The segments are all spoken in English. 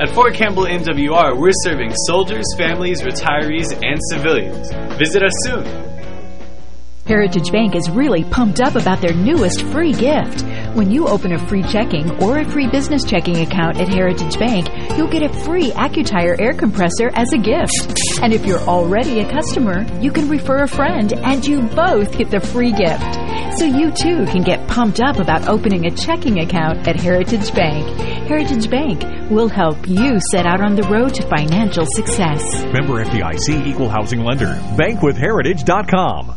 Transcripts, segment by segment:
At Fort Campbell MWR, we're serving soldiers, families, retirees, and civilians. Visit us soon. Heritage Bank is really pumped up about their newest free gift. When you open a free checking or a free business checking account at Heritage Bank, you'll get a free AccuTire air compressor as a gift. And if you're already a customer, you can refer a friend and you both get the free gift. So you too can get pumped up about opening a checking account at Heritage Bank. Heritage Bank will help you set out on the road to financial success. Member FDIC Equal Housing Lender. Bankwithheritage.com.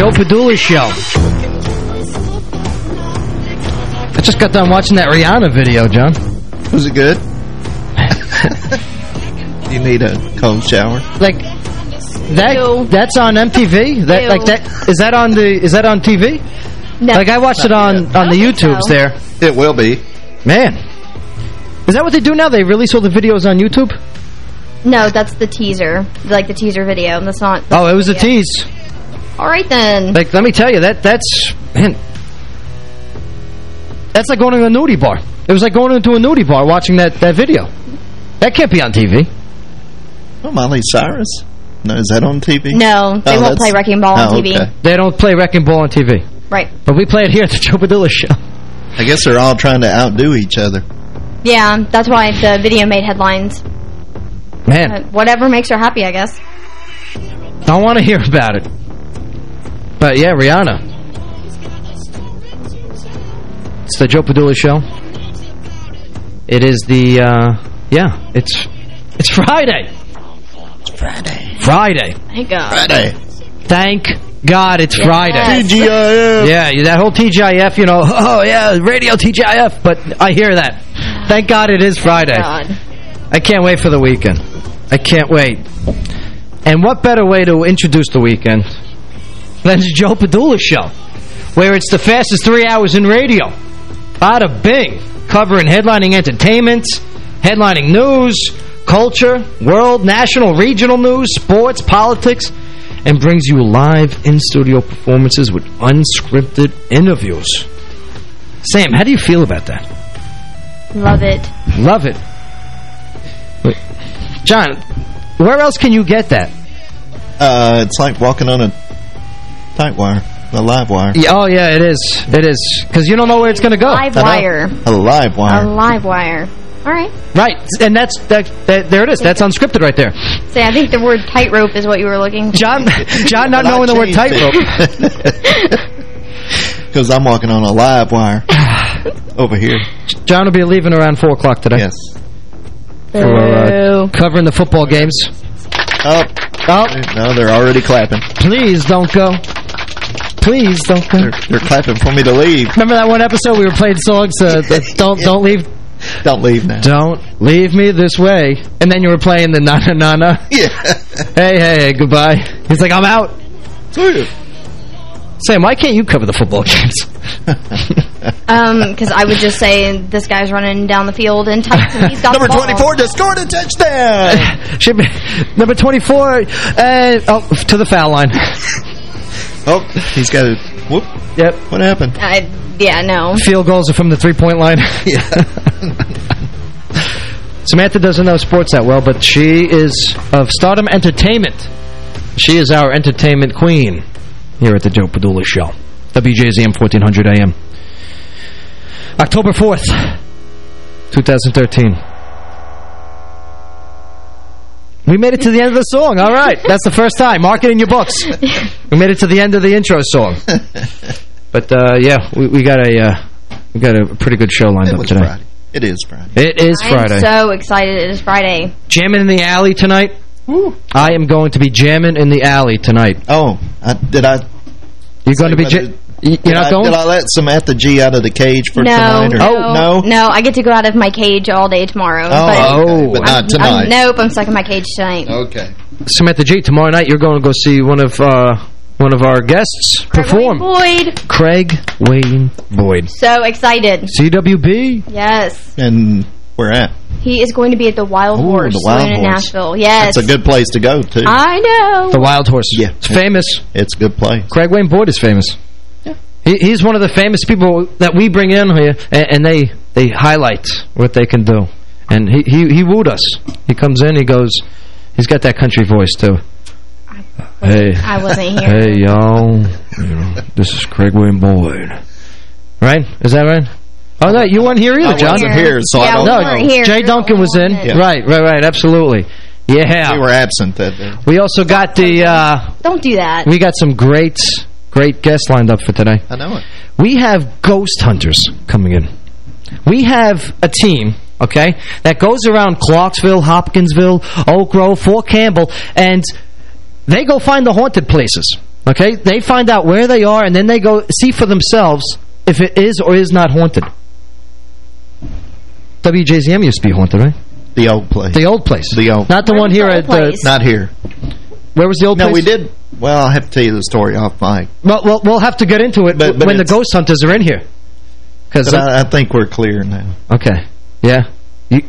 Joe Padula Show. I just got done watching that Rihanna video, John. Was it good? you need a cold shower? Like that that's on MTV? That Ew. like that is that on the is that on TV? No. Like I watched it on on the think YouTubes so. there. It will be. Man. Is that what they do now? They release all the videos on YouTube? No, that's the teaser. Like the teaser video. And that's not... Oh, it was a tease. All right, then. Like let me tell you that that's man That's like going to a nudie bar. It was like going into a nudie bar watching that that video. That can't be on TV. Oh, Miley Cyrus. No, is that on TV? No, they Oh, won't play Wrecking Ball on oh, TV. okay. They don't play Wrecking Ball on TV. Right. But we play it here at the Joe Padula Show. I guess they're all trying to outdo each other. Yeah, that's why the video made headlines. Man, But whatever makes her happy, I guess. I want to hear about it. But yeah, Rihanna. It's the Joe Padula Show. It is the, uh, yeah, it's it's Friday. It's Friday. Friday. Thank God. Friday. Thank God it's Yes. Friday. TGIF. Yeah, that whole TGIF, you know, oh yeah, radio TGIF, but I hear that. Thank God it is Friday. God. I can't wait for the weekend. I can't wait. And what better way to introduce the weekend than the Joe Padula Show, where it's the fastest three hours in radio. Out of Bing, covering headlining entertainment, headlining news, culture, world, national, regional news, sports, politics, and brings you live in-studio performances with unscripted interviews. Sam, how do you feel about that? Love it. Love it. Wait. John, where else can you get that? Uh, it's like walking on a tight wire, a live wire. Yeah, oh, yeah, it is. It is. Because you don't know where it's going to go. Live wire. A live wire. A live wire. All right. Right. And that's that, that. There it is. That's unscripted right there. Say, I think the word tightrope is what you were looking for. John, John not knowing the word tightrope. Because I'm walking on a live wire over here. John will be leaving around 4 o'clock today. Yes. For, uh, covering the football games. Oh, Oh, no, they're already clapping. please don't go. Please don't go. They're, they're clapping for me to leave. Remember that one episode we were playing songs? Uh, that don't don't leave, Don't leave now. don't leave me this way. And then you were playing the na na na na. Yeah. Hey hey hey, goodbye. He's like, I'm out. Sam, why can't you cover the football games? Um, because I would just say this guy's running down the field in tights and he's got Number the ball. 24 just scored a touchdown. Should be number 24 and oh to the foul line. Oh, he's got a whoop. Yep. What happened? I, yeah, no. Field goals are from the three-point line. Yeah. Samantha doesn't know sports that well, but she is of Stardom Entertainment. She is our entertainment queen here at the Joe Padula Show. WJZM 1400 AM. October 4th, 2013. We made it to the end of the song. All right. That's the first time. Mark it in your books. We made it to the end of the intro song. But, uh, yeah, we, we got a uh, we got a pretty good show lined It up today. Friday. It is Friday. It is Friday. I'm so excited. It is Friday. Jamming in the alley tonight. I am going to be jamming in the alley tonight. Oh, I, did I... You're going to be... what Ja you- Did you're not I, going? Did I let Samantha G out of the cage for no, tonight? Or? no, Oh, no? no. I get to go out of my cage all day tomorrow. Oh, but okay, Oh. but not I'm- tonight. I'm, nope, I'm stuck in my cage tonight. Okay. Samantha G, tomorrow night you're going to go see one of uh, one of our guests perform. Boyd. Craig Wayne Boyd. So excited. CWB. Yes. And where at? He is going to be at the Wild Ooh, Horse the Wild Saloon in Horse. Nashville. Yes. That's a good place to go, too. I know. The Wild Horse. Yeah. It's famous. It's a good place. Craig Wayne Boyd is famous. He, he's one of the famous people that we bring in here, and, and they they highlight what they can do. And he, he he wooed us. He comes in, he goes, he's got that country voice too. Hey, I wasn't here. hey, y'all. You know, this is Craig Wayne Boyd. Right? Is that right? Oh, no, you weren't here either, I John. wasn't here, so I yeah, don't we No, weren't here. Jay Duncan was in. Yeah. Right, right, right. Absolutely. Yeah. We were absent that day. We also got the, uh, Don't do that. we got some great, great guests lined up for today. I know it. We have ghost hunters coming in. We have a team, okay, that goes around Clarksville, Hopkinsville, Oak Grove, Fort Campbell, and they go find the haunted places, okay? They find out where they are, and then they go see for themselves if it is or is not haunted. WJZM used to be haunted, right? The old place. The old place. The old- Not the Where one here the at old the... Not here. Where was the old No, place? No, we did. Well, I'll have to tell you the story off mic. Well, well, we'll have to get into it But- but when the ghost hunters are in here. Because I, I think we're clear now. Okay. Yeah. You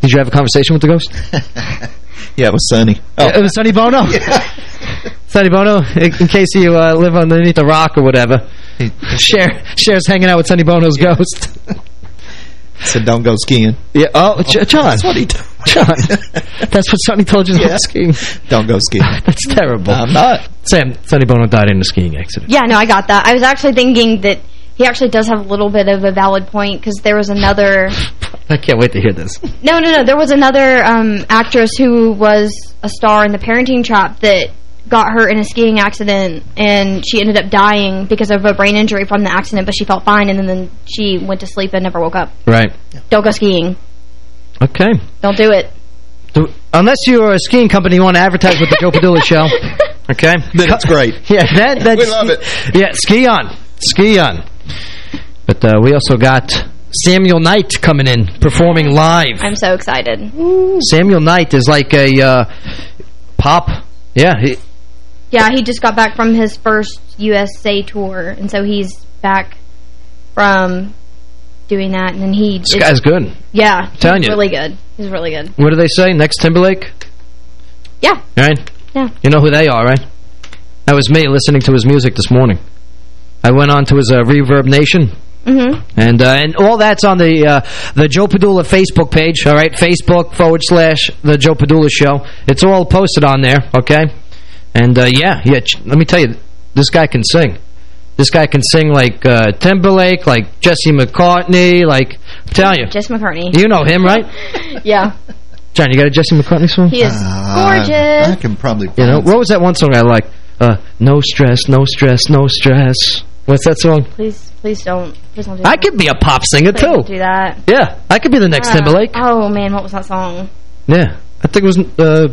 Did you have a conversation with the ghost? Yeah, it was sunny. Oh, It was Sonny Bono? Sonny Bono, in, in case you uh, live underneath a rock or whatever. Cher, Cher's hanging out with Sonny Bono's ghost. said don't go skiing. Yeah. Oh, John. That's what he told John. That's what Sonny told you Yeah. skiing. Don't go skiing. That's terrible. I'm not. Sam, Sonny Bono died in a skiing accident. Yeah, no, I got that. I was actually thinking that he actually does have a little bit of a valid point because there was another... I can't wait to hear this. No, no, no. There was another um, actress who was a star in The Parenting Trap that got hurt in a skiing accident, and she ended up dying because of a brain injury from the accident, but she felt fine, and then, then she went to sleep and never woke up. Right. Don't go skiing. Okay. Don't do it. Do- unless you're a skiing company you want to advertise with the Joe Padula show. Okay? Then it's great. Yeah, that, that's... We love it. Yeah, ski on. Ski on. But uh, we also got Samuel Knight coming in, performing live. I'm so excited. Samuel Knight is like a uh, pop. Yeah, he, Yeah, he just got back from his first USA tour, and so he's back from doing that, and then he... this guy's good. Yeah, he's telling you. really good. He's really good. What do they say? Next Timberlake? Yeah, Right? yeah. You know who they are, right? That was me listening to his music this morning. I went on to his uh, Reverb Nation. Mm-hmm. And uh, and all that's on the uh, the Joe Padula Facebook page, all right? Facebook forward slash The Joe Padula Show. It's all posted on there, okay? And, uh, yeah, yeah. ch- Let me tell you, this guy can sing. This guy can sing like uh, Timberlake, like Jesse McCartney, like... I'm telling you. Jesse McCartney. You know him, right? Yeah. John, you got a Jesse McCartney song? He is Uh, gorgeous. I can probably You know, what was that one song I like? Uh, no stress, no stress, no stress. What's that song? Please, please don't. Please don't do I that. could be a pop singer, Please too. don't do that. Yeah, I could be the next Uh, Timberlake. Oh, man, what was that song? Yeah, I think it was uh,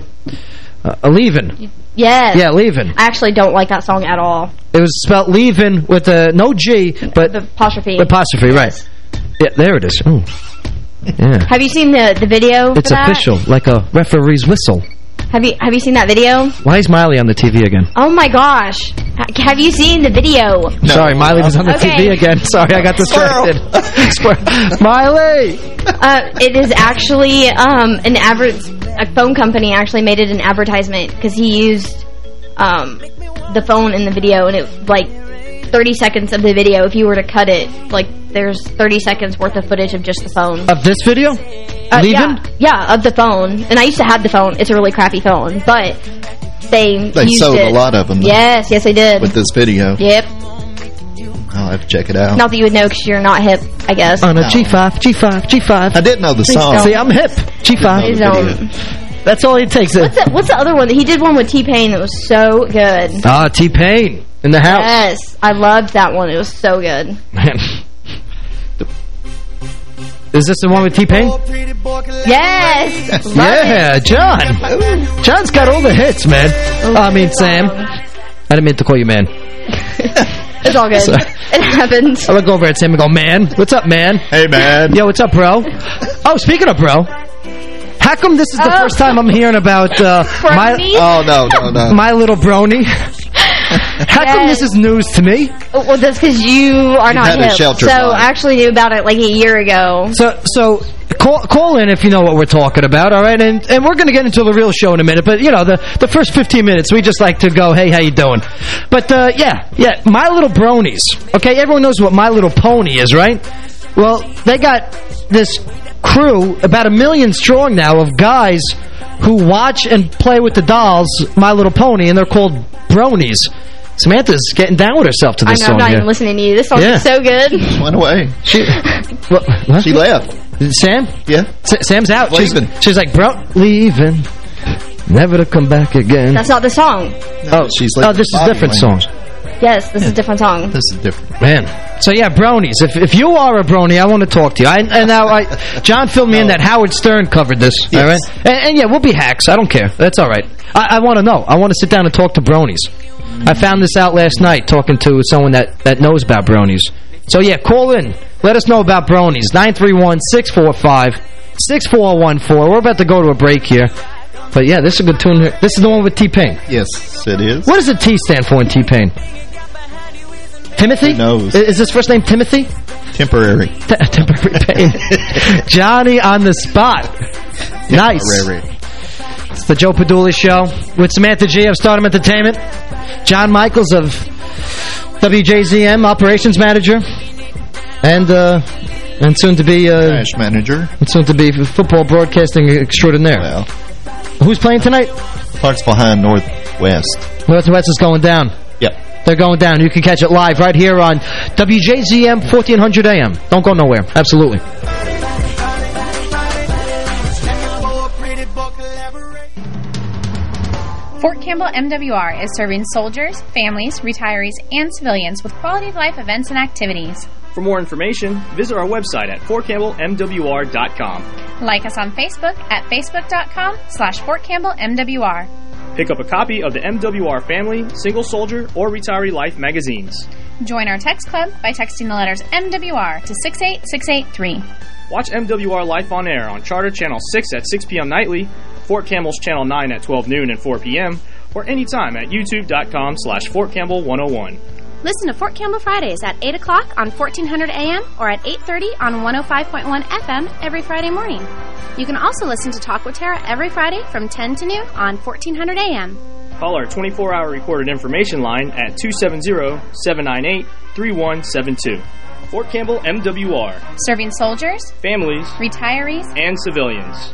uh, Leavin'. Yes. Yeah, Leavin'. I actually don't like that song at all. It was spelled Leavin' with a no G, but The apostrophe. apostrophe, right. Yeah, there it is. Ooh. Yeah. Have you seen the the video? for It's that? official, like a referee's whistle. Have you Have you seen that video? Why is Miley on the TV again? Oh my gosh! Ha- Have you seen the video? No. Sorry, Miley was on the Okay. TV again. Sorry, I got distracted. Miley! Uh, it is actually um, an advert. A phone company actually made it an advertisement because he used um, the phone in the video, and it like 30 seconds of the video. If you were to cut it, like there's 30 seconds worth of footage of just the phone. Of this video? Uh, Leavin'? Yeah, yeah, of the phone. And I used to have the phone. It's a really crappy phone, but they They used sold it. a lot of them Yes, yes, they did. with this video. Yep. I'll have to check it out. Not that you would know because you're not hip, I guess. On a No. G5, G5, G5. I didn't know the song. don't. See, I'm hip. G5. Please don't. That's all he takes. What's the, what's the other one? He did one with T-Pain that was so good. Ah, T-Pain in the house. Yes, I loved that one. It was so good. Man. Is this the one with T-Pain? Yes! Yeah. John. John's got all the hits, man. I mean, Sam. I didn't mean to call you man. It's all good. Sorry. It happens. I look over at Sam and go, man, what's up, man? Hey, man. Yo, what's up, bro? Oh, speaking of bro, how come this is the Oh. first time I'm hearing about uh, my Oh, no, no, no. my little brony? How come this is news to me? Well, that's because you are not had a hip. shelter So life. I actually knew about it like a year ago. So, so call call in if you know what we're talking about, all right? And and we're going to get into the real show in a minute, but you know, the the first 15 minutes we just like to go, "Hey, how you doing?" But uh, yeah, yeah, My Little Bronies. Okay, everyone knows what My Little Pony is, right? Well, they got this crew about a million strong now of guys who watch and play with the dolls My Little Pony and they're called Bronies. Samantha's getting down with herself to I this know, song I'm not here. even listening to you. This song Yeah. is so good. She Went away. She, what, what? She left. Sam? Yeah. S Sam's out. She's, Leaving. she's like, bro, leaving. Never to come back again. That's not the song. oh, she's like. oh, this is body different language. songs. Yes, this is a different song. This is different. Man. So, yeah, bronies. If if you are a brony, I want to talk to you. I, and now, I, John filled me in that Howard Stern covered this. All Yes. right? And, and, yeah, we'll be hacks. I don't care. That's all right. I, I want to know. I want to sit down and talk to bronies. I found this out last night talking to someone that, that knows about bronies. So, yeah, call in. Let us know about bronies. 931-645-6414. We're about to go to a break here. But, yeah, this is a good tune. here. This is the one with T-Pain. Yes, it is. What does the T stand for in T-Pain? Timothy? Who knows? Is his first name Timothy? Temporary. T temporary pain. Johnny on the spot. Nice. It's the Joe Padula Show with Samantha G of Stardom Entertainment, John Michaels of WJZM Operations Manager, and uh, and soon to be uh, manager. soon to be football broadcasting extraordinaire. Well, Who's playing tonight? Clarksville High Northwest. Northwest is going down. Yep. They're going down. You can catch it live right here on WJZM 1400 AM. Don't go nowhere. Absolutely. Fort Campbell MWR is serving soldiers, families, retirees, and civilians with quality of life events and activities. For more information, visit our website at fortcampbellmwr.com. Like us on Facebook at facebook.com slash Fort Campbell MWR. Pick up a copy of the MWR Family, Single Soldier, or Retiree Life magazines. Join our text club by texting the letters MWR to 68683. Watch MWR Life on air on Charter Channel 6 at 6 p.m. nightly, Fort Campbell's Channel 9 at 12 noon and 4 p.m., or anytime at youtube.com slash Fort Campbell 101. Listen to Fort Campbell Fridays at 8 o'clock on 1400 AM or at 8.30 on 105.1 FM every Friday morning. You can also listen to Talk with Tara every Friday from 10 to noon on 1400 AM. Call our 24-hour recorded information line at 270-798-3172. Fort Campbell MWR. Serving soldiers, families, retirees, and civilians.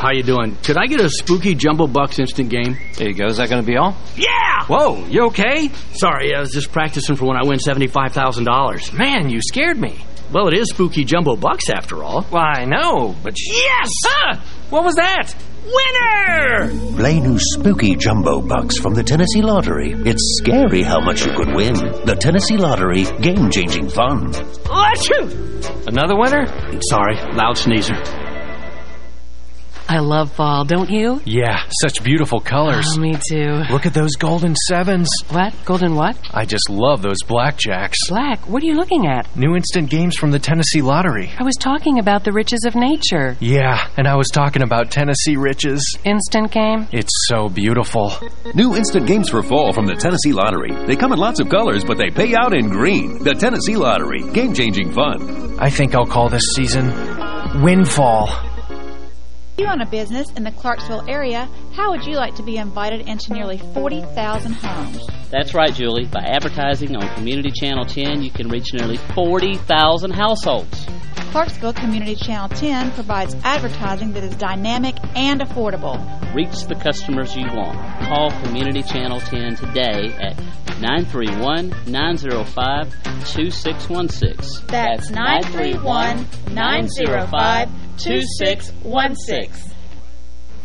How you doing? Could I get a spooky Jumbo Bucks instant game? There you go. Is that going to be all? Yeah! Whoa, you okay? Sorry, I was just practicing for when I win $75,000. Man, you scared me. Well, it is spooky Jumbo Bucks after all. Well, I know, but... Yes! Huh? What was that? Winner! Play new spooky Jumbo Bucks from the Tennessee Lottery. It's scary how much you could win. The Tennessee Lottery, game-changing fun. Achoo! Another winner? Sorry, loud sneezer. I love fall, don't you? Yeah, such beautiful colors. Oh, me too. Look at those golden sevens. What? Golden what? I just love those blackjacks. Black? What are you looking at? New instant games from the Tennessee Lottery. I was talking about the riches of nature. Yeah, and I was talking about Tennessee riches. Instant game? It's so beautiful. New instant games for fall from the Tennessee Lottery. They come in lots of colors, but they pay out in green. The Tennessee Lottery. Game-changing fun. I think I'll call this season Windfall. You own a business in the Clarksville area, how would you like to be invited into nearly 40,000 homes? That's right, Julie. By advertising on Community Channel 10, you can reach nearly 40,000 households. Clarksville Community Channel 10 provides advertising that is dynamic and affordable. Reach the customers you want. Call Community Channel 10 today at 931-905-2616. That's 931-905-2616.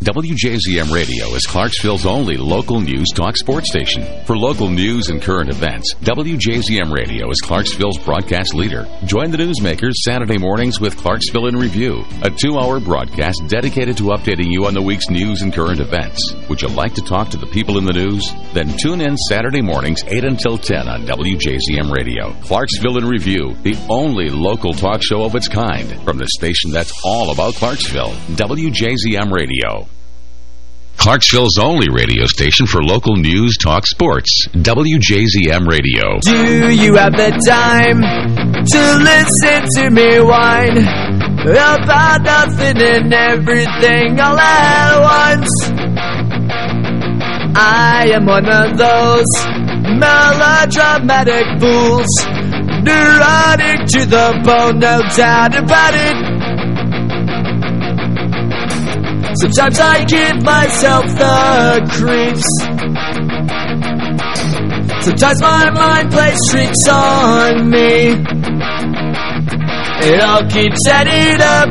WJZM Radio is Clarksville's only local news talk sports station. For local news and current events, WJZM Radio is Clarksville's broadcast leader. Join the newsmakers Saturday mornings with Clarksville in Review, a two-hour broadcast dedicated to updating you on the week's news and current events. Would you like to talk to the people in the news? Then tune in Saturday mornings 8 until 10 on WJZM Radio. Clarksville in Review, the only local talk show of its kind from the station that's all about Clarksville, WJZM Radio. Clarksville's only radio station for local news, talk, sports. WJZM Radio. Do you have the time to listen to me whine about nothing and everything all at once? I am one of those melodramatic fools, neurotic to the bone, no doubt about it. Sometimes I give myself the creeps. Sometimes my mind plays tricks on me. It all keeps adding up.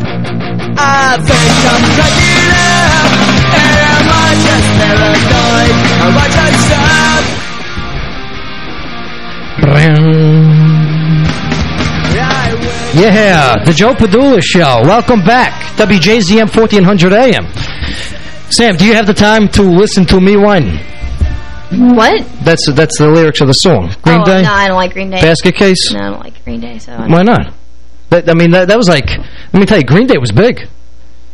I think I'm cracking up. Am I just paranoid? Am I just up? Yeah, the Joe Padula Show. Welcome back. WJZM 1400 AM. Sam, do you have the time to listen to me whine? What? That's that's the lyrics of the song. Green oh, Day? No, I don't like Green Day. Basket Case? No, I don't like Green Day. So Why not? That, I mean, that, that was like, let me tell you, Green Day was big.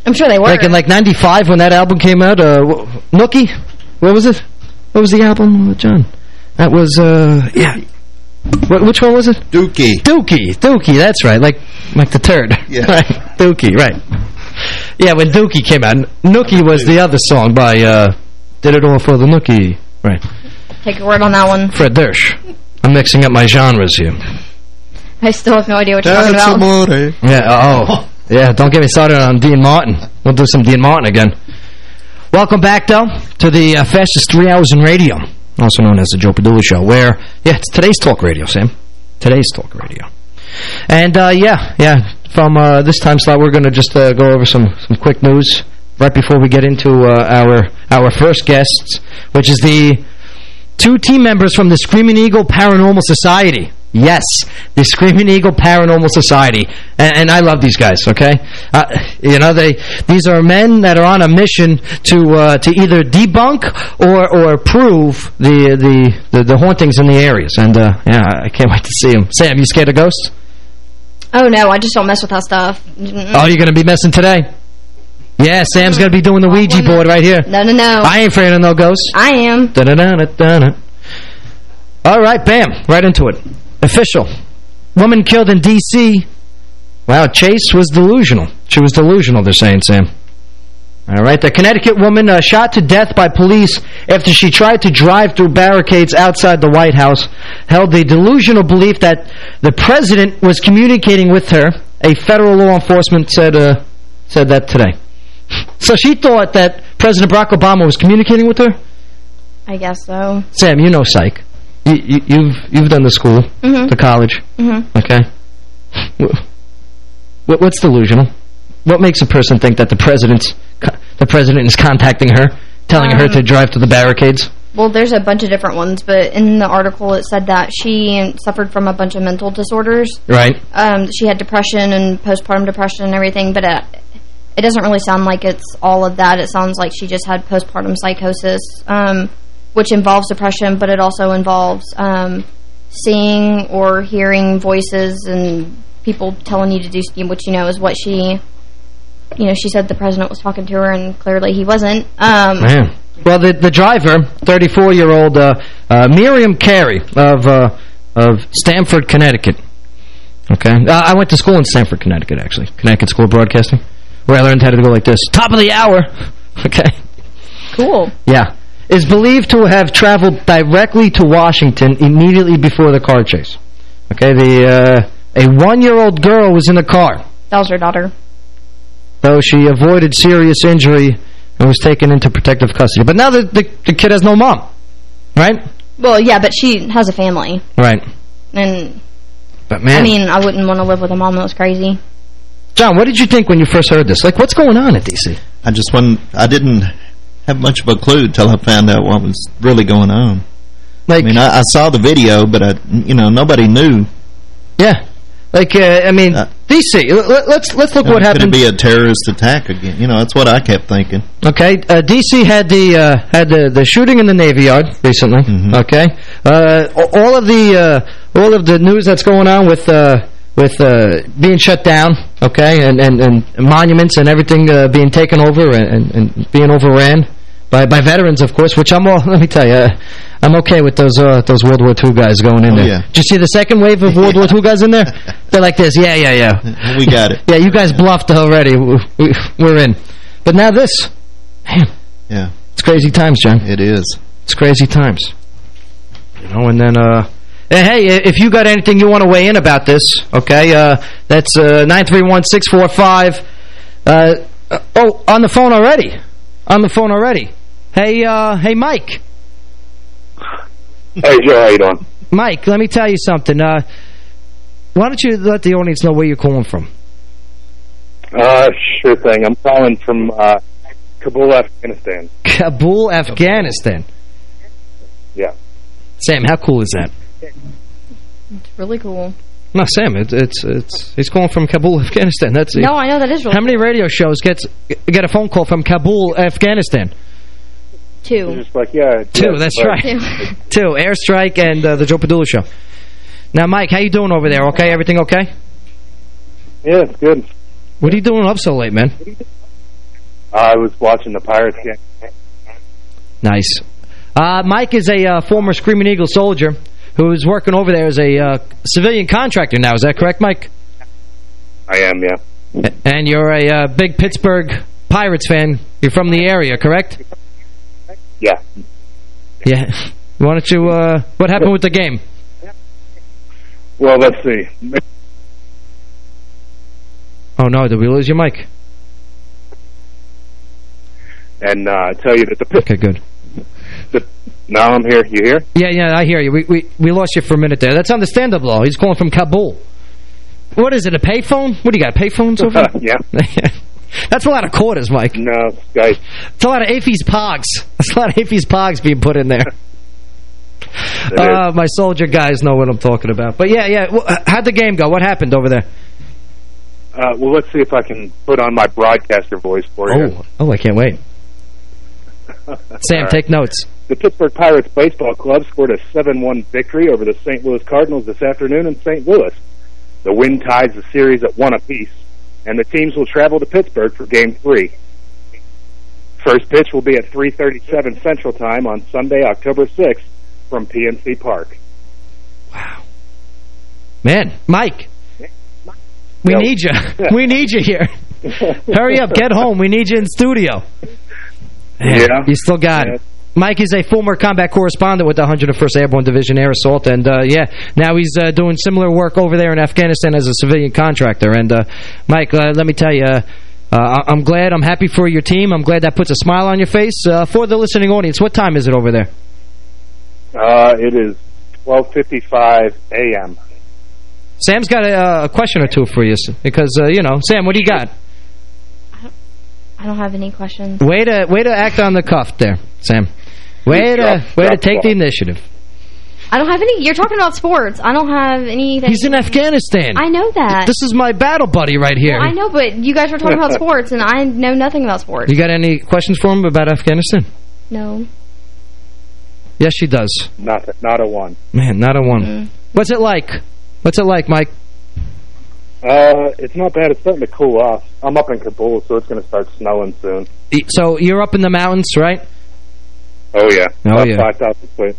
I'm sure they were. Like in like 95 when that album came out, uh, Nookie? What was it? What was the album, John? That was, uh, yeah. What, which one was it? Dookie. Dookie. Dookie, that's right. Like like the turd. Yeah. Right. Dookie, right. yeah, when Dookie came out. Nookie was the other song by uh, Did It All for the Nookie. Right. Take a word on that one. Fred Durst. I'm mixing up my genres here. I still have no idea what you're talking about. Yeah, oh. Yeah, don't get me started on Dean Martin. We'll do some Dean Martin again. Welcome back, though, to the uh, fastest three hours in radio, also known as the Joe Padula Show, where, yeah, it's today's talk radio, Sam. Today's talk radio. And, uh, yeah, yeah, from uh, this time slot, we're going to just uh, go over some, some quick news right before we get into uh, our, our first guests, which is the two team members from the Screaming Eagle Paranormal Society. Yes, the Screaming Eagle Paranormal Society, and, and I love these guys. Okay, uh, you know they these are men that are on a mission to uh, to either debunk or or prove the the the, the hauntings in the areas. And uh, yeah, I can't wait to see them. Sam, you scared of ghosts? Oh, no, I just don't mess with that stuff. Oh, you're going to be messing today? Yeah, Sam's going to be doing the Ouija board right here. No, no, no. I ain't afraid of no ghosts. I am. Da -da -da -da -da -da. All right, bam, right into it. Official. Woman killed in D.C. Wow, Chase was delusional. She was delusional, they're saying, Sam. All right, the Connecticut woman uh, shot to death by police after she tried to drive through barricades outside the White House held the delusional belief that the president was communicating with her. A federal law enforcement said uh, said that today. So she thought that President Barack Obama was communicating with her? I guess so. Sam, you know psych. You, you, you've you've done the school, Mhm. the college, Mhm. okay? What, what's delusional? What makes a person think that the president's the president is contacting her, telling her Um, to drive to the barricades? Well, there's a bunch of different ones, but in the article it said that she suffered from a bunch of mental disorders. Right. Um, she had depression and postpartum depression and everything, but uh, it doesn't really sound like it's all of that. It sounds like she just had postpartum psychosis, um, which involves depression, but it also involves um, seeing or hearing voices and people telling you to do which, you know, is what she... You know, she said the president was talking to her, and clearly he wasn't. Um, Man. Well, the the driver, 34-year-old uh, uh, Miriam Carey of uh, of Stamford, Connecticut. Okay, uh, I went to school in Stamford, Connecticut, actually, Connecticut School of Broadcasting, where I learned how to go like this: top of the hour. Okay. Cool. Yeah. Is believed to have traveled directly to Washington immediately before the car chase. Okay, the uh, a one-year-old girl was in the car, That was her daughter. though she avoided serious injury and was taken into protective custody. But now the, the, the kid has no mom, right? Well, yeah, but she has a family. Right. And, But man, I mean, I wouldn't want to live with a mom that was crazy. John, what did you think when you first heard this? Like, what's going on at D.C.? I just wasn't, I didn't have much of a clue until I found out what was really going on. Like, I mean, I, I saw the video, but I, you know, nobody knew. Yeah. Like, uh, I mean, D.C., l- l- let's let's look what Could happened. it be a terrorist attack again? You know, that's what I kept thinking. Okay, uh, D.C. had the uh, had the the shooting in the Navy Yard recently. Mm-hmm. Okay, uh, all of the uh, all of the news that's going on with uh, with uh, being shut down. Okay, and and, and monuments and everything uh, being taken over and, and, being overran by by veterans, of course. Which I'm all. Let me tell you, I'm okay with those uh, those World War II guys going in Oh, there. yeah. Did you see the second wave of World War II guys in there? They're like this. Yeah, yeah, yeah. We got it. Yeah, you guys bluffed already. We- we- We're in. But now this. Man. Yeah. It's crazy times, John. It is. It's crazy times. You know, and then, uh... and Hey, if you got anything you want to weigh in about this, okay, uh, that's uh, 931-645. Uh, uh, oh, on the phone already. On the phone already. Hey, uh, hey, Mike. Hey, Joe, how you doing? Mike, let me tell you something. Uh, why don't you let the audience know where you're calling from? Uh, sure thing. I'm calling from uh, Kabul, Afghanistan. Kabul, Afghanistan. Yeah. Sam, how cool is that? It's really cool. No, Sam, it, it's it's he's calling from Kabul, Afghanistan. That's No, I know that is really How many radio shows gets get a phone call from Kabul, Afghanistan? Two. Just like, yeah. Two, yeah, that's but- right. Two, Airstrike and uh, the Joe Padula Show. Now, Mike, how you doing over there? Okay, everything okay? Yeah, it's good. What are you doing up so late, man? I was watching the Pirates game. Nice. Uh, Mike is a uh, former Screaming Eagle soldier who is working over there as a uh, civilian contractor now. Is that correct, Mike? I am, yeah. And you're a uh, big Pittsburgh Pirates fan. You're from the area, correct? Yeah. Yeah. Why don't you, uh, what happened with the game? Well, let's see. Oh, no, did we lose your mic? And uh, tell you that the Okay, good. Now I'm here. You here? Yeah, yeah, I hear you. We, we, we lost you for a minute there. That's understandable. He's calling from Kabul. What is it, a payphone? What do you got, payphones over there? yeah. That's a lot of quarters, Mike. No, guys. It's a lot of AAFES pogs. That's a lot of AAFES pogs being put in there. Uh, my soldier guys know what I'm talking about. But yeah, yeah. How'd the game go? What happened over there? Uh, well, let's see if I can put on my broadcaster voice for you. Oh, oh, I can't wait. Sam, right. take notes. The Pittsburgh Pirates Baseball Club scored a 7-1 victory over the St. Louis Cardinals this afternoon in St. Louis. The win ties the series at one apiece, and the teams will travel to Pittsburgh for Game 3. First pitch will be at 3.37 Central Time on Sunday, October 6th from PNC Park. Wow. Man, Mike. We need you. we need you here. Hurry up, get home. We need you in studio. Man, Yeah. You still got it. Mike is a former combat correspondent with the 101st Airborne Division Air Assault, and uh, yeah, now he's uh, doing similar work over there in Afghanistan as a civilian contractor. And uh, Mike, uh, let me tell you, uh, I- I'm glad, I'm happy for your team. I'm glad that puts a smile on your face. Uh, for the listening audience, what time is it over there? Uh, it is 12.55 a.m. Sam's got a, a question or two for you, because, uh, you know, Sam, what do you got? I don't have any questions. Way to way to act on the cuff there, Sam. Way to way to take the initiative. I don't have any. You're talking about sports. I don't have anything. He's in Afghanistan. I know that. This is my battle buddy right here. Well, I know, but you guys were talking about sports, and I know nothing about sports. You got any questions for him about Afghanistan? No. Yes, she does. Not, not a one. Man, not a one. Mm. What's it like? What's it like, Mike? Uh, it's not bad. It's starting to cool off. I'm up in Kabul, so it's going to start snowing soon. So you're up in the mountains, right? Oh, yeah. Oh, About yeah. 5,000 feet.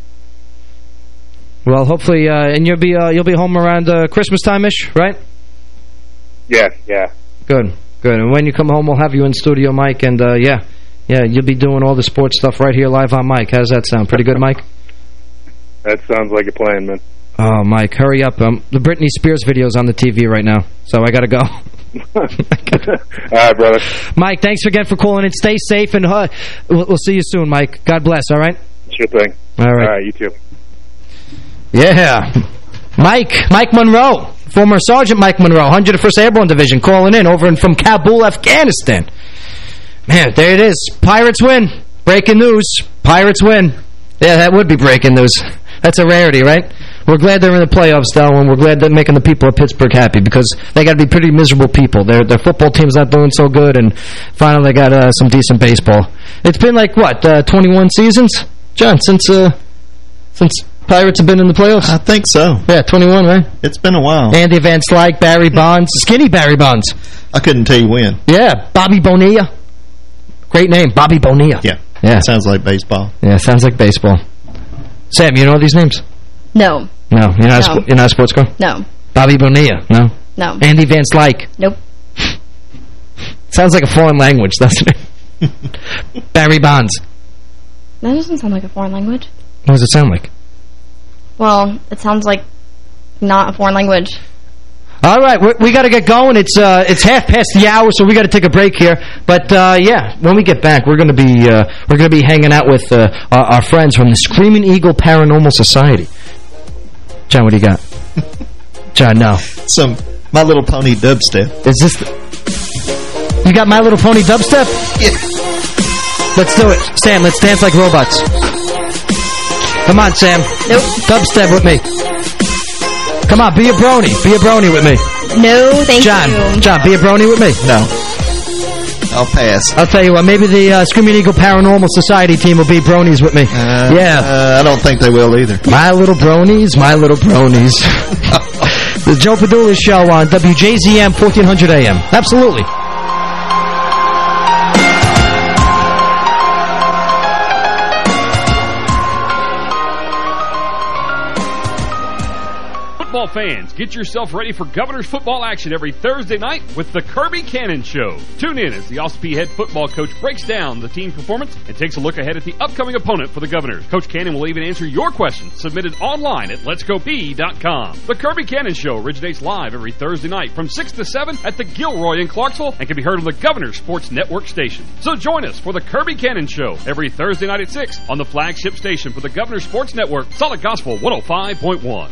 Well, hopefully, uh, and you'll be uh, you'll be home around uh, Christmas time ish, right? Yeah, yeah. Good, good. And when you come home, we'll have you in studio, Mike. And uh, yeah, yeah, you'll be doing all the sports stuff right here live on Mike. How does that sound? Pretty good, Mike. That sounds like a plan, man. Oh, Mike, hurry up. Um, the Britney Spears video's on the TV right now, so I got to go. All right, brother. Mike, thanks again for calling in. Stay safe, and uh, we'll, we'll see you soon, Mike. God bless, all right? Sure thing. All right. All right, you too. Yeah. Mike, Mike Monroe, former Sergeant Mike Monroe, 101st Airborne Division, calling in over in, from Kabul, Afghanistan. Man, there it is. Pirates win. Breaking news. Pirates win. Yeah, that would be breaking news. That's a rarity, right? We're glad they're in the playoffs, though, and we're glad they're making the people of Pittsburgh happy because they got to be pretty miserable people. Their their football team's not doing so good, and finally they got uh, some decent baseball. It's been like, what, uh, 21 seasons? John, since uh, since Pirates have been in the playoffs? I think so. Yeah, 21, right? It's been a while. Andy Van Slyke, Barry Bonds, skinny Barry Bonds. I couldn't tell you when. Yeah, Bobby Bonilla. Great name, Bobby Bonilla. Yeah. Yeah. Sounds like baseball. Yeah, sounds like baseball. Sam, you know these names? No. No, you're not, A, No. sp you're not a sports girl? No. Bobby Bonilla, no? No. Andy Van Slyke. Nope. Sounds like a foreign language, doesn't it? Barry Bonds. That doesn't sound like a foreign language. What does it sound like? Well, it sounds like not a foreign language. All right, we, we got to get going. It's uh, it's half past the hour, so we got to take a break here. But uh, yeah, when we get back, we're going to be uh, we're going to be hanging out with uh, our, our friends from the Screaming Eagle Paranormal Society. John, what do you got? John, no. Some My Little Pony dubstep. Is this? The, you got My Little Pony dubstep? Yeah. Let's do it, Sam. Let's dance like robots. Come on, Sam. Nope. Dubstep with me. Come on, be a brony. Be a brony with me. No, thank John, you. John, be a brony with me. No. I'll pass. I'll tell you what, maybe the uh, Screaming Eagle Paranormal Society team will be bronies with me. Uh, yeah. Uh, I don't think they will either. My little bronies, my little bronies. the Joe Padula Show on WJZM 1400 AM. Absolutely. Football fans, get yourself ready for Governor's football action every Thursday night with the Kirby Cannon Show. Tune in as the Ospey head football coach breaks down the team performance and takes a look ahead at the upcoming opponent for the Governors. Coach Cannon will even answer your questions submitted online at letsgopeay.com. The Kirby Cannon Show originates live every Thursday night from 6 to 7 at the Gilroy in Clarksville and can be heard on the Governor Sports Network station. So join us for the Kirby Cannon Show every Thursday night at 6 on the flagship station for the Governor Sports Network, Solid Gospel 105.1.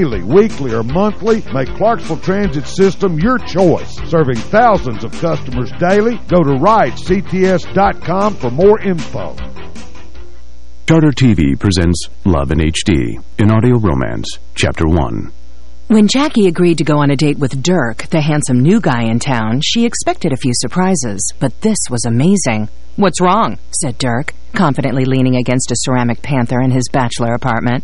Daily, weekly, or monthly, make Clarksville Transit System your choice. Serving thousands of customers daily, go to ridects.com for more info. Charter TV presents Love in HD in Audio Romance, Chapter 1. When Jackie agreed to go on a date with Dirk, the handsome new guy in town, she expected a few surprises, but this was amazing. What's wrong? said Dirk, confidently leaning against a ceramic panther in his bachelor apartment.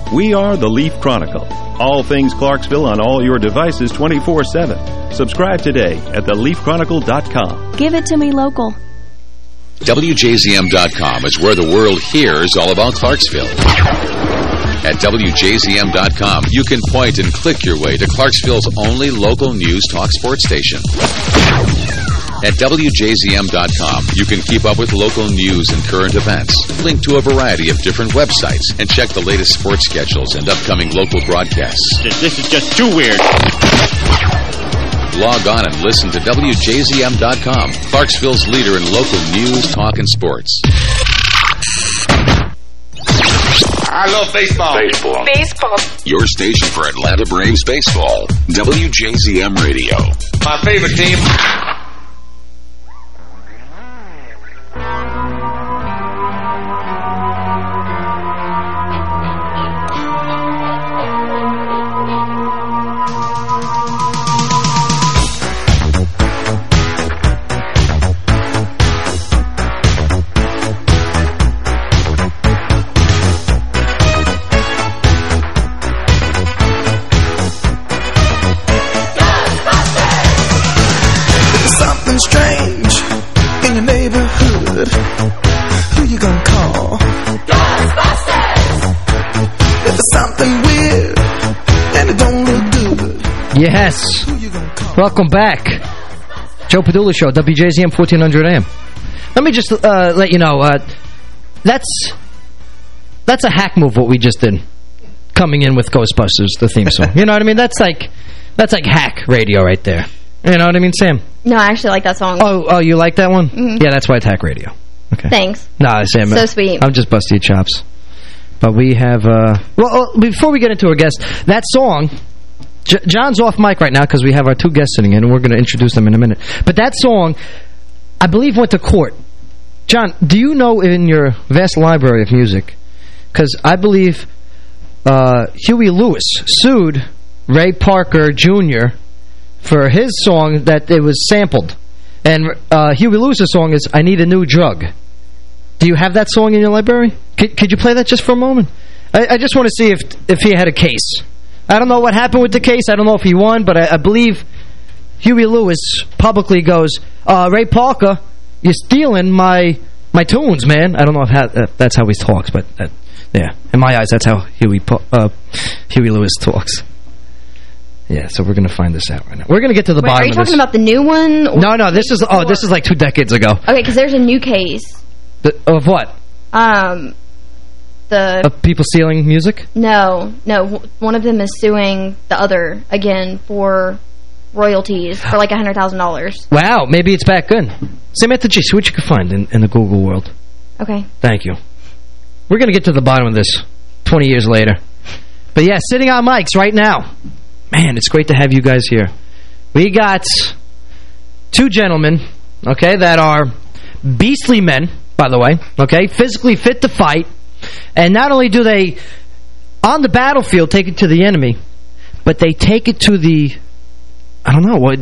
We are the Leaf Chronicle. All things Clarksville on all your devices 24-7. Subscribe today at theleafchronicle.com. Give it to me local. WJZM.com is where the world hears all about Clarksville. At WJZM.com, you can point and click your way to Clarksville's only local news talk sports station. At WJZM.com, you can keep up with local news and current events, link to a variety of different websites, and check the latest sports schedules and upcoming local broadcasts. This is just too weird. Log on and listen to WJZM.com, Clarksville's leader in local news, talk, and sports. I love baseball. Baseball. Baseball. Your station for Atlanta Braves baseball. WJZM Radio. My favorite team. Welcome back. Joe Padula Show, WJZM 1400 AM. Let me just uh, let you know, uh, that's that's a hack move what we just did. Coming in with Ghostbusters, the theme song. you know what I mean? That's like that's like hack radio right there. You know what I mean, Sam? No, I actually like that song. Oh, oh, you like that one? Mhm. Yeah, that's why it's hack radio. Okay. Thanks. Nah, Sam. So sweet. I'm just busting your chops. But we have, uh, well, uh, before we get into our guest, that song, J John's off mic right now because we have our two guests sitting in, and we're going to introduce them in a minute. But that song, I believe, went to court. John, do you know in your vast library of music, because I believe uh, Huey Lewis sued Ray Parker Jr. for his song that it was sampled. And uh, Huey Lewis's song is I Need a New Drug. Do you have that song in your library? Could, could you play that just for a moment? I, I just want to see if if he had a case. I don't know what happened with the case. I don't know if he won, but I, I believe Huey Lewis publicly goes, uh, Ray Parker, you're stealing my my tunes, man. I don't know if ha uh, that's how he talks, but uh, yeah, in my eyes, that's how Huey uh, Huey Lewis talks. Yeah, so we're going to find this out right now. We're going to get to the Wait, bottom are you talking this. about the new one? no, no, this is oh, this is like two decades ago. Okay, because there's a new case. The, of what? Um, the Of people stealing music? no, no. One of them is suing the other again for royalties for like a hundred thousand dollars. Wow, maybe it's back good. Samantha G, see what you can find in, in the Google world. Okay. Thank you. We're going to get to the bottom of this 20 years later. But yeah, sitting on mics right now. Man, it's great to have you guys here. We got two gentlemen, okay, that are beastly men, by the way, okay, physically fit to fight. And not only do they, on the battlefield, take it to the enemy, but they take it to the, I don't know, what,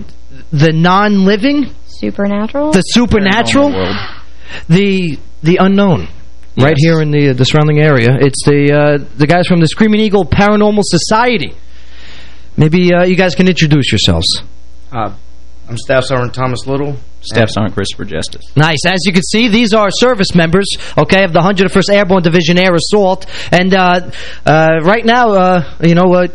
the non-living? Supernatural? The supernatural? The the unknown. Right here in the the surrounding area. It's the uh, the guys from the Screaming Eagle Paranormal Society. Maybe uh, you guys can introduce yourselves. Uh, I'm Staff Sergeant Thomas Little. Staff Sergeant Christopher Justice. Nice. As you can see, these are service members, okay, of the 101st Airborne Division Air Assault. And uh, uh, right now, uh, you know, uh,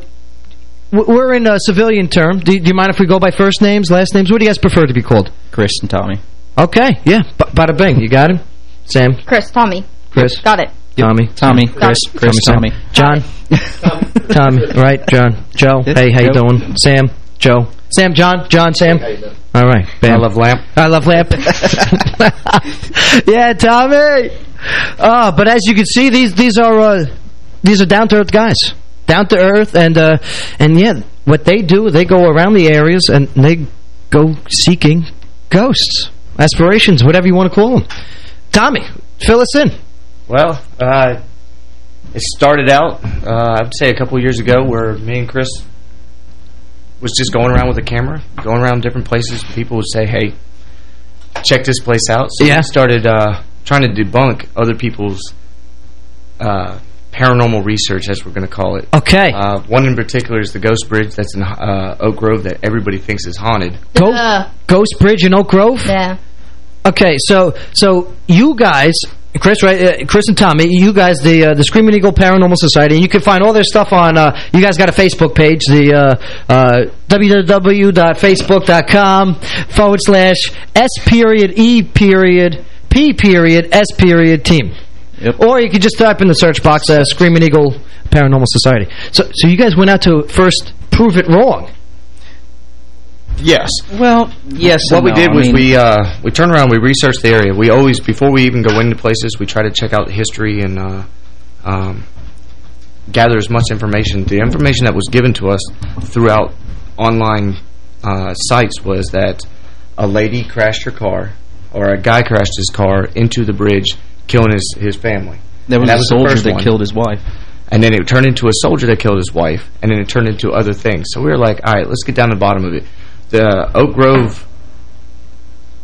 we're in a civilian term. Do, do you mind if we go by first names, last names? What do you guys prefer to be called? Chris and Tommy. Okay, yeah. B bada bing. You got him? Sam? Chris, Tommy. Chris? Got it. Tommy. Tommy, Got Chris. Chris, Sam. Tommy. John. Tommy. Right, John. Joe. Hey, how you doing? Sam. Joe. Sam, John. John, Sam. All right. Bam. I love lamp. I love lamp. yeah, Tommy. Uh, but as you can see, these these are uh, these are down to earth guys, down to earth, and uh, and yeah, what they do, they go around the areas and they go seeking ghosts, aspirations, whatever you want to call them. Tommy, fill us in. Well, uh, it started out, uh, I'd say a couple years ago, where me and Chris was just going around with a camera, going around different places. People would say, hey, check this place out. So Yeah. we started uh, trying to debunk other people's uh, paranormal research, as we're going to call it. Okay. Uh, one in particular is the Ghost Bridge that's in uh, Oak Grove that everybody thinks is haunted. Go Ghost Bridge in Oak Grove? Yeah. Okay, so so you guys, Chris, right? Uh, Chris and Tommy, you guys, the uh, the Screaming Eagle Paranormal Society, and you can find all their stuff on. Uh, you guys got a Facebook page, the uh, uh, www.facebook.com forward slash s period e period p period s period team. Yep. Or you could just type in the search box uh, Screaming Eagle Paranormal Society. So so you guys went out to first prove it wrong. Yes. Well, yes What and we no. did I was mean- we uh, we turned around, we researched the area. We always, before we even go into places, we try to check out the history and uh, um, gather as much information. The information that was given to us throughout online uh, sites was that a lady crashed her car, or a guy crashed his car into the bridge, killing his, his family. There And was a the soldier that one. killed his wife. And then it turned into a soldier that killed his wife, and then it turned into other things. So we were like, all right, let's get down to the bottom of it. The Oak Grove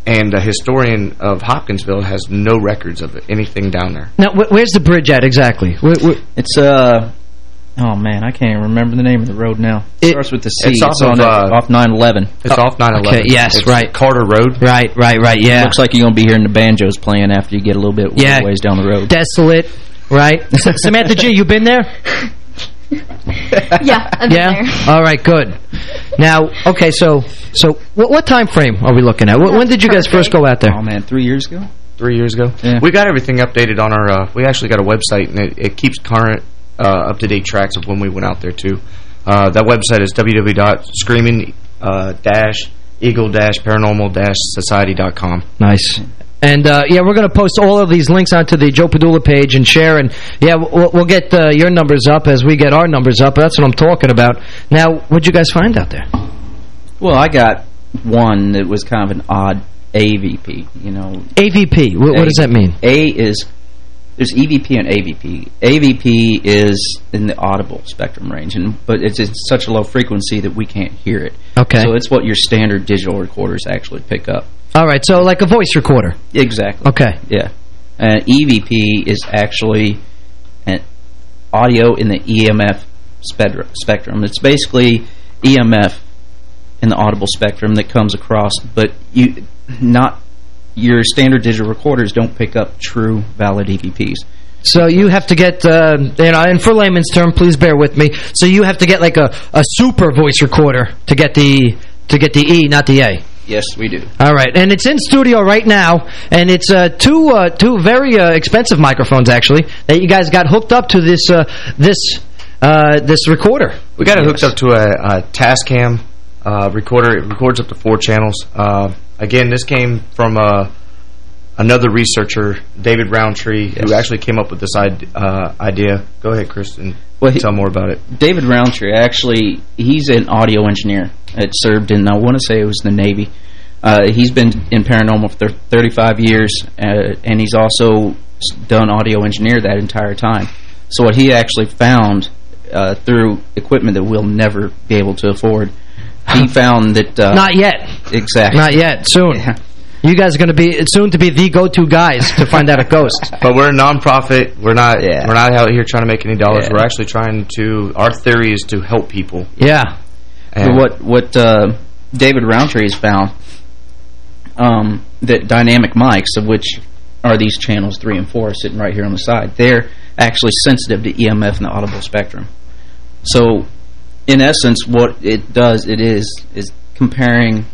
and the historian of Hopkinsville has no records of anything down there. Now, wh where's the bridge at exactly? Where, where, It's, uh... Oh, man, I can't even remember the name of the road now. It starts with the C. it's off on of, uh, off 911. It's off 911. Okay, yes, It's right. Carter Road. Right, right, right, yeah. Looks like you're going to be hearing the banjos playing after you get a little bit Yeah. ways down the road. Desolate, right? Samantha G, you been there? Yeah, I've been yeah? there. All right, good. Now, okay, so so what, what time frame are we looking at? Wh- When did you guys first go out there? Oh, man, three years ago? Three years ago? Yeah. We got everything updated on our, uh, we actually got a website, and it, it keeps current, uh, up-to-date tracks of when we went out there, too. Uh, that website is www.screaming-eagle-paranormal-society.com. Nice. And, uh, yeah, we're going to post all of these links onto the Joe Padula page and share. And, yeah, we'll, we'll get uh, your numbers up as we get our numbers up. That's what I'm talking about. Now, what'd you guys find out there? Well, I got one that was kind of an odd AVP, you know. AVP, what, what does that mean? A is, there's EVP and AVP. AVP is in the audible spectrum range, and but it's at such a low frequency that we can't hear it. Okay. So it's what your standard digital recorders actually pick up. All right, so like a voice recorder. Exactly. Okay. Yeah. EVP is actually an audio in the EMF spectrum- spectrum. It's basically EMF in the audible spectrum that comes across, but you not your standard digital recorders don't pick up true valid EVPs. So you have to get, uh, you know, and for layman's term, please bear with me. So you have to get like a, a super voice recorder to get the to get the E, not the A. Yes, we do. All right, and it's in studio right now, and it's uh, two uh, two very uh, expensive microphones actually that you guys got hooked up to this uh, this uh, this recorder. We got it hooked up to a, a Tascam uh, recorder. It records up to four channels. Uh, again, this came from uh, another researcher, David Rountree, who actually came up with this ide uh, idea. Go ahead, Chris, and Well, he- tell more about it. David Rountree, actually, he's an audio engineer. It served in, I want to say it was the Navy. Uh, he's been in paranormal for 35 years, uh, and he's also done audio engineer that entire time. So what he actually found uh, through equipment that we'll never be able to afford, he found that... Uh, Not yet. Exactly. Not yet. Soon. You guys are going to be soon to be the go-to guys to find out a ghost. But we're a nonprofit. We're not. We're not out here trying to make any dollars. Yeah. We're actually trying to. Our theory is to help people. Yeah. But what what uh, David Rountree has found um, that dynamic mics, of which are these channels three and four sitting right here on the side, they're actually sensitive to EMF and the audible spectrum. So, in essence, what it does it is is comparing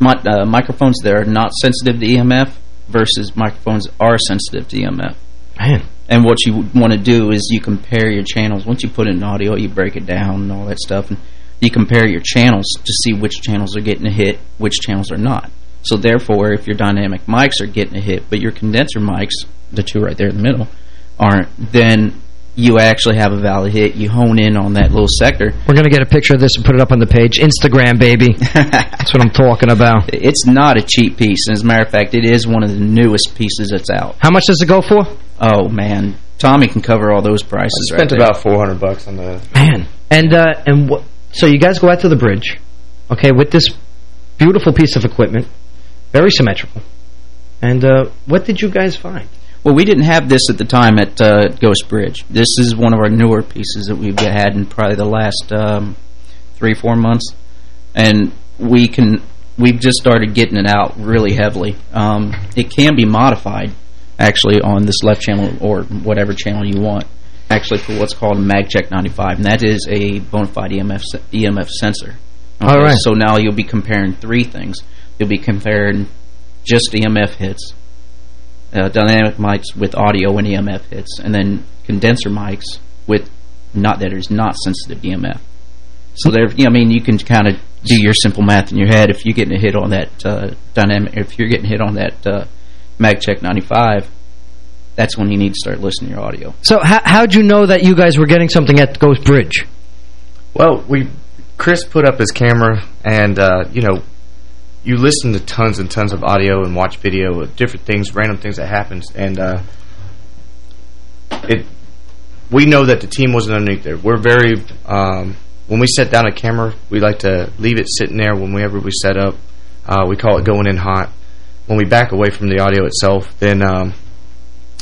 uh, microphones that are not sensitive to EMF versus microphones that are sensitive to EMF. Man. And what you want to do is you compare your channels. Once you put in audio, you break it down and all that stuff. And you compare your channels to see which channels are getting a hit, which channels are not. So therefore, if your dynamic mics are getting a hit, but your condenser mics, the two right there in the middle, aren't, then you actually have a valid hit. You hone in on that little sector. We're going to get a picture of this and put it up on the page. Instagram, baby. That's what I'm talking about. It's not a cheap piece. As a matter of fact, it is one of the newest pieces that's out. How much does it go for? Oh, man. Tommy can cover all those prices I Spent right there. about 400 bucks on the. Man. And uh, and what? So you guys go out to the bridge, okay, with this beautiful piece of equipment, very symmetrical. And uh, what did you guys find? Well, we didn't have this at the time at uh, Ghost Bridge. This is one of our newer pieces that we've had in probably the last um, three, four months, and we can we've just started getting it out really heavily. Um, it can be modified actually on this left channel or whatever channel you want. Actually, for what's called a MagCheck 95, and that is a bona fide EMF EMF sensor. All right. So now you'll be comparing three things. You'll be comparing just EMF hits, uh, dynamic mics with audio and EMF hits, and then condenser mics with not that is not sensitive to EMF. So there, you know, I mean, you can kind of do your simple math in your head. If you're getting a hit on that uh, dynamic, if you're getting hit on that uh, MagCheck 95, that's when you need to start listening to your audio. So how, how'd you know that you guys were getting something at Ghost Bridge? Well, we Chris put up his camera, and uh, you know, you listen to tons and tons of audio and watch video of different things, random things that happens, and uh, it. We know that the team wasn't underneath there. We're very um, when we set down a camera, we like to leave it sitting there. Whenever we set up, uh, we call it going in hot. When we back away from the audio itself, then um,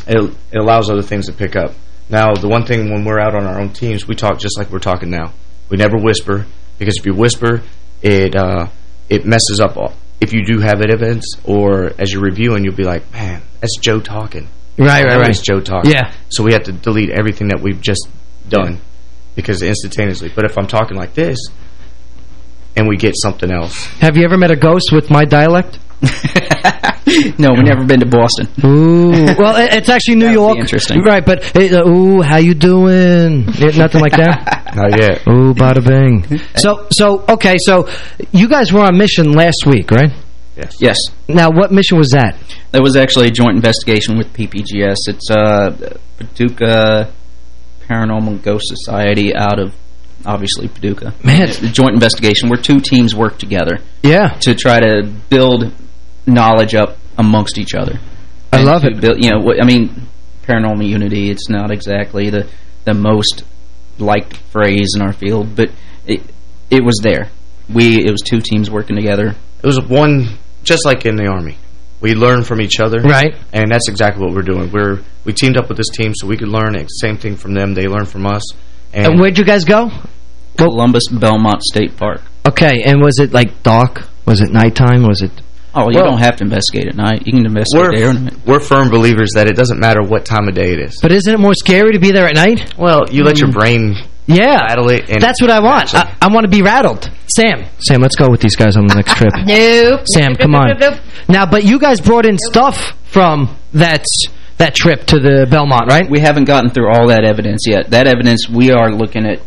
it, it allows other things to pick up. Now, the one thing when we're out on our own teams, we talk just like we're talking now. We never whisper because if you whisper, it uh, it messes up. All. If you do have evidence, or as you're reviewing, you'll be like, "Man, that's Joe talking." Right, right, That right. was Joe talking. Yeah. So we have to delete everything that we've just done because instantaneously. But if I'm talking like this, and we get something else. Have you ever met a ghost with my dialect? no, we've never been to Boston. Ooh. well, it's actually New York. interesting. Right, but, uh, ooh, how you doing? Yeah, Nothing like that? Not yet. Ooh, bada bing. So, so okay, so you guys were on mission last week, right? Yes. Yes. Now, what mission was that? That was actually a joint investigation with PPGS. It's uh, Paducah Paranormal Ghost Society out of, obviously, Paducah. Man. It's a joint investigation where two teams work together. Yeah. To try to build knowledge up amongst each other. I And love it. Build, you know, I mean, paranormal unity, it's not exactly the, the most liked phrase in our field, but it, it was there. We It was two teams working together. It was one, just like in the Army. We learn from each other. Right. And that's exactly what we're doing. We're We teamed up with this team so we could learn the same thing from them. They learn from us. And, And where'd you guys go? Columbus Belmont State Park. Okay, and was it like dark? Was it nighttime? Was it... Oh, you Well- don't have to investigate at night. You can investigate we're, there. in we're firm believers that it doesn't matter what time of day it is. But isn't it more scary to be there at night? Well, you let your mm. brain yeah. rattle it. And That's what I want. I, I want to be rattled. Sam. Sam, let's go with these guys on the next trip. Nope. Sam, come on. nope, nope. Now, but you guys brought in stuff from that that trip to the Belmont, right? We haven't gotten through all that evidence yet. That evidence, we are looking at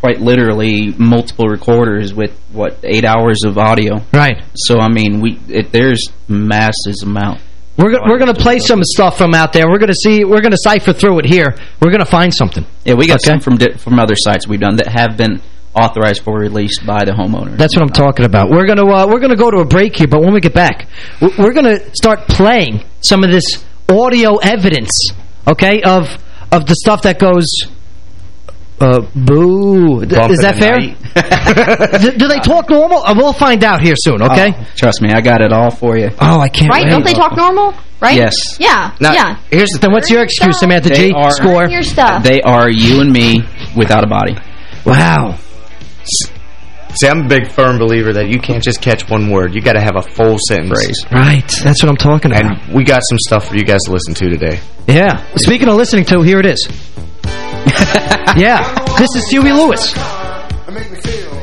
quite literally multiple recorders with, what, eight hours of audio. Right. So, I mean, we it, there's masses amount. We're go we're going to play some stuff from out there. We're going to see. We're going to cipher through it here. We're going to find something. Yeah, we got Okay. some from di from other sites we've done that have been authorized for release by the homeowner. That's what I'm talking about. We're gonna uh, we're gonna go to a break here, but when we get back, we're gonna start playing some of this audio evidence, okay, of of the stuff that goes. Uh, boo. Bump Is that fair? do, do they talk normal? Uh, we'll find out here soon, okay? Oh, trust me, I got it all for you. Oh, I can't Right? wait. Don't they talk normal? Right? Yes. Yeah. Now, yeah. Here's the Then what's your excuse, Samantha They G? are- Score. Your stuff. They are you and me without a body. Wow. See, I'm a big firm believer that you can't just catch one word. You got to have a full sentence. Phrase. Right. That's what I'm talking about. And we got some stuff for you guys to listen to today. Yeah. Speaking of listening to, here it is. yeah. This is Huey Lewis.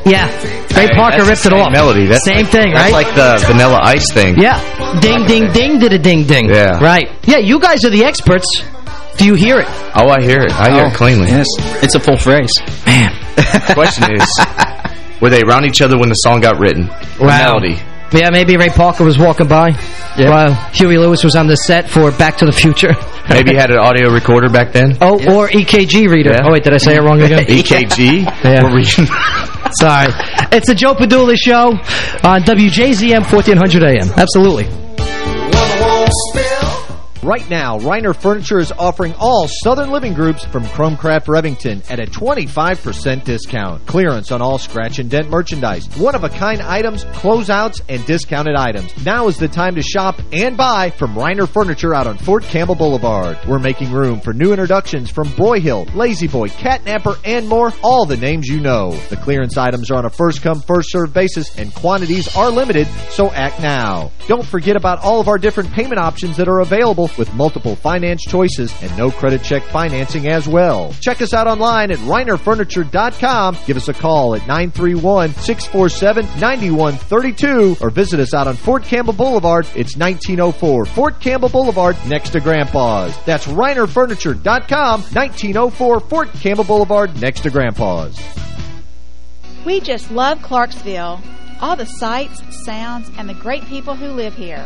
Yeah. Ray Parker ripped it off. melody. That's Same like, thing, That's right? like the Vanilla Ice thing. Yeah. Ding, ding, ding, did a ding, ding. Yeah. Right. Yeah, you guys are the experts. Do you hear it? Oh, I hear it. I hear Oh, it cleanly. Yes, it's a full phrase. Man. question is, were they around each other when the song got written? Wow. melody. Yeah, maybe Ray Parker was walking by Yeah. while Huey Lewis was on the set for Back to the Future. Maybe you had an audio recorder back then? Oh, or EKG reader. Yeah. Oh, wait, did I say it wrong again? EKG? Yeah. We're reading- Sorry. It's the Joe Padula Show on WJZM 1400 AM. Absolutely. Right now, Reiner Furniture is offering all Southern Living Groups from Chromcraft Revington at a 25% discount. Clearance on all scratch and dent merchandise, one-of-a-kind items, closeouts, and discounted items. Now is the time to shop and buy from Reiner Furniture out on Fort Campbell Boulevard. We're making room for new introductions from Broyhill, La-Z-Boy, Catnapper, and more, all the names you know. The clearance items are on a first-come, first-served basis, and quantities are limited, so act now. Don't forget about all of our different payment options that are available with multiple finance choices and no credit check financing as well. Check us out online at reinerfurniture.com. Give us a call at 931-647-9132 or visit us out on Fort Campbell Boulevard. It's 1904 Fort Campbell Boulevard next to Grandpa's. That's reinerfurniture.com, 1904 Fort Campbell Boulevard next to Grandpa's. We just love Clarksville. All the sights, sounds, and the great people who live here.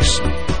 Voice.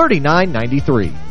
931-906-3993.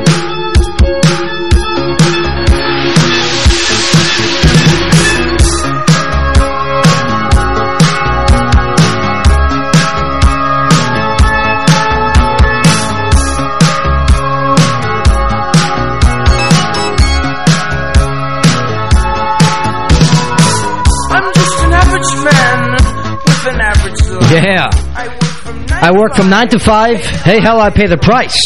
I work from 9 to 5. Hey, hell, I pay the price.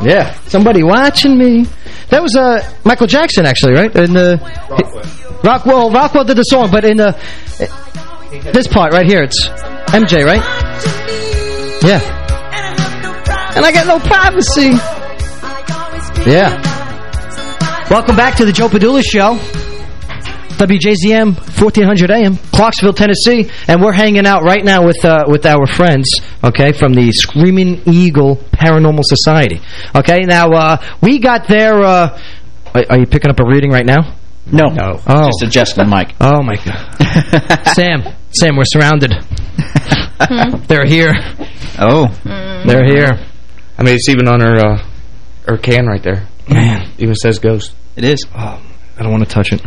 Yeah. Somebody watching me. That was uh, Michael Jackson, actually, right? In the Rockwell. Rockwell did the song, but in the this part right here, it's MJ, right? Yeah. And I got no privacy. Yeah. Welcome back to the Joe Padula Show. WJZM 1400 AM, Clarksville, Tennessee, and we're hanging out right now with uh, with our friends, okay, from the Screaming Eagle Paranormal Society. Okay, now uh, we got their. Uh, are, are you picking up a reading right now? No, no, Oh. just adjusting the mic. Oh my God, Sam, Sam, we're surrounded. They're here. Oh, they're here. I mean, it's even on her uh, her can right there. Man, It even says ghost. It is. Oh, I don't want to touch it.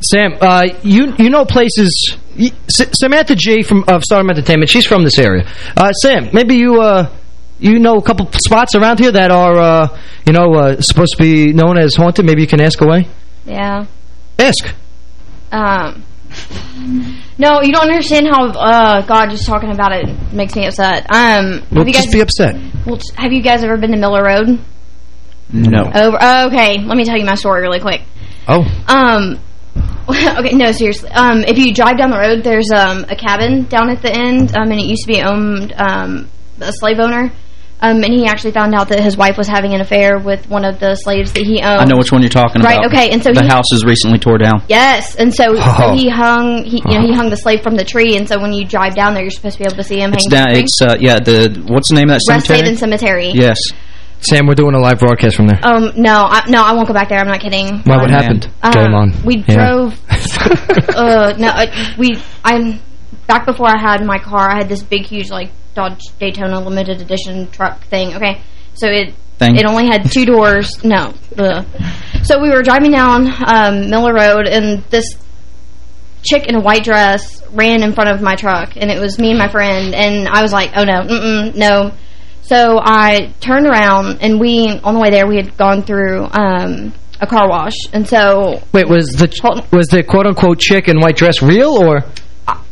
Sam, uh, you you know places. y- S Samantha G from of Stardom Entertainment. She's from this area. Uh, Sam, maybe you uh, you know a couple spots around here that are uh, you know uh, supposed to be known as haunted. Maybe you can ask away. Yeah. Ask. Um. No, you don't understand how. Uh, God, just talking about it makes me upset. Um. Well, have you guys? just be upset. Well, have you guys ever been to Miller Road? No. Over. Oh, okay, let me tell you my story really quick. Oh. Um. Okay, no, seriously. Um, if you drive down the road, there's um a cabin down at the end, um, and it used to be owned um a slave owner. Um, and he actually found out that his wife was having an affair with one of the slaves that he owned. I know which one you're talking Right, about. Right. Okay, and so the he- house is recently tore down. Yes, and so, so Oh. he hung he you know he hung the slave from the tree, and so when you drive down there, you're supposed to be able to see him It's hanging. down. from the tree. It's uh, yeah. The what's the name of that cemetery? Rest? Haven Cemetery. Yes. Sam, we're doing a live broadcast from there. Um, no, I, no, I won't go back there. I'm not kidding. Why? What Um, happened? uh, Game on. We Yeah. drove. uh, no, uh, we. I'm back before I had my car. I had this big, huge, like Dodge Daytona limited edition truck thing. Okay, so it Thing. it only had two doors. No, ugh. so we were driving down um, Miller Road, and this chick in a white dress ran in front of my truck, and it was me and my friend, and I was like, oh no, mm -mm, no. So I turned around, and we, on the way there, we had gone through um, a car wash. And so... Wait, was the was the quote-unquote chick in white dress real, or...?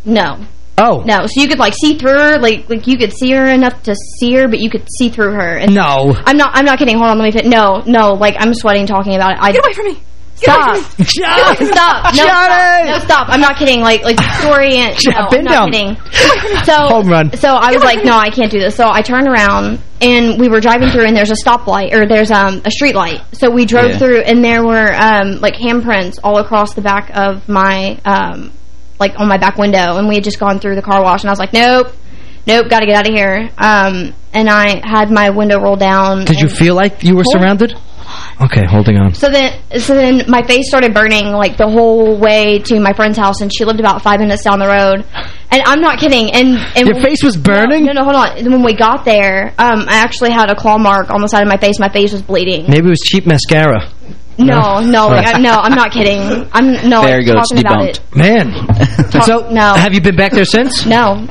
No. Oh. No, so you could, like, see through her. Like, like you could see her enough to see her, but you could see through her. And No. I'm not I'm not kidding. Hold on, let me fit. No, no, like, I'm sweating talking about it. I, Get away from me! Stop! stop! Stop! No, stop! No, stop! I'm not kidding. Like, like story and no, I'm not kidding. So, Home run. so I was like, no, I can't do this. So I turned around and we were driving through, and there's a stoplight or there's um a street light. So we drove Yeah. through, and there were um like handprints all across the back of my um like on my back window, and we had just gone through the car wash, and I was like, nope. Nope, got to get out of here. Um, and I had my window rolled down. Did you feel like you were surrounded? Okay, holding on. so then, so then my face started burning like the whole way to my friend's house, and she lived about five minutes down the road. And I'm not kidding. And, and Your face was burning? No, no, no, hold on. And when we got there, um, I actually had a claw mark on the side of my face. My face was bleeding. Maybe it was cheap mascara. No, no, like, I, no, I'm not kidding. I'm no There like, you go, it's talking about it. debunked. Man. so, no. have you been back there since? No.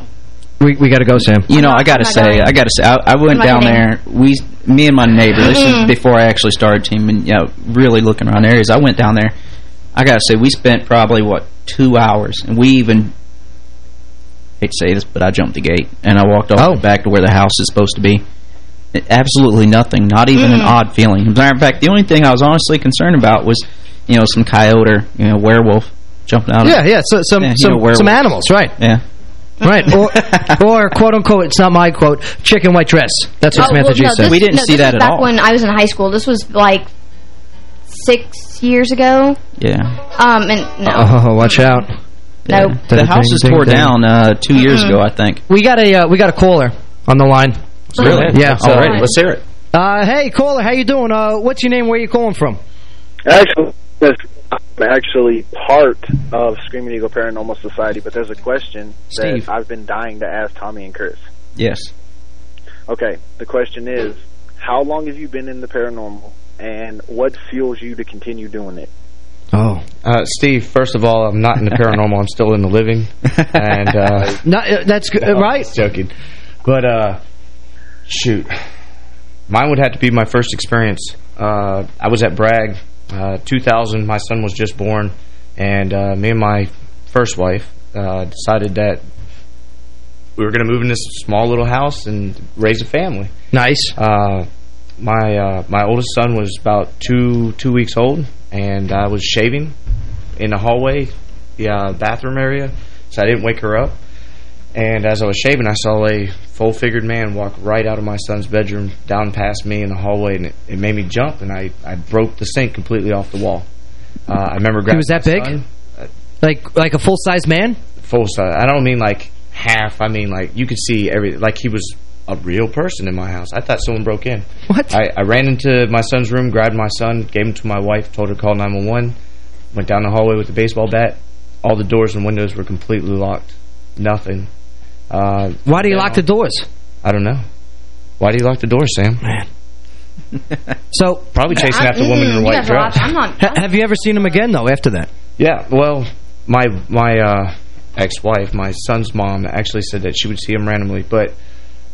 We we got to go, Sam. You know, I got to not say, going. I got to say, I, I went down there. We, me and my neighbor. This is Mm. before I actually started teaming. You know, really looking around areas. I went down there. I got to say, we spent probably what two hours, and we even hate to say this, but I jumped the gate and I walked all Oh. back to where the house is supposed to be. Absolutely nothing. Not even an Mm. odd feeling. As a matter of fact, the only thing I was honestly concerned about was, you know, some coyote or you know werewolf jumping out. Yeah, of, yeah, so, some Yeah, some know, some animals, right? Yeah. Right, or, or quote unquote, it's not my quote, chick in white dress. That's what Oh, Samantha well, G no, said. this- no, this was back when I was in high school. This was like six years ago. Yeah. Um, and no. Oh, watch out. Nope. The house is tore down uh, two years Mhm. ago, I think. We got a uh, we got a caller on the line. Really? Yeah. All right, let's hear it. Uh, hey, caller, how you doing? Uh, what's your name? Where are you calling from? Actually, I'm actually part of Screaming Eagle Paranormal Society, but there's a question Steve. that I've been dying to ask Tommy and Chris. Yes. Okay, the question is, how long have you been in the paranormal, and what fuels you to continue doing it? Oh. Uh, Steve, first of all, I'm not in the paranormal. I'm still in the living. And uh, No, uh, that's good, No, right? just joking. But, uh, shoot. Mine would have to be my first experience. Uh, I was at Bragg, uh, 2000. My son was just born. And uh, me and my first wife uh, decided that we were going to move in this small little house and raise a family. Nice. Uh, my uh, my oldest son was about two two weeks old, and I was shaving in the hallway, the uh, bathroom area, so I didn't wake her up. And as I was shaving, I saw a full-figured man walk right out of my son's bedroom, down past me in the hallway, and it, it made me jump, and I, I broke the sink completely off the wall. Uh, I remember grabbing He was that big? son, Like like a full-size man? full size. I don't mean like half. I mean like you could see every like he was a real person in my house. I thought someone broke in. What? I, I ran into my son's room, grabbed my son, gave him to my wife, told her to call 911, went down the hallway with the baseball bat. All the doors and windows were completely locked. Nothing. Uh, Why do you lock the doors? I don't know. Why do you lock the doors, Sam? Man. So Probably chasing after a woman in a white dress. Ha- have you ever seen him again though? After that? Yeah, well, my my uh, ex-wife, my son's mom, actually said that she would see him randomly. But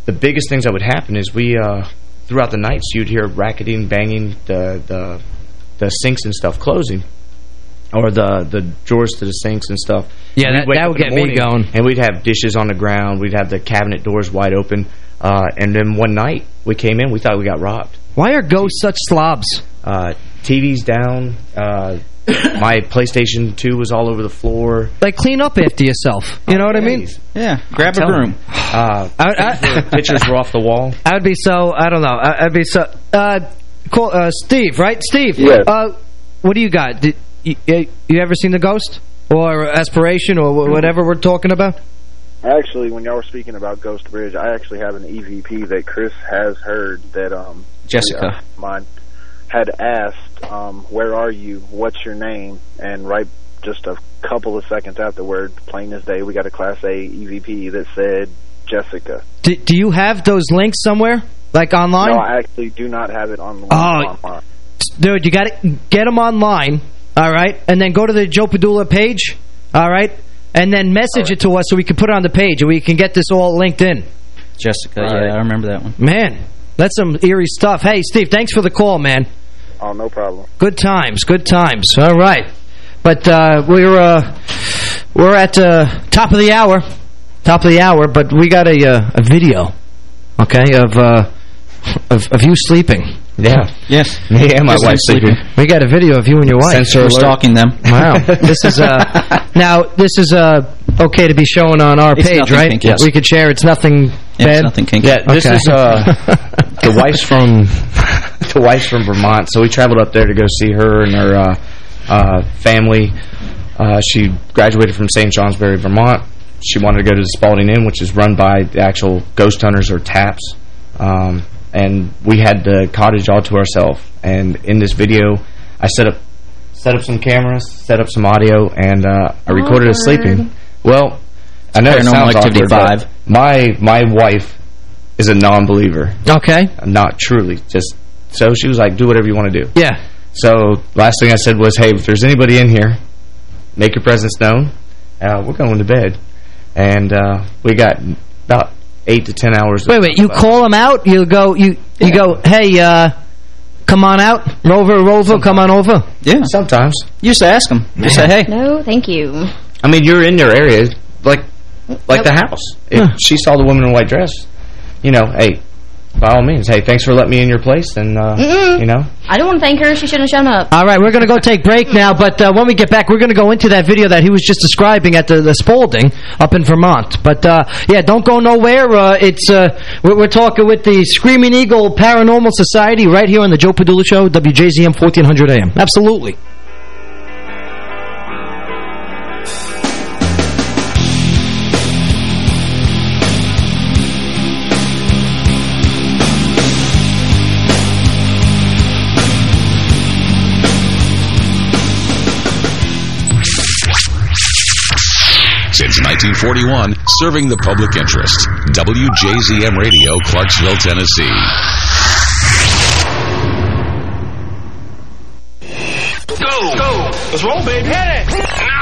the biggest things that would happen is we, uh, throughout the nights, you'd hear racketing, banging, the the the sinks and stuff closing, or the the drawers to the sinks and stuff. Yeah, We'd that- that would in the get me going. And we'd have dishes on the ground. We'd have the cabinet doors wide open. Uh, and then one night we came in, we thought we got robbed. Why are ghosts such slobs? Uh, TV's down. Uh, my PlayStation 2 was all over the floor. Like clean up after yourself. You know what I mean? Yeah, grab I'm a broom. you. Uh, I, I, pictures were off the wall. I would be so, I don't know. I, I'd be so, uh, call, uh, Steve, right? Steve. Yes. Uh, what do you got? Did you, you ever seen the ghost? Or aspiration or whatever we're talking about? Actually, when y'all were speaking about Ghost Bridge, I actually have an EVP that Chris has heard that um Jessica. mine had asked, um, "Where are you? What's your name?" And right just a couple of seconds afterward, plain as day, we got a Class A EVP that said Jessica. Do, do you have those links somewhere? Like online? No, I actually do not have it on Oh. online. Dude, you got to get them online, all right? And then go to the Joe Padula page, all right? And then message it to us so we can put it on the page and we can get this all linked in. Jessica, Right. yeah, I remember that one. Man, that's some eerie stuff. Hey, Steve, thanks for the call, man. Oh, no problem. Good times, good times. All right. But uh, we're uh, we're at uh, top of the hour, top of the hour. But we got a uh, a video, okay, of uh, of of you sleeping. Yeah. Yes. Me and my wife I'm sleeping. We got a video of you and your wife. Censor We're stalking them. Wow. this is uh now this is uh okay to be shown on our It's page, right? kinky. Yes. We could share. It's nothing Yeah, bad. it's nothing kinky. Yeah, this Okay. is uh, the wife's from the wife's from Vermont, so we traveled up there to go see her and her uh, uh, family. Uh, she graduated from St. Johnsbury, Vermont. She wanted to go to the Spalding Inn, which is run by the actual ghost hunters or taps. Um, and we had the cottage all to ourselves. And in this video, I set up set up some cameras, set up some audio, and uh, I recorded us sleeping. Well, I know it sounds Activity awkward, but 5. My my wife is a non-believer. Okay. Not truly. Just so she was like, do whatever you want to do. Yeah. So last thing I said was, hey, if there's anybody in here, make your presence known. Uh, we're going to bed. And uh, we got about eight to ten hours. Wait, wait. You call them out. You go. You you go. Hey, uh, come on out, Rover, Rover, come on over. Yeah. Sometimes. You just ask them. Just say, hey. No, thank you. I mean, you're in their area, like like Nope. the house. If she saw the woman in a white dress, you know, hey, by all means, hey, thanks for letting me in your place, and uh, Mm-mm. you know, I don't want to thank her. She shouldn't have shown up. All right, we're going to go take break now, but uh, when we get back, we're going to go into that video that he was just describing at the, the Spalding up in Vermont. But, uh, yeah, don't go nowhere. Uh, it's uh, we're, we're talking with the Screaming Eagle Paranormal Society right here on the Joe Padula Show, WJZM 1400 AM. Absolutely. 1941, serving the public interest. WJZM Radio, Clarksville, Tennessee. Go! Go! Let's roll, baby. Hit it!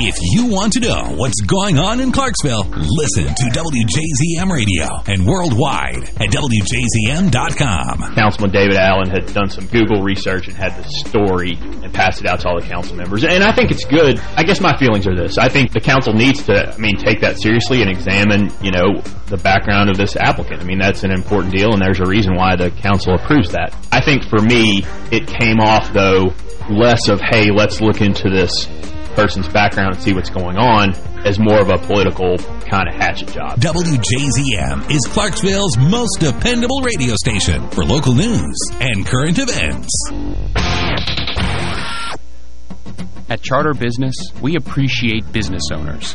If you want to know what's going on in Clarksville, listen to WJZM Radio and worldwide at WJZM.com. Councilman David Allen had done some Google research and had the story and passed it out to all the council members. And I think it's good. I guess my feelings are this. I think the council needs to, I mean, take that seriously and examine, you know, the background of this applicant. I mean, that's an important deal, and there's a reason why the council approves that. I think for me, it came off, though, less of, hey, let's look into this person's background and see what's going on as more of a political kind of hatchet job. WJZM is Clarksville's most dependable radio station for local news and current events. At Charter Business, we appreciate business owners.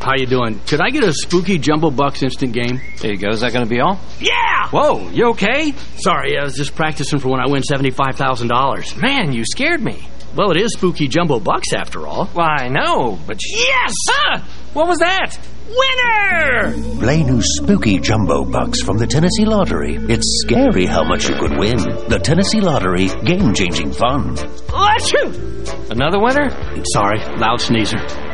How you doing? Could I get a spooky Jumbo Bucks instant game? There you go. Is that going to be all? Yeah! Whoa, you okay? Sorry, I was just practicing for when I win $75,000. Man, you scared me. Well, it is spooky Jumbo Bucks after all. Well, I know, but... Yes! Ah! What was that? Winner! Play new spooky jumbo bucks from the Tennessee Lottery. It's scary how much you could win. The Tennessee Lottery, game-changing fun. Achoo! Another winner? Sorry, loud sneezer.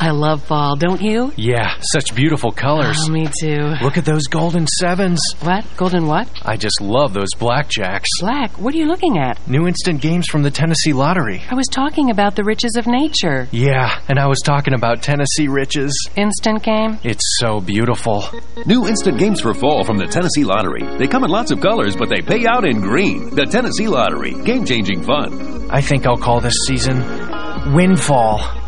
I love fall, don't you? Yeah, such beautiful colors. Oh, me too. Look at those golden sevens. What? Golden what? I just love those blackjacks. Black? What are you looking at? New instant games from the Tennessee Lottery. I was talking about the riches of nature. Yeah, and I was talking about Tennessee riches. Instant game? It's so beautiful. New instant games for fall from the Tennessee Lottery. They come in lots of colors, but they pay out in green. The Tennessee Lottery. Game-changing fun. I think I'll call this season Windfall.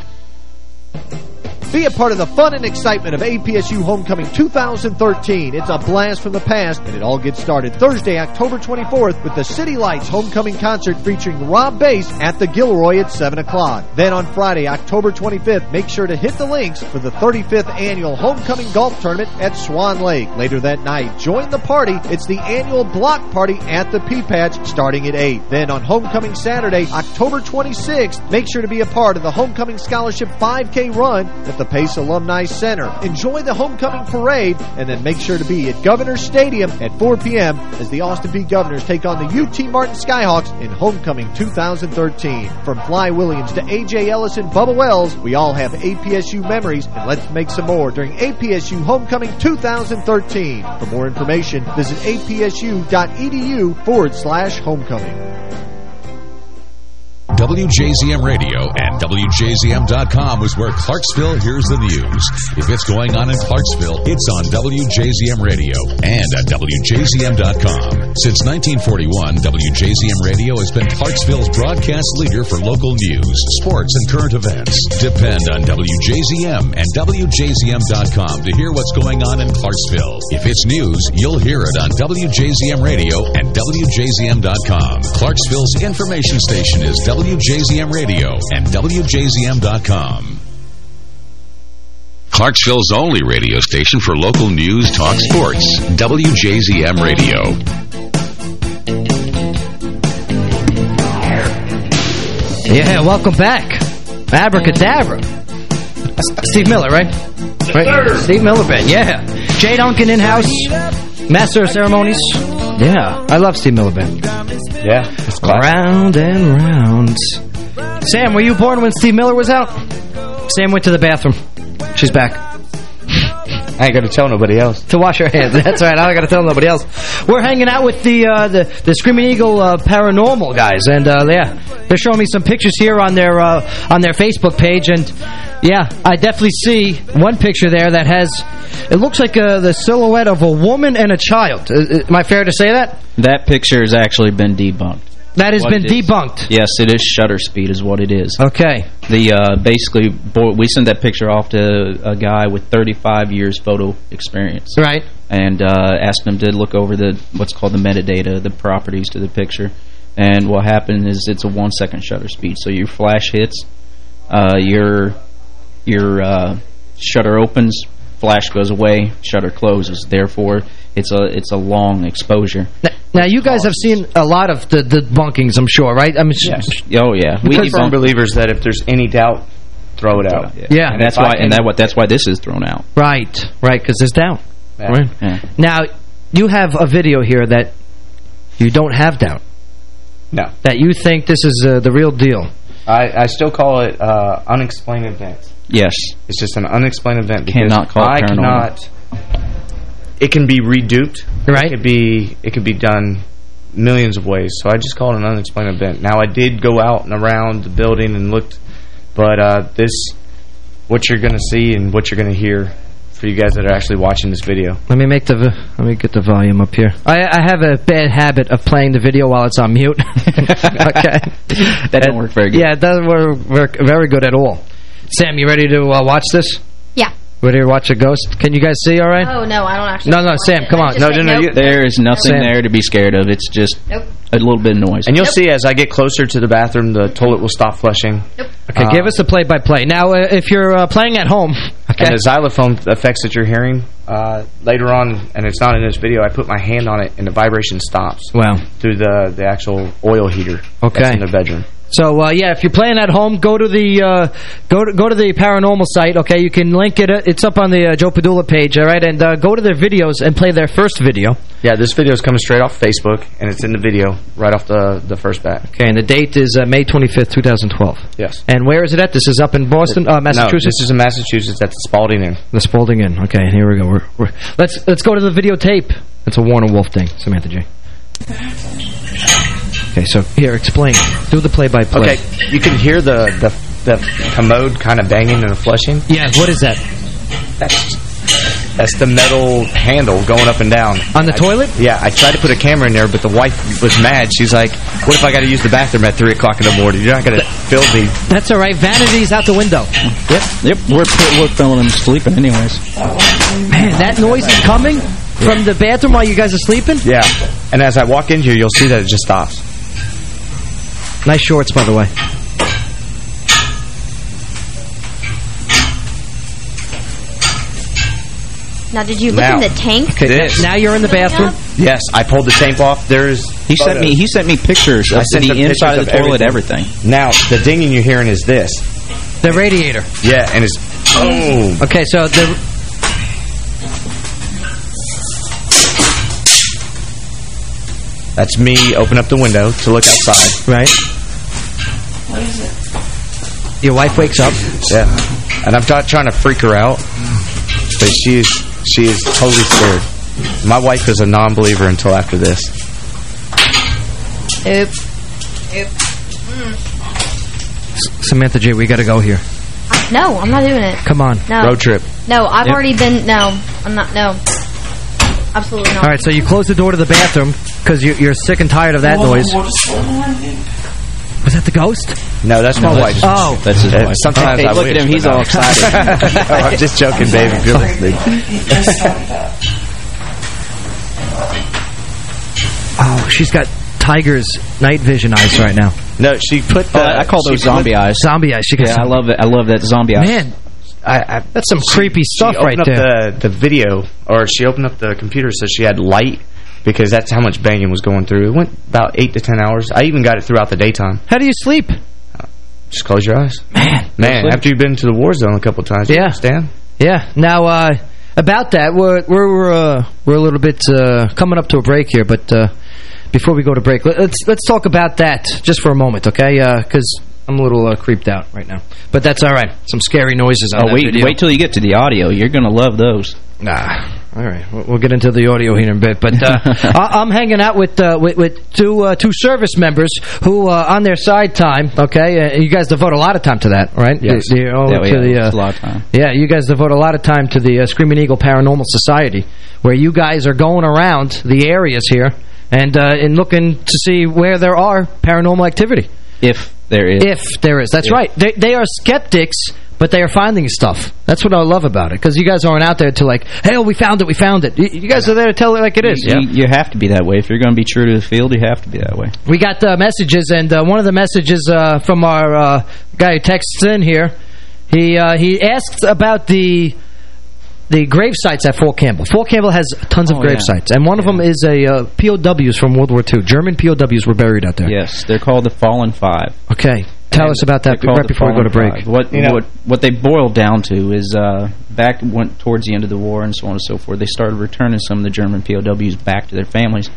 Bye. Be a part of the fun and excitement of APSU Homecoming 2013. It's a blast from the past, and it all gets started Thursday, October 24th with the City Lights Homecoming Concert featuring Rob Base at the Gilroy at 7 o'clock. Then on Friday, October 25th, make sure to hit the links for the 35th Annual Homecoming Golf Tournament at Swan Lake. Later that night, join the party. It's the annual block party at the P-Patch starting at 8. Then on Homecoming Saturday, October 26th, make sure to be a part of the Homecoming Scholarship 5K run at the Pace Alumni Center. Enjoy the homecoming parade and then make sure to be at Governor's Stadium at 4 p.m. as the Austin Peay Governors take on the UT Martin Skyhawks in Homecoming 2013. From Fly Williams to A.J. Ellis and Bubba Wells, we all have APSU memories and let's make some more during APSU Homecoming 2013. For more information, visit apsu.edu forward slash homecoming. WJZM Radio and WJZM.com is where Clarksville hears the news. If it's going on in Clarksville, it's on WJZM Radio and at WJZM.com. Since 1941, WJZM Radio has been Clarksville's broadcast leader for local news, sports, and current events. Depend on WJZM and WJZM.com to hear what's going on in Clarksville. If it's news, you'll hear it on WJZM Radio and WJZM.com. Clarksville's information station is WJZM Radio and WJZM.com. Clarksville's only radio station for local news, talk, sports. WJZM Radio. Yeah, welcome back. Abracadabra. Steve Miller, right? right? Steve Miller Band, yeah. Jay Duncan in-house, master of ceremonies. Yeah, I love Steve Miller Band. Yeah. Round and round. Sam, were you born when Steve Miller was out? Sam went to the bathroom. She's back. I ain't got to tell nobody else. To wash her hands. That's right. I don't got to tell nobody else. We're hanging out with the uh, the, the Screaming Eagle uh, paranormal guys, and uh, yeah, they're showing me some pictures here on their uh, on their Facebook page, and yeah, I definitely see one picture there that has it looks like uh, the silhouette of a woman and a child. Uh, Am I fair to say that? That picture has actually been debunked. That has been debunked. Yes, it is shutter speed is what it is. Okay. The uh, basically, boy, we sent that picture off to a guy with 35 years photo experience. Right. And uh, asked him to look over the what's called the metadata, the properties to the picture. And what happened is it's a one second shutter speed. So your flash hits, uh, your your uh, shutter opens, flash goes away, shutter closes. Therefore, it's a it's a long exposure. Now, you guys have seen a lot of the, the bunkings, I'm sure, right? I mean, Oh, yeah. We We are firm believers that if there's any doubt, throw it out. Yeah. And that's why, and that what that's why this is thrown out. Right, right, because it's down. Yeah. Right. Yeah. Now, you have a video here that you don't have doubt. No. That you think this is uh, the real deal. I, I still call it uh, unexplained events. Yes. It's just an unexplained event. Cannot call it I paranormal. cannot. It can be reduped. Right. It could be. It could be done millions of ways. So I just call it an unexplained event. Now I did go out and around the building and looked, but uh, this, what you're going to see and what you're going to hear, for you guys that are actually watching this video. Let me make the let me get the volume up here. I, I have a bad habit of playing the video while it's on mute. okay, That don't work very good. Yeah, it doesn't work, work very good at all. Sam, you ready to uh, watch this? Yeah. Ready to watch a ghost? Can you guys see all right? Oh, no, I don't actually... No, no, Sam, come on. Just say nope. There is nothing Sam. there to be scared of. It's just Nope. a little bit of noise. And you'll see as I get closer to the bathroom, the toilet will stop flushing. Okay, Uh, give us a play-by-play. Now, uh, if you're uh, playing at home, okay, And the xylophone effects that you're hearing uh, later on, and it's not in this video, I put my hand on it and the vibration stops. Wow. Through the the actual oil heater. Okay. That's in the bedroom. So uh, yeah, if you're playing at home, go to the uh, go to go to the paranormal site. Okay, you can link it. It's up on the uh, Joe Padula page. All right, and uh, go to their videos and play their first video. Yeah, this video is coming straight off Facebook, and it's in the video right off the the first bat. Okay, and the date is uh, May 25th, 2012. Yes. And where is it at? This is up in Boston, uh, No, Massachusetts. this is in Massachusetts at the Spalding Inn. the Spalding Inn. Okay, here we go. We're, we're, let's let's go to the videotape. It's a Warner Wolf thing, Samantha J. Okay, so here, explain. Do the play-by-play. Okay, you can hear the the, the commode kind of banging and flushing. Yeah, what is that? That's that's the metal handle going up and down on the I- toilet. Yeah, I tried to put a camera in there, but the wife was mad. She's like, "What if I got to use the bathroom at three o'clock in the morning? You're not going to film me." That's all right. Vanity's out the window. Yep, yep. We're we're filming them sleeping anyways. Man, that noise is coming from the bathroom while you guys are sleeping. Yeah, and as I walk in here, you'll see that it just stops. Nice shorts, by the way. Now, did you look Now. in the tank? Okay, This. now you're in the bathroom. Yes, I pulled the tape off. There's He sent me he sent me pictures I of sent the inside of the of toilet, everything. Now the dinging you're hearing is this. The radiator. Yeah, and it's boom. Okay, so the That's me open up the window to look outside. right. What is it? Your wife wakes up. Yeah, and I'm not trying to freak her out, but she is she is totally scared. My wife is a non-believer until after this. Oop. Oop. Samantha J, we got to go here. No, I'm not doing it. Come on. No. Road trip. No, I've Yep. already been... No, I'm not... No. Absolutely not. All right, so you close the door to the bathroom because you, you're sick and tired of that noise. Was that the ghost? No, that's my No, wife. Oh. That's his wife. Sometimes Hey, I look wish, at him. He's all excited. No, oh, I'm just joking, babe. If you're listening. Oh, she's got tiger's night vision eyes right now. No, she put. Oh, I call those zombie eyes. Zombie eyes. She got Yeah, I love it. I love that zombie eyes. Man, I, I, that's some creepy stuff she right opened there. up the the video, or she opened up the computer so she had light because that's how much banging was going through. It went about eight to ten hours. I even got it throughout the daytime. How do you sleep? Just close your eyes, Man. man. After you've been to the war zone a couple times, you Yeah. understand? Yeah. Now, uh, about that, we're we're uh, we're a little bit uh, coming up to a break here, but uh, before we go to break, let- let's let's talk about that just for a moment, okay? Because I'm a little uh, creeped out right now, but that's all right. Some scary noises on Oh, that wait, video. wait till you get to the audio. You're going to love those. Nah. All right, we'll get into the audio here in a bit, but uh, I- I'm hanging out with uh, with, with two uh, two service members who uh, on their side time. Okay, uh, you guys devote a lot of time to that, right? Yes. The- the- oh, Yeah, to yeah, the, uh, a lot of time. Yeah, you guys devote a lot of time to the uh, Screaming Eagle Paranormal Society, where you guys are going around the areas here and uh, and looking to see where there are paranormal activity. If there is. If there is, that's If. right. They they are skeptics, but they are finding stuff. That's what I love about it, because you guys aren't out there to like, hey, we found it, we found it. You, you guys are there to tell it like it is. You, you have to be that way. If you're going to be true to the field, you have to be that way. We got uh, messages, and uh, one of the messages uh, from our uh, guy who texts in here, he uh, he asks about the the grave sites at Fort Campbell. Fort Campbell has tons of Oh, grave yeah. sites, and one of them is a uh, POWs from World War II. German POWs were buried out there. Yes, they're called the Fallen Five. Okay. Tell And us about that right before we go to break. Five. What, You know- what what they boiled down to is uh, back went towards the end of the war and so on and so forth. They started returning some of the German POWs back to their families,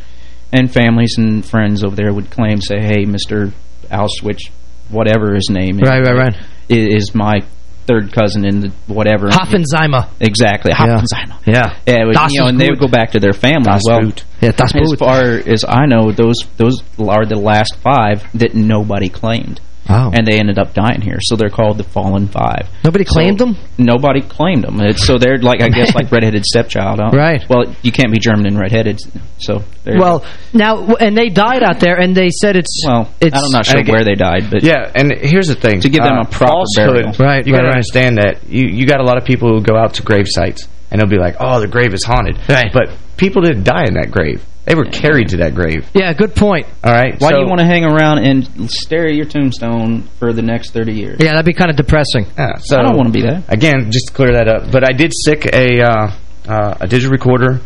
and families and friends over there would claim, say, "Hey, Mister Auschwitz, whatever his name is, Right, right, right. i- is my third cousin in the whatever Hoffenheimer. Exactly, Hoffenheimer. Yeah. Yeah, it was, Das you know, and they would go back to their family. Das well, gut. Yeah, das as gut. far as I know, those those are the last five that nobody claimed. Oh. And they ended up dying here, so they're called the Fallen Five. Nobody claimed them? Nobody claimed them. It's, so they're like, I guess, like redheaded stepchild. Huh? Right. Well, you can't be German and redheaded, so Well, now, and they died out there, and they said it's... Well, it's, I'm not sure again- where they died, but Yeah, and here's the thing. To give them Uh, a proper falsehood, burial. Right, You right, got to right. understand that you, you got a lot of people who go out to grave sites, and they'll be like, oh, the grave is haunted. Right. But people didn't die in that grave. They were carried to that grave. Yeah, good point. All right? why do you want to hang around and stare at your tombstone for the next 30 years? Yeah, that'd be kind of depressing. Yeah, so I don't want to be that. Again, just to clear that up. But I did stick a uh, uh, a digital recorder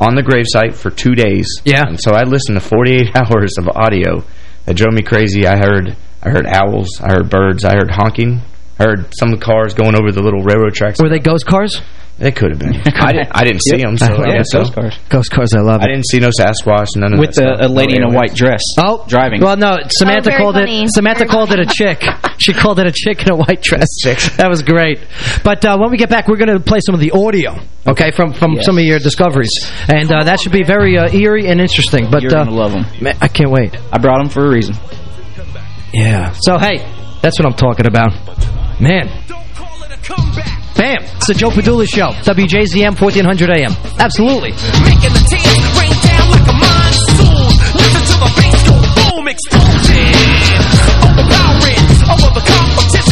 on the gravesite for two days. Yeah. And so I listened to 48 hours of audio that drove me crazy. I heard I heard owls. I heard birds. I heard honking. I heard some cars going over the little railroad tracks. Were they ghost cars? They could have been. I didn't. I didn't see Yep. them. So I Yeah, guess so. ghost cars. Ghost cars, I love it. I didn't see no Sasquatch. None of With that With a stuff. lady in a white dress. Oh, driving. Well, no, Samantha very called funny. it. Samantha Very called it a chick. She called it a chick in a white dress. That was great. But uh, when we get back, we're going to play some of the audio. Okay, from from Yes. some of your discoveries, and uh, that should be very uh, eerie and interesting. But You're uh, gonna love them. man, I can't wait. I brought them for a reason. Yeah. So hey, that's what I'm talking about, man. Bam! It's the Joe Padula Show, WJZM 1400 AM. Absolutely. Making the tears rain down like a monsoon. Listen to the bass go boom, explosion. Overpowering over the competition.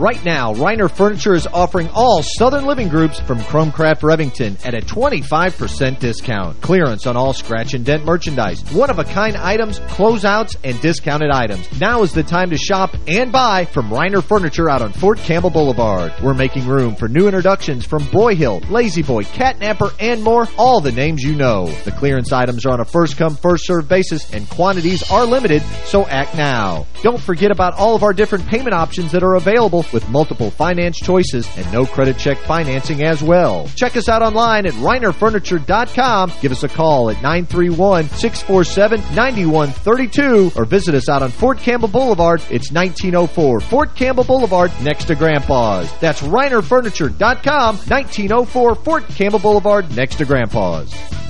Right now, Reiner Furniture is offering all Southern Living Groups from Chromcraft Revington at a 25% discount. Clearance on all scratch and dent merchandise, one-of-a-kind items, closeouts, and discounted items. Now is the time to shop and buy from Reiner Furniture out on Fort Campbell Boulevard. We're making room for new introductions from Boy Hill, La-Z-Boy, Catnapper, and more, all the names you know. The clearance items are on a first-come, first-served basis, and quantities are limited, so act now. Don't forget about all of our different payment options that are available with multiple finance choices and no credit check financing as well. Check us out online at reinerfurniture.com. Give us a call at 931-647-9132 or visit us out on Fort Campbell Boulevard. It's 1904 Fort Campbell Boulevard next to Grandpa's. That's reinerfurniture.com, 1904 Fort Campbell Boulevard next to Grandpa's.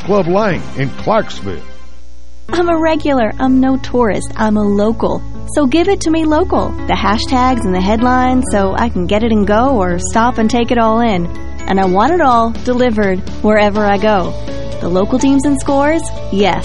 Club Lane in Clarksville. I'm a regular. I'm no tourist. I'm a local. So give it to me local. The hashtags and the headlines so I can get it and go or stop and take it all in. And I want it all delivered wherever I go. The local teams and scores? Yes.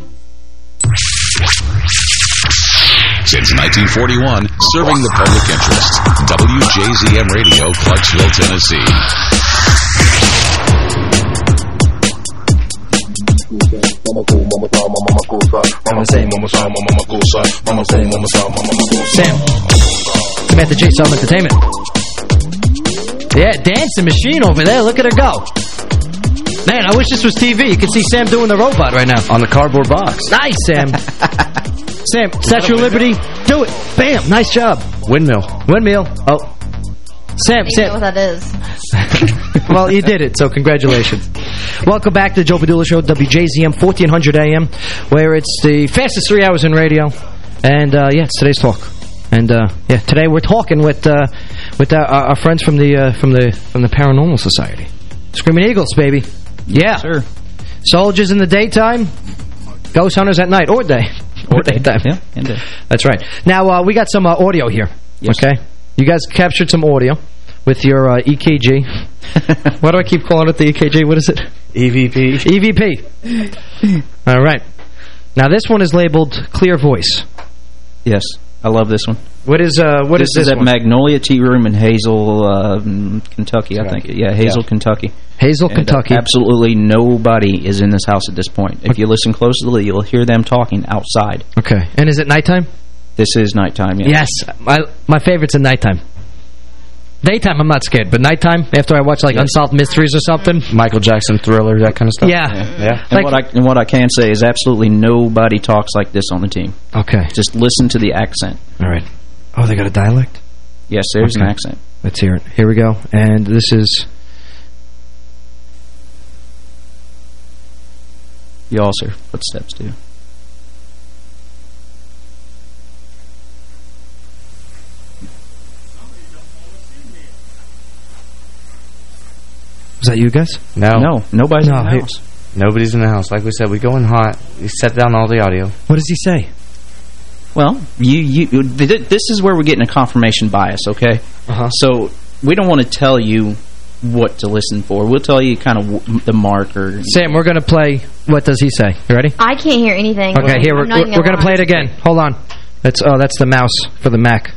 Since 1941, serving the public interest. WJZM Radio, Clarksville, Tennessee. Sam. Samantha J. Self Entertainment. Yeah, dancing machine over there. Look at her go. Man, I wish this was TV. You can see Sam doing the robot right now. On the cardboard box. Nice, Sam. Sam, Statue of Liberty. Do it. Bam. Nice job. Windmill. Windmill. Oh. Sam, I don't Sam. know what that is. well, you did it, so congratulations. Welcome back to the Joe Padula Show, WJZM 1400 AM, where it's the fastest three hours in radio. And, uh, yeah, it's today's talk. And, uh, yeah, today we're talking with uh, with our, our friends from the uh, from the from the Paranormal Society. Screaming Eagles, baby. Yeah. Sure. Soldiers in the daytime, ghost hunters at night, or day. Or daytime. Yeah, and day. That's right. Now, uh, we got some uh, audio here. Okay? You guys captured some audio with your uh, EKG. Why do I keep calling it the EKG? What is it? EVP. EVP. All right. Now, this one is labeled Clear Voice. Yes, I love this one. What is uh what this is this at one? Magnolia Tea Room in Hazel, uh, Kentucky, I think. Yeah, Hazel, Yeah. Kentucky. Hazel, And, uh, Kentucky. absolutely nobody is in this house at this point. If you listen closely, you'll hear them talking outside. Okay. And is it nighttime? This is nighttime, yeah. Yes. My my favorite's at nighttime. Daytime, I'm not scared, but nighttime, after I watch like Unsolved Mysteries or something. Michael Jackson thriller, that kind of stuff. Yeah. Yeah. And, what I, and what I can say is absolutely nobody talks like this on the team. Okay. Just listen to the accent. All right. Oh, they got a dialect? Yes, there's an accent. Let's hear it. Here we go. And this is... Y'all, sir. Footsteps, too. Is that you guys? No. No, nobody's No, in the house. Nobody's in the house. Like we said, we go in hot. We set down all the audio. What does he say? Well, you, you, this is where we're getting a confirmation bias, okay? Uh-huh. So we don't want to tell you what to listen for. We'll tell you kind of w the marker. Sam, we're going to play What Does He Say? You ready? I can't hear anything. Okay, here, we're, we're, we're going to play it again. Hold on. That's Oh, that's the mouse for the Mac.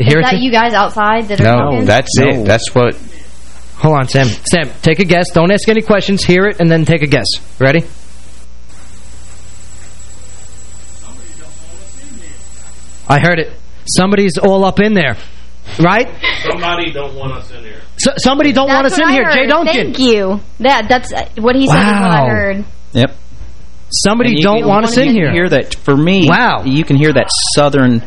You Is that you guys outside that are talking? that's it. That's what... Hold on, Sam. Sam, take a guess. Don't ask any questions. Hear it, and then take a guess. Ready? I heard it. Somebody's all up in there. Right? Somebody don't want us in here. So, somebody don't want us in I here. Jay. Duncan. Thank you. That That's what he said is what I heard. Yep. Somebody don't want wanna us in get- here. Hear that for me? Wow. You can hear that southern.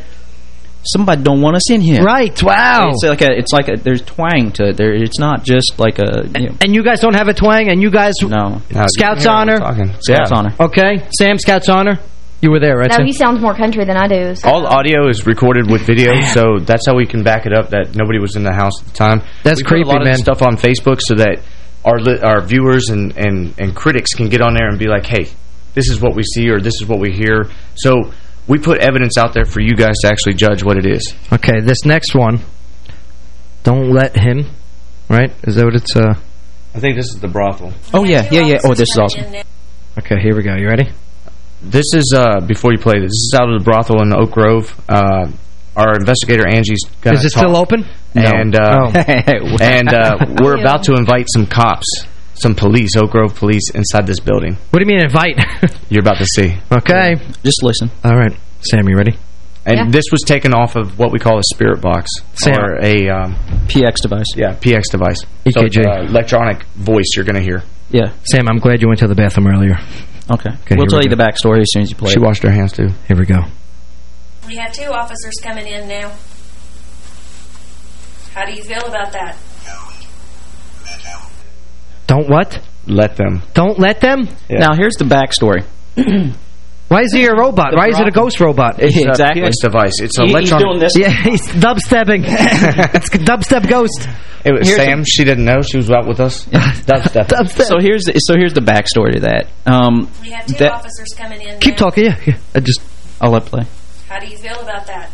Somebody don't want us in here. Right. Wow. It's like a. It's like a. There's twang to it. There. It's not just like a. You know, And you guys don't have a twang, and you guys... no. Scouts honor. Scouts honor. Okay. Sam, Scouts honor. You were there, right? No, Sam? he sounds more country than I do. So. All audio is recorded with video, so that's how we can back it up that nobody was in the house at the time. That's we creepy, put a lot man. this stuff on Facebook so that our li our viewers and, and, and critics can get on there and be like, hey, this is what we see or this is what we hear. So we put evidence out there for you guys to actually judge what it is. Okay, this next one. Don't let him. Right? Is that what it's? uh I think this is the brothel. Oh, yeah, yeah, yeah. Oh, this is awesome. Okay, here we go. You ready? This is, uh, before you play this, this is out of the brothel in Oak Grove. Uh, our investigator, Angie's gonna Is it talk. still open? No. And, uh, Oh. and uh, we're about to invite some cops, some police, Oak Grove police, inside this building. What do you mean invite? You're about to see. okay. Just listen. All right. Sam, you ready? And Yeah. this was taken off of what we call a spirit box. Sam. Or a... Um, PX device. yeah, PX device. So EKG. it's, uh, electronic voice you're going to hear. Yeah. Sam, I'm glad you went to the bathroom earlier. Okay. Okay, we'll tell we you the backstory as soon as you play She it. washed her hands, too. Here we go. We have two officers coming in now. How do you feel about that? Don't what? Let them. Don't let them? Yeah. Now, here's the backstory. Why is he a robot? The Why is it a ghost robot? It's exactly. a PX device. It's He- he's electronic... doing this. Yeah, he's dubstepping. it's dubstep ghost. It was Here's Sam. She didn't know. She was out with us. Dubstep. Dubstep. So here's the, so here's the backstory to that. Um, We have two that officers coming in Keep now. talking, yeah. yeah. I just... I'll let play. How do you feel about that?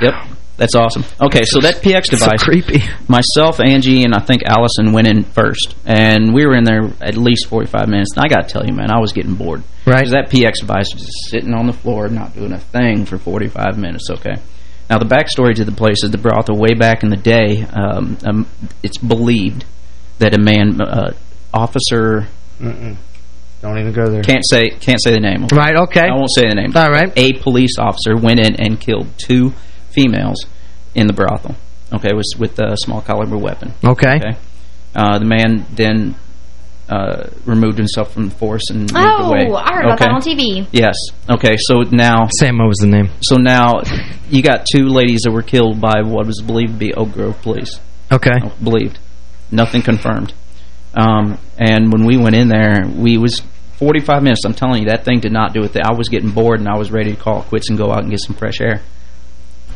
Yep. That's awesome. Okay, so that PX So device, creepy. myself, Angie, and I think Allison went in first. And we were in there at least 45 minutes. And I got to tell you, man, I was getting bored. Right. 'Cause that PX device was just sitting on the floor, not doing a thing for 45 minutes, okay? Now, the backstory to the place is the brothel way back in the day, um, um, it's believed that a man, uh, officer, Mm-mm. Don't even go there. can't say can't say the name. Right, okay. I won't say the name. All right. A police officer went in and killed two females in the brothel. Okay, it was with a small caliber weapon. Okay. Okay. Uh, the man then uh, removed himself from the force and moved Oh, away. I heard about that on TV. Yes. Okay. So now, Sam, what was the name? so now, you got two ladies that were killed by what was believed to be Oak Grove police. Okay. Oh, believed. Nothing confirmed. Um, and when we went in there, we was 45 minutes. I'm telling you, that thing did not do it. I was getting bored, and I was ready to call quits and go out and get some fresh air.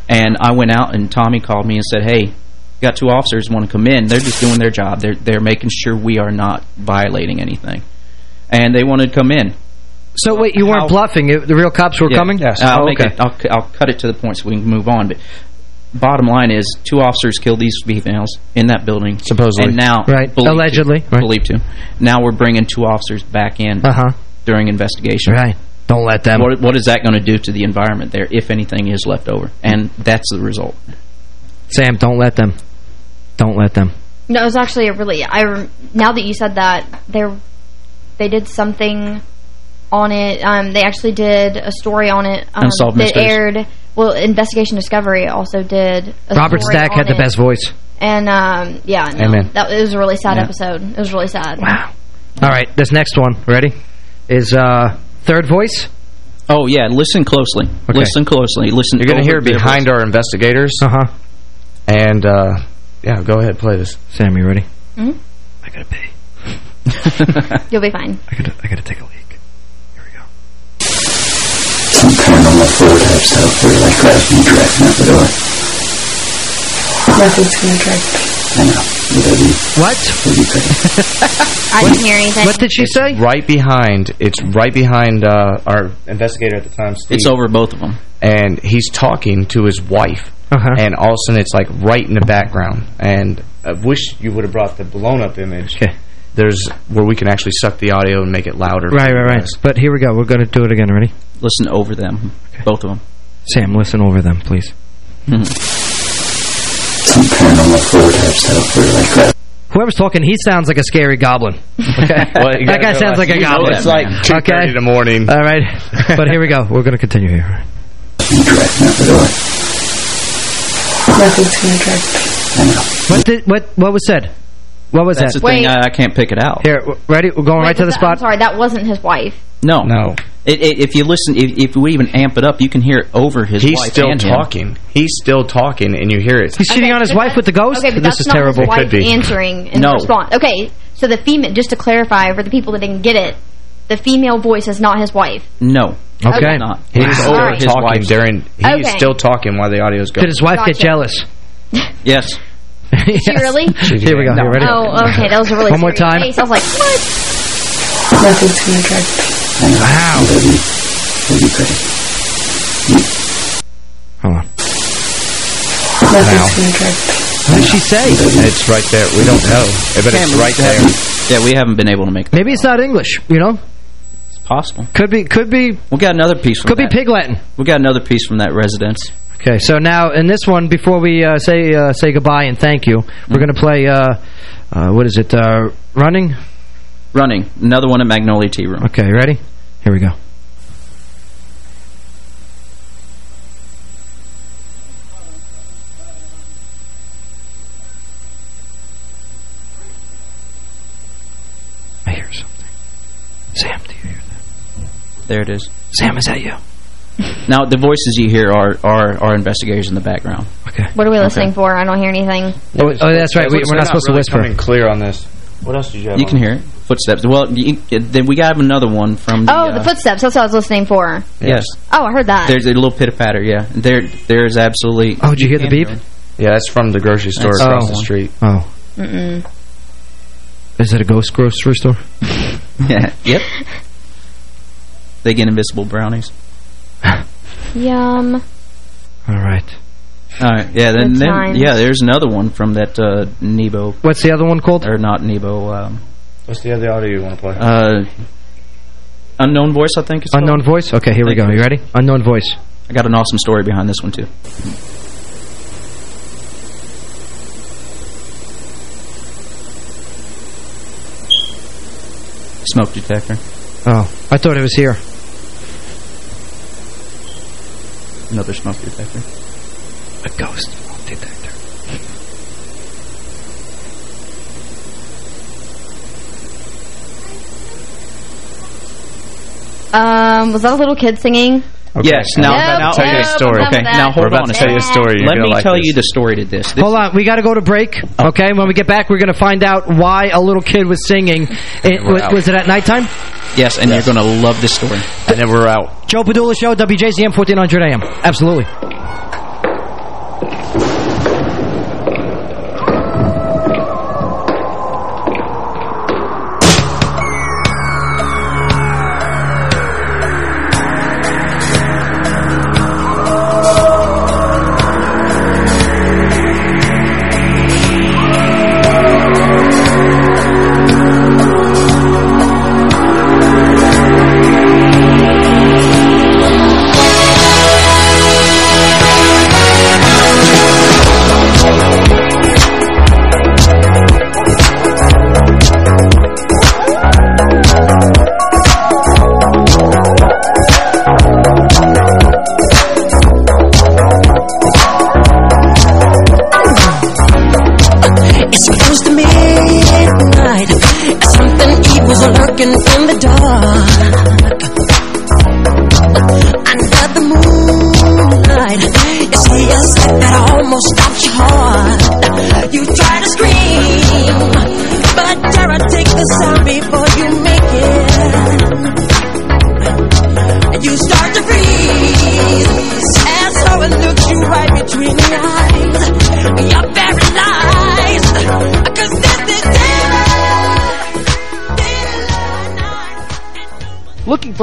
And I went out, and Tommy called me and said, hey, got two officers want to come in. They're just doing their job. They're, they're making sure we are not violating anything. And they wanted to come in. So wait, you weren't How- bluffing. The real cops were Yeah. coming? Yes. I'll, Oh, make okay. it, I'll, I'll cut it to the point so we can move on. But bottom line is, two officers killed these females in that building. Supposedly. And now, Right. believed to- Allegedly. Right. Believed to. Now we're bringing two officers back in Uh-huh. during investigation. Right. Don't let them. What, what is that going to do to the environment there, if anything is left over? And that's the result. Sam, don't let them. Don't let them. No, it was actually a really. I now that you said that, they they did something on it. Um, they actually did a story on it. Um, Unsolved that Mysteries. aired. Well, Investigation Discovery also did. A Robert story Stack on had the it. best voice. And um, yeah, no, Amen. that it was a really sad Yeah. episode. It was really sad. Wow. All right, this next one, ready? Is uh, Third Voice? Oh, yeah, listen closely. Okay. Listen closely. Listen. You're going to hear their behind our investigators. Uh-huh. And, uh, yeah, go ahead, play this. Sam, you ready? Hmm? I gotta pee. You'll be fine. I gotta, I gotta take a leak. Here we go. Some paranormal photo stuff where like grabs me dragging out the door. Nothing's gonna drag I know. Whatever What? whatever you think. I didn't hear anything. What did she say? Right behind, it's right behind uh, our investigator at the time, Steve. It's over both of them. And he's talking to his wife. Uh-huh. And all of a sudden, it's like right in the background. And I wish you would have brought the blown-up image. Okay. There's where we can actually suck the audio and make it louder. Right, right, right. But here we go. We're going to do it again. Ready? Listen over them. Both of them. Sam, listen over them, please. Some paranormal photo stuff where like grabs Whoever's talking, he sounds like a scary goblin. Okay? Well, that guy go sounds like- like a goblin. It's like man. 2:30 okay? in the morning. All right. but here we go. We're going to continue here. me dragging the door. Nothing's gonna drag I know. What did what what was said? What was That's that? the thing. I, I can't pick it out. Here, ready? We're going Wait, right to the that- spot. I'm sorry, that wasn't his wife. No. No. It, it, if you listen, if, if we even amp it up, you can hear it over his He's wife still and him. talking. He's still talking, and you hear it. He's cheating on his wife with the ghost? Okay, but this that's is not terrible. his wife answering in No. response. Okay, so the female, just to clarify for the people that didn't get it, the female voice is not his wife. No. Okay. It's Not. He's It's still or his talking wife's. during. He's Okay. still talking while the audio's going. Did his wife get jealous? Yes. She really? Here we go. Here, ready? Oh, okay. That was a really One more time. Face. I was like, what? Nothing's screen track. Wow. Hold on. Nothing's gonna change. What did she say? It's right there. We don't know, but it's right there. Yeah, we haven't been able to make. Maybe it's not English. You know, It's possible. could be. Could be. We got another piece. From Could be that. pig Latin. We got another piece from that residence. Okay, so now in this one, before we uh, say uh, say goodbye and thank you, we're going to play. Uh, uh, what is it? Uh, running. Running. Another one at Magnolia Tea Room. Okay, ready? Here we go. I hear something. Sam, do you hear that? There it is. Sam, is that you? Now, the voices you hear are are, are investigators in the background. Okay. What are we listening for? I don't hear anything. Oh, oh, that's right. We, we're not supposed to whisper. Coming clear on this. What else did you have? You can hear it. Footsteps. Well, you, then we got another one from the... Oh, uh, the footsteps. That's what I was listening for. Yes. Oh, I heard that. There's a little pitter-patter, yeah. There, There's absolutely... Oh, did you hear the beep? Yeah, that's from the grocery store That's across the the street. Oh. Mm-mm. Is it a ghost grocery store? yeah. Yep. They get invisible brownies. Yum. All right. All right. Yeah. Then, then yeah. There's another one from that uh, Nebo. What's the other one called? Or not Nebo. Um, What's the other audio you want to play? uh, unknown voice. I think it's called. Unknown voice? Okay, here we go. you. You ready? Unknown voice. I got an awesome story behind this one too. Smoke detector. Oh, I thought it was here. Another smoke detector. A ghost smoke detector. Um, was that a little kid singing? Yes. Now, Nope, now tell you a story. Okay. Now hold on. tell you a story. Let me like tell this. you the story to this. This- Hold on, we got to go to break. Oh. Okay, when we get back, we're going to find out why a little kid was singing. It, was, was it at nighttime? Yes, and you're going to love this story. And then we're out. Joe Padula Show, WJZM 1400 AM. Absolutely.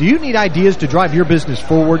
Do you need ideas to drive your business forward?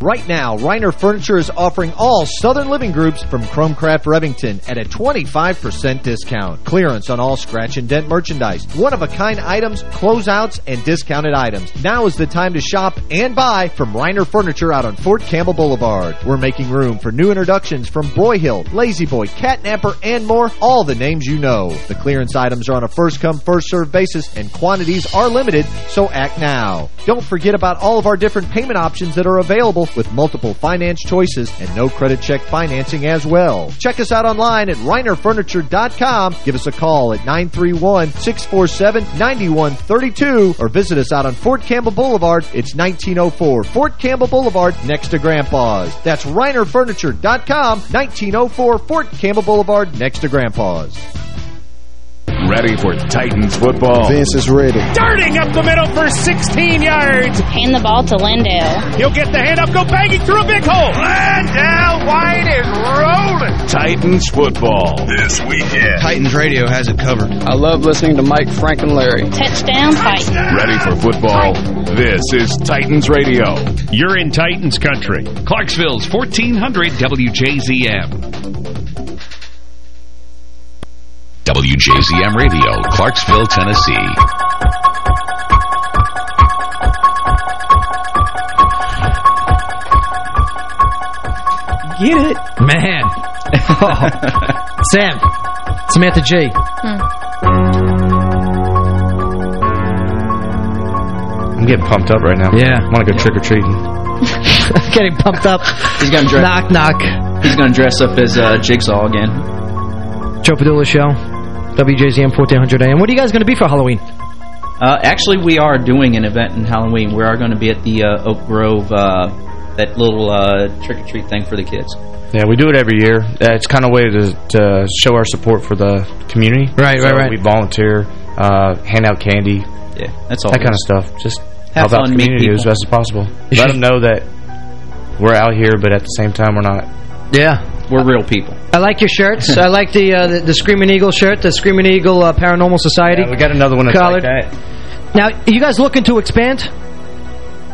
Right now, Reiner Furniture is offering all Southern Living Groups from Chromcraft Revington at a 25% discount. Clearance on all scratch and dent merchandise, one-of-a-kind items, closeouts, and discounted items. Now is the time to shop and buy from Reiner Furniture out on Fort Campbell Boulevard. We're making room for new introductions from Broyhill, La-Z-Boy, Catnapper, and more, all the names you know. The clearance items are on a first-come, first-served basis, and quantities are limited, so act now. Don't forget about all of our different payment options that are available with multiple finance choices and no credit check financing as well. Check us out online at reinerfurniture.com. Give us a call at 931-647-9132 or visit us out on Fort Campbell Boulevard. It's 1904 Fort Campbell Boulevard next to Grandpa's. That's reinerfurniture.com, 1904 Fort Campbell Boulevard next to Grandpa's. Ready for Titans football. Vince is ready. Darting up the middle for 16 yards. Hand the ball to LenDale. He'll get the hand up, go banging through a big hole. LenDale White is rolling. Titans football this weekend. Titans radio has it covered. I love listening to Mike, Frank, and Larry. Touchdown Titans. Ready for football? This is Titans radio. You're in Titans country. Clarksville's 1400 WJZM. WJZM Radio, Clarksville, Tennessee. Get it? Man. Oh. Sam. Samantha G. I'm getting pumped up right now. Yeah. I want to go trick-or-treating. Getting pumped up. He's gonna dress. Knock, knock. He's gonna dress up as uh, Jigsaw again. Joe Padula Show. WJZM 1400 AM. What are you guys going to be for Halloween? Uh, actually, we are doing an event in Halloween. We are going to be at the uh, Oak Grove, uh, that little uh, trick-or-treat thing for the kids. Yeah, we do it every year. Uh, it's kind of a way to, to show our support for the community. Right, so right, right. We volunteer, uh, hand out candy. Yeah, that's all That it kind of stuff. Just Have help out fun, the community as best as possible. Let them know that we're out here, but at the same time, we're not. Yeah. We're real people. I like your shirts. I like the, uh, the the Screaming Eagle shirt, the Screaming Eagle uh, Paranormal Society. Yeah, we got another one that's collared. like that. Now, are you guys looking to expand?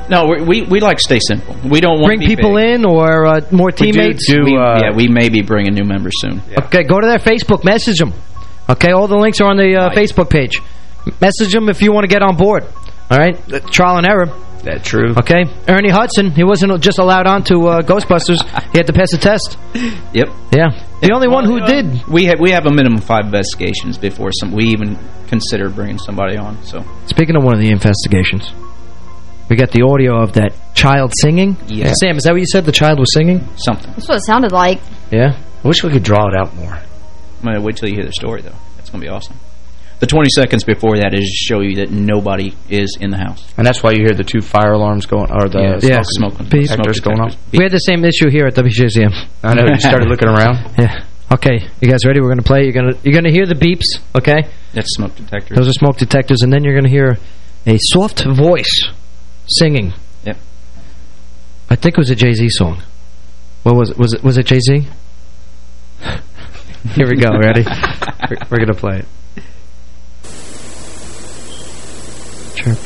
No, we, we we like to stay simple. We don't want Bring people big. in or uh, more teammates? We- yeah, we may be bringing new members soon. Okay, go to their Facebook, message them. Okay, all the links are on the uh, Facebook page. Message them if you want to get on board. All right, Uh, trial and error. That true. Okay, Ernie Hudson, he wasn't just allowed on to uh, Ghostbusters. he had to pass a test. Yep. Yeah, the only one who did. We have we have a minimum of five investigations before some we even consider bringing somebody on. So Speaking of one of the investigations, We got the audio of that child singing. Yeah. Sam, is that what you said? The child was singing? Something. That's what it sounded like. Yeah. I wish we could draw it out more. I'm going to wait till you hear the story, though. That's going to be awesome. The 20 seconds before that is to show you that nobody is in the house. And that's why you hear the two fire alarms going, or the Yeah, smoke, smoke- detectors smoke going off. We had the same issue here at WJZM. I know. You started looking around. Yeah. Okay, you guys ready? We're going to play. You're going to you're going to hear the beeps, okay? That's smoke detectors. Those are smoke detectors, and then you're going to hear a soft voice singing. Yep. I think it was a Jay-Z song. What was it? Was it was it Jay-Z? Here we go. Ready? we're we're going to play it. Chirp.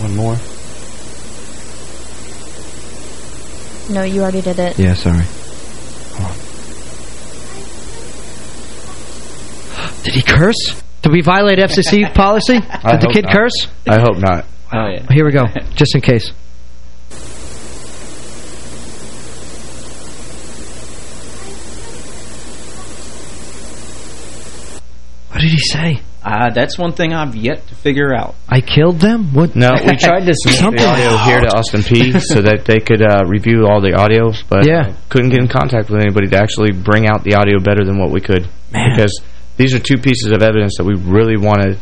One more. No, you already did it. Yeah, sorry. Did he curse? Did we violate FCC policy? Did I the kid not. curse? I hope not. Oh, oh, yeah. Here we go, just in case. What did he say? Uh, that's one thing I've yet to figure out. I killed them? What? No, we tried to submit Something. the audio here to Austin Peay so that they could uh, review all the audio, but Yeah. couldn't get in contact with anybody to actually bring out the audio better than what we could. Because these are two pieces of evidence that we really wanted.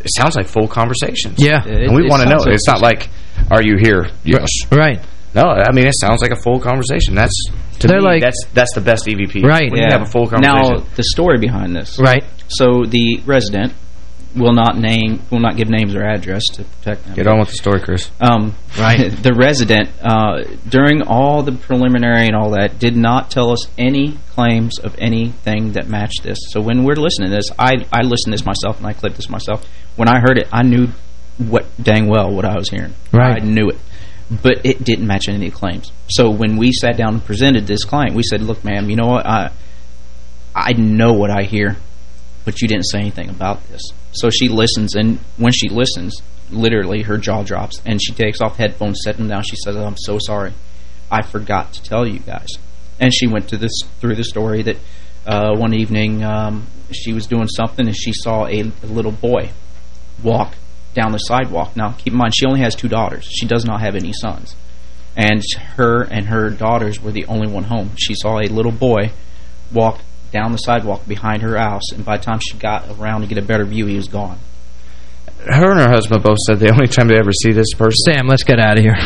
It sounds like full conversations. Yeah. and we want to know. like It's not like, are you here? Yes. Right. No, I mean, it sounds like a full conversation. That's, to They're me, like- that's that's the best EVP. Right. When you have a full conversation. Now, the story behind this. Right. So the resident will not name, will not give names or address to protect them. Get on with the story, Chris. Um, Right. The resident, uh, during all the preliminary and all that, did not tell us any claims of anything that matched this. So when we're listening to this, I, I listened to this myself and I clipped this myself. When I heard it, I knew what dang well what I was hearing. Right. I knew it. But it didn't match any of the claims. So when we sat down and presented this client, we said, look, ma'am, you know what? I, I know what I hear, but you didn't say anything about this. So she listens, and when she listens, literally her jaw drops, and she takes off headphones, sets them down. She says, I'm so sorry. I forgot to tell you guys. And she went to this through the story that uh, one evening um, she was doing something, and she saw a, a little boy walk down the sidewalk. Now, keep in mind, she only has two daughters. She does not have any sons. And her and her daughters were the only one home. She saw a little boy walk down the sidewalk behind her house, and by the time she got around to get a better view, he was gone. Her and her husband both said the only time they ever see this person Sam, let's get out of here.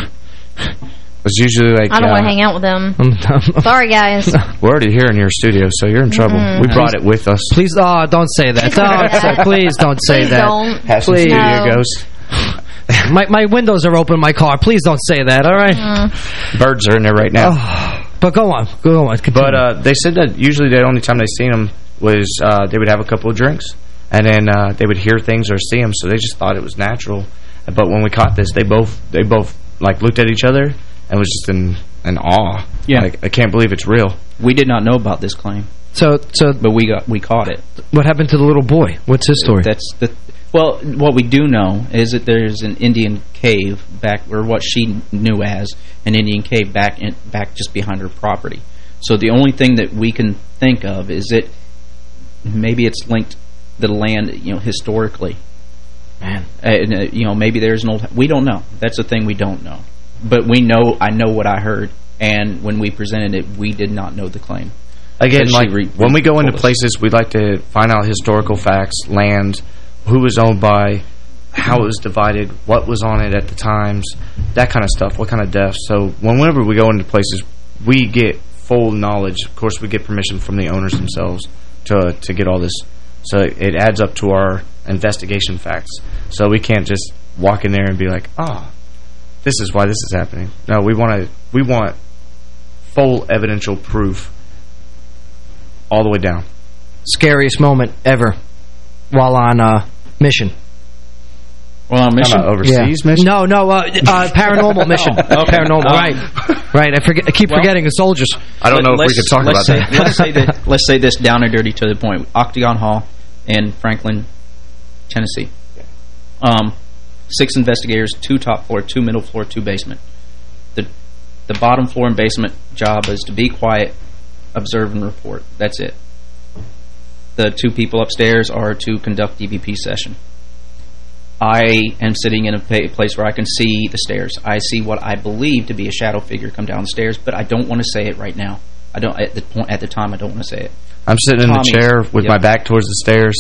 Was usually like... I don't uh, want to hang out with them. I'm- Sorry, guys. We're already here in your studio, so you're in trouble. Mhm. We brought it with us. Please, oh, don't say that. Don't say, please don't say Please that. don't. Have some Please. studio No. ghosts. My my windows are open in my car. Please don't say that, all right? Mm. Birds are in there right now. Oh, but go on. Go on. Continue. But uh, they said that usually the only time they seen them was uh, they would have a couple of drinks, and then uh, they would hear things or see them, so they just thought it was natural. But when we caught this, they both they both like looked at each other and was just in in awe. Yeah. like I can't believe it's real. We did not know about this claim, so, so but we got we caught it. what happened to the little boy? What's his story? That's the well. What we do know is that there's an Indian cave back, or what she knew as an Indian cave back in, back just behind her property. So the only thing that we can think of is that maybe it's linked the land, you know, historically. Man. And, uh, you know, maybe there's an old... We don't know. That's the thing we don't know. But we know, I know what I heard. And when we presented it, we did not know the claim. Again, like when we go into us. places, we like to find out historical facts, land, who was owned by, how it was divided, what was on it at the times, that kind of stuff, what kind of deaths. So whenever we go into places, we get full knowledge. Of course, we get permission from the owners themselves to to get all this. So it adds up to our investigation facts. So we can't just walk in there and be like, ah, this is why this is happening. No, we want to we want full evidential proof all the way down. Scariest moment ever while on uh, mission. Well, on mission? Talking about overseas mission? No, no, uh, uh, paranormal mission. Paranormal, Um, right. Right, I forget. I keep Well, forgetting the soldiers. I don't know if we Let's- could talk let's about say, that. let's say that. Let's say this down and dirty to the point. Octagon Hall in Franklin, Tennessee. Um, six investigators, two top floor, two middle floor, two basement. The the bottom floor and basement job is to be quiet, observe, and report. That's it. The two people upstairs are to conduct EVP session. I am sitting in a place where I can see the stairs. I see what I believe to be a shadow figure come down the stairs, but I don't want to say it right now. I don't at the point at the time. I don't want to say it. I'm sitting in the chair with yep. my back towards the stairs,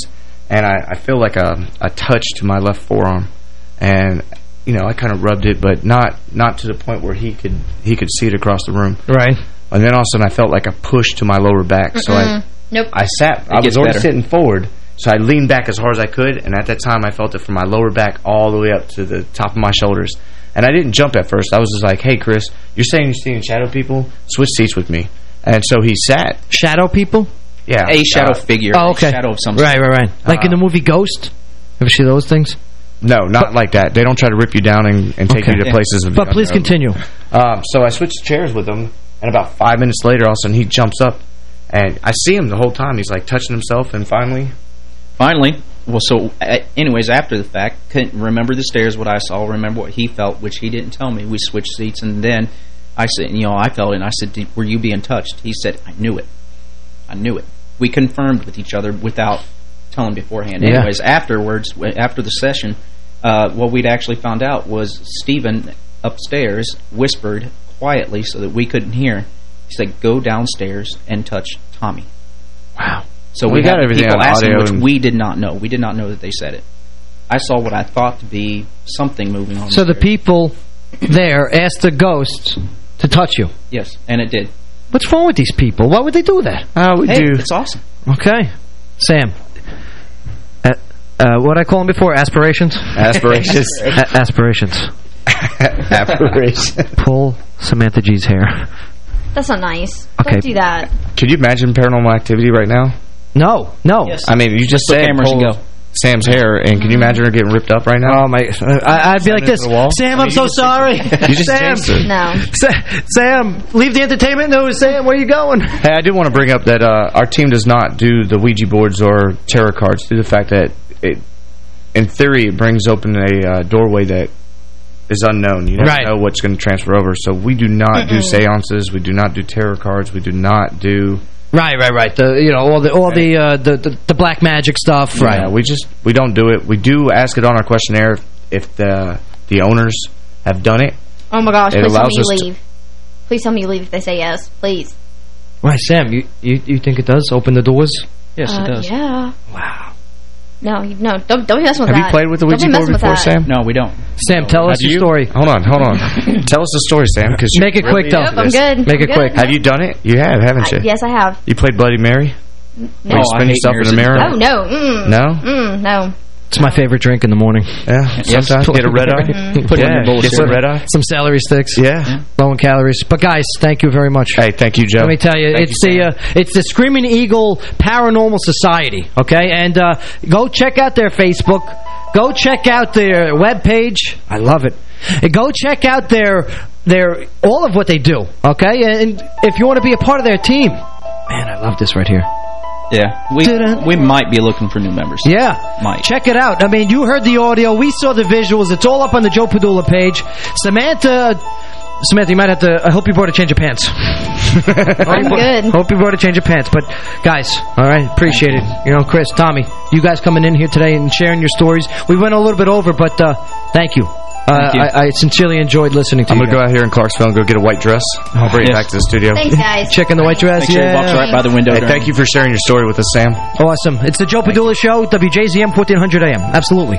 and I, I feel like a, a touch to my left forearm. And, you know, I kind of rubbed it, but not not to the point where he could he could see it across the room. Right. And then all of a sudden I felt like a push to my lower back. So I Nope. I sat, It I was already better. sitting forward, so I leaned back as hard as I could, and at that time I felt it from my lower back all the way up to the top of my shoulders. And I didn't jump at first. I was just like, hey, Chris, you're saying you're seeing shadow people? Switch seats with me. And so he sat. Shadow people? Yeah. A shadow uh, figure. Oh, a okay. shadow of something. Right, right, right. Like in the movie Ghost? Ever see those things? No, not like that. They don't try to rip you down and, and take Okay. you to Yeah. places. of But please unknown. continue. Um, so I switched chairs with him, and about five minutes later, all of a sudden he jumps up, and I see him the whole time. He's like touching himself, and finally, Finally, well, so uh, anyways, after the fact, couldn't remember the stairs, what I saw, remember what he felt, which he didn't tell me. We switched seats, and then I said, you know, I felt it, and I said, "Did- were you being touched? He said, I knew it. I knew it. We confirmed with each other without telling beforehand. Yeah. Anyways, afterwards, after the session, uh, what we'd actually found out was Stephen upstairs whispered quietly so that we couldn't hear. He said, go downstairs and touch Tommy. Wow. So We we, got had everything people on asking, audio which we did not know. We did not know that they said it. I saw what I thought to be something moving on. So the stairs. people there asked the ghosts to touch you. Yes, and it did. What's wrong with these people? Why would they do that? Oh, we Hey, do. it's awesome. Okay. Sam. Uh, uh, what I call them before? Aspirations? Aspirations. Aspirations. Aspirations. Pull Samantha G's hair. That's not nice. Okay. Don't do that. Could you imagine paranormal activity right now? No, no. Yes. I mean, you just Flip said cameras and pull go. Sam's hair, and can you imagine her getting ripped up right now? Oh my! I, I'd be like this. wall? Sam, I I'm mean, so you sorry. You just Sam, it. No. Sa- Sam, leave the entertainment news. Sam, where are you going? Hey, I do want to bring up that uh, our team does not do the Ouija boards or tarot cards due to the fact that, it, in theory, it brings open a uh, doorway that is unknown. You never Right. know what's going to transfer over. So we do not do seances. We do not do tarot cards. We do not do... Right, right, right. The you know all the all the uh, the, the the black magic stuff. Right. Yeah, we just we don't do it. We do ask it on our questionnaire if, if the the owners have done it. Oh my gosh, It please tell me you us leave. Please tell me you leave if they say yes. Please. Right, Sam. You you you think it does open the doors? Yes, Uh, it does. Yeah. Wow. No, no, don't don't be messing with Have that. you played with the Ouija be board before, that. Sam? No, we don't. Sam, tell us Have your you? story. Hold on, hold on. Tell us the story, Sam. Because Make it quick, though. Yep, I'm good. Make I'm it quick. Have you done it? You have, haven't you? I- yes, I have. You played Bloody Mary? No. Where you I spin hate yourself in mirrors the mirror? Oh no. Mm. No? Mm, no. It's my favorite drink in the morning. Yeah, sometimes. Get a red eye? Put it in yeah, your bowl get some red eye? Some celery sticks. Yeah. Low in calories. But guys, thank you very much. Hey, thank you, Joe. Let me tell you, Thank it's you, the uh, it's the Screaming Eagle Paranormal Society. Okay, and uh, go check out their Facebook. Go check out their webpage. I love it. And go check out their their all of what they do. Okay, and if you want to be a part of their team, man, I love this right here. Yeah, we we might be looking for new members. Yeah. Might. Check it out. I mean, you heard the audio. We saw the visuals. It's all up on the Joe Padula page. Samantha... Samantha, you might have to... I hope you brought a change of pants. I'm good. Hope you brought a change of pants. But, guys, all right, appreciate it. You know, Chris, Tommy, you guys coming in here today and sharing your stories. We went a little bit over, but uh, thank you. Uh, you. I, I sincerely enjoyed listening to you. I'm going to go out here in Clarksville and go get a white dress. I'll bring it back to the studio. Thanks, guys. Checking the white dress. Make sure yeah. walks right by the window. Hey, thank you for sharing your story with us, Sam. Awesome. It's the Joe Padula Show, WJZM 1400 AM. Absolutely.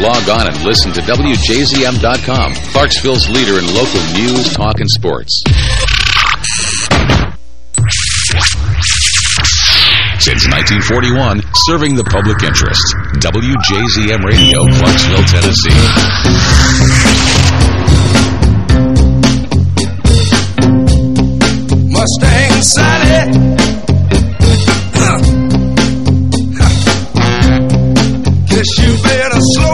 Log on and listen to WJZM.com, Clarksville's leader in local news, talk, and sports. Since 1941, serving the public interest. WJZM Radio, Clarksville, Tennessee. Mustang Sally. Guess you better slow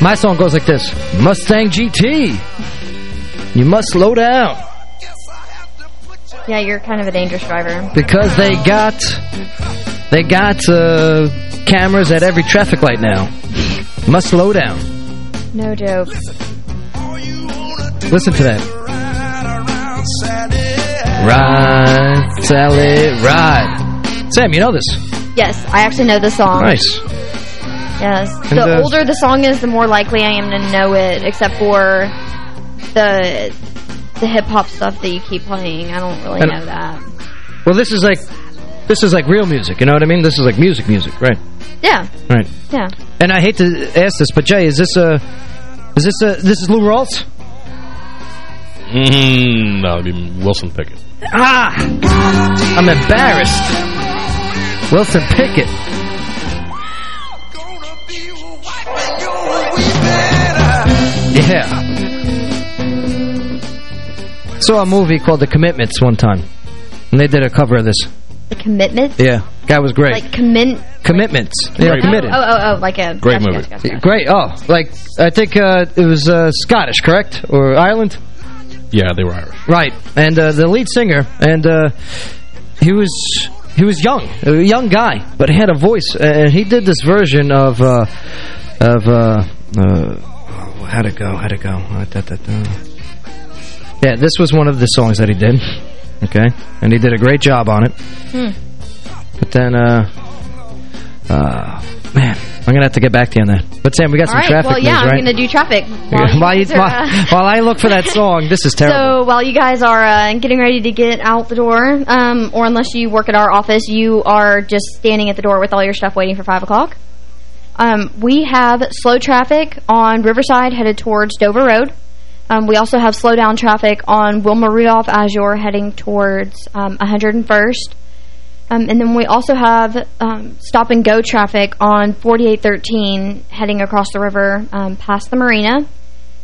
My song goes like this. Mustang GT. You must slow down. Yeah, you're kind of a dangerous driver. Because they got... They got uh, cameras at every traffic light now. Must slow down. No joke. Listen to that. Ride, Sally, ride. Sam, you know this. Yes, I actually know the song. Nice. Yes. And, the uh, older the song is, the more likely I am to know it, except for the the hip-hop stuff that you keep playing. I don't really And- know that. Well, this is like... This is like real music, you know what I mean? This is like music music, right? Yeah. Right. Yeah. And I hate to ask this, but Jay, is this a... Is this a... This is Lou Rawls? Mm, no, it'd be Wilson Pickett. Ah! I'm embarrassed. Wilson Pickett. Yeah. Saw a movie called The Commitments one time. And they did a cover of this. The commitment? Yeah. Guy was great. Like commit... Commitments. Yeah, oh, committed. Oh, oh, oh, like a... Great gotcha, movie. gotcha, gotcha. Great. Oh, like, I think uh, it was uh, Scottish, correct? Or Ireland? Yeah, they were Irish. Right. And uh, the lead singer, and uh, he was he was young, a young guy, but he had a voice. And he did this version of, uh, of uh, uh, how'd it go, how'd it go? Uh, da, da, da. Yeah, this was one of the songs that he did. Okay. And he did a great job on it. Hmm. But then, uh, uh, man, I'm going to have to get back to you on that. But Sam, we got All some right, traffic well, yeah, news, I'm going to do traffic. While while, you, are, uh, while, while I look for that song, this is terrible. So while you guys are uh, getting ready to get out the door, um, or unless you work at our office, you are just standing at the door with all your stuff waiting for 5 o'clock. Um, we have slow traffic on Riverside headed towards Dover Road. Um, we also have slow down traffic on Wilma Rudolph as you're heading towards um, 101st. Um, and then we also have um, stop and go traffic on 4813 heading across the river um, past the marina.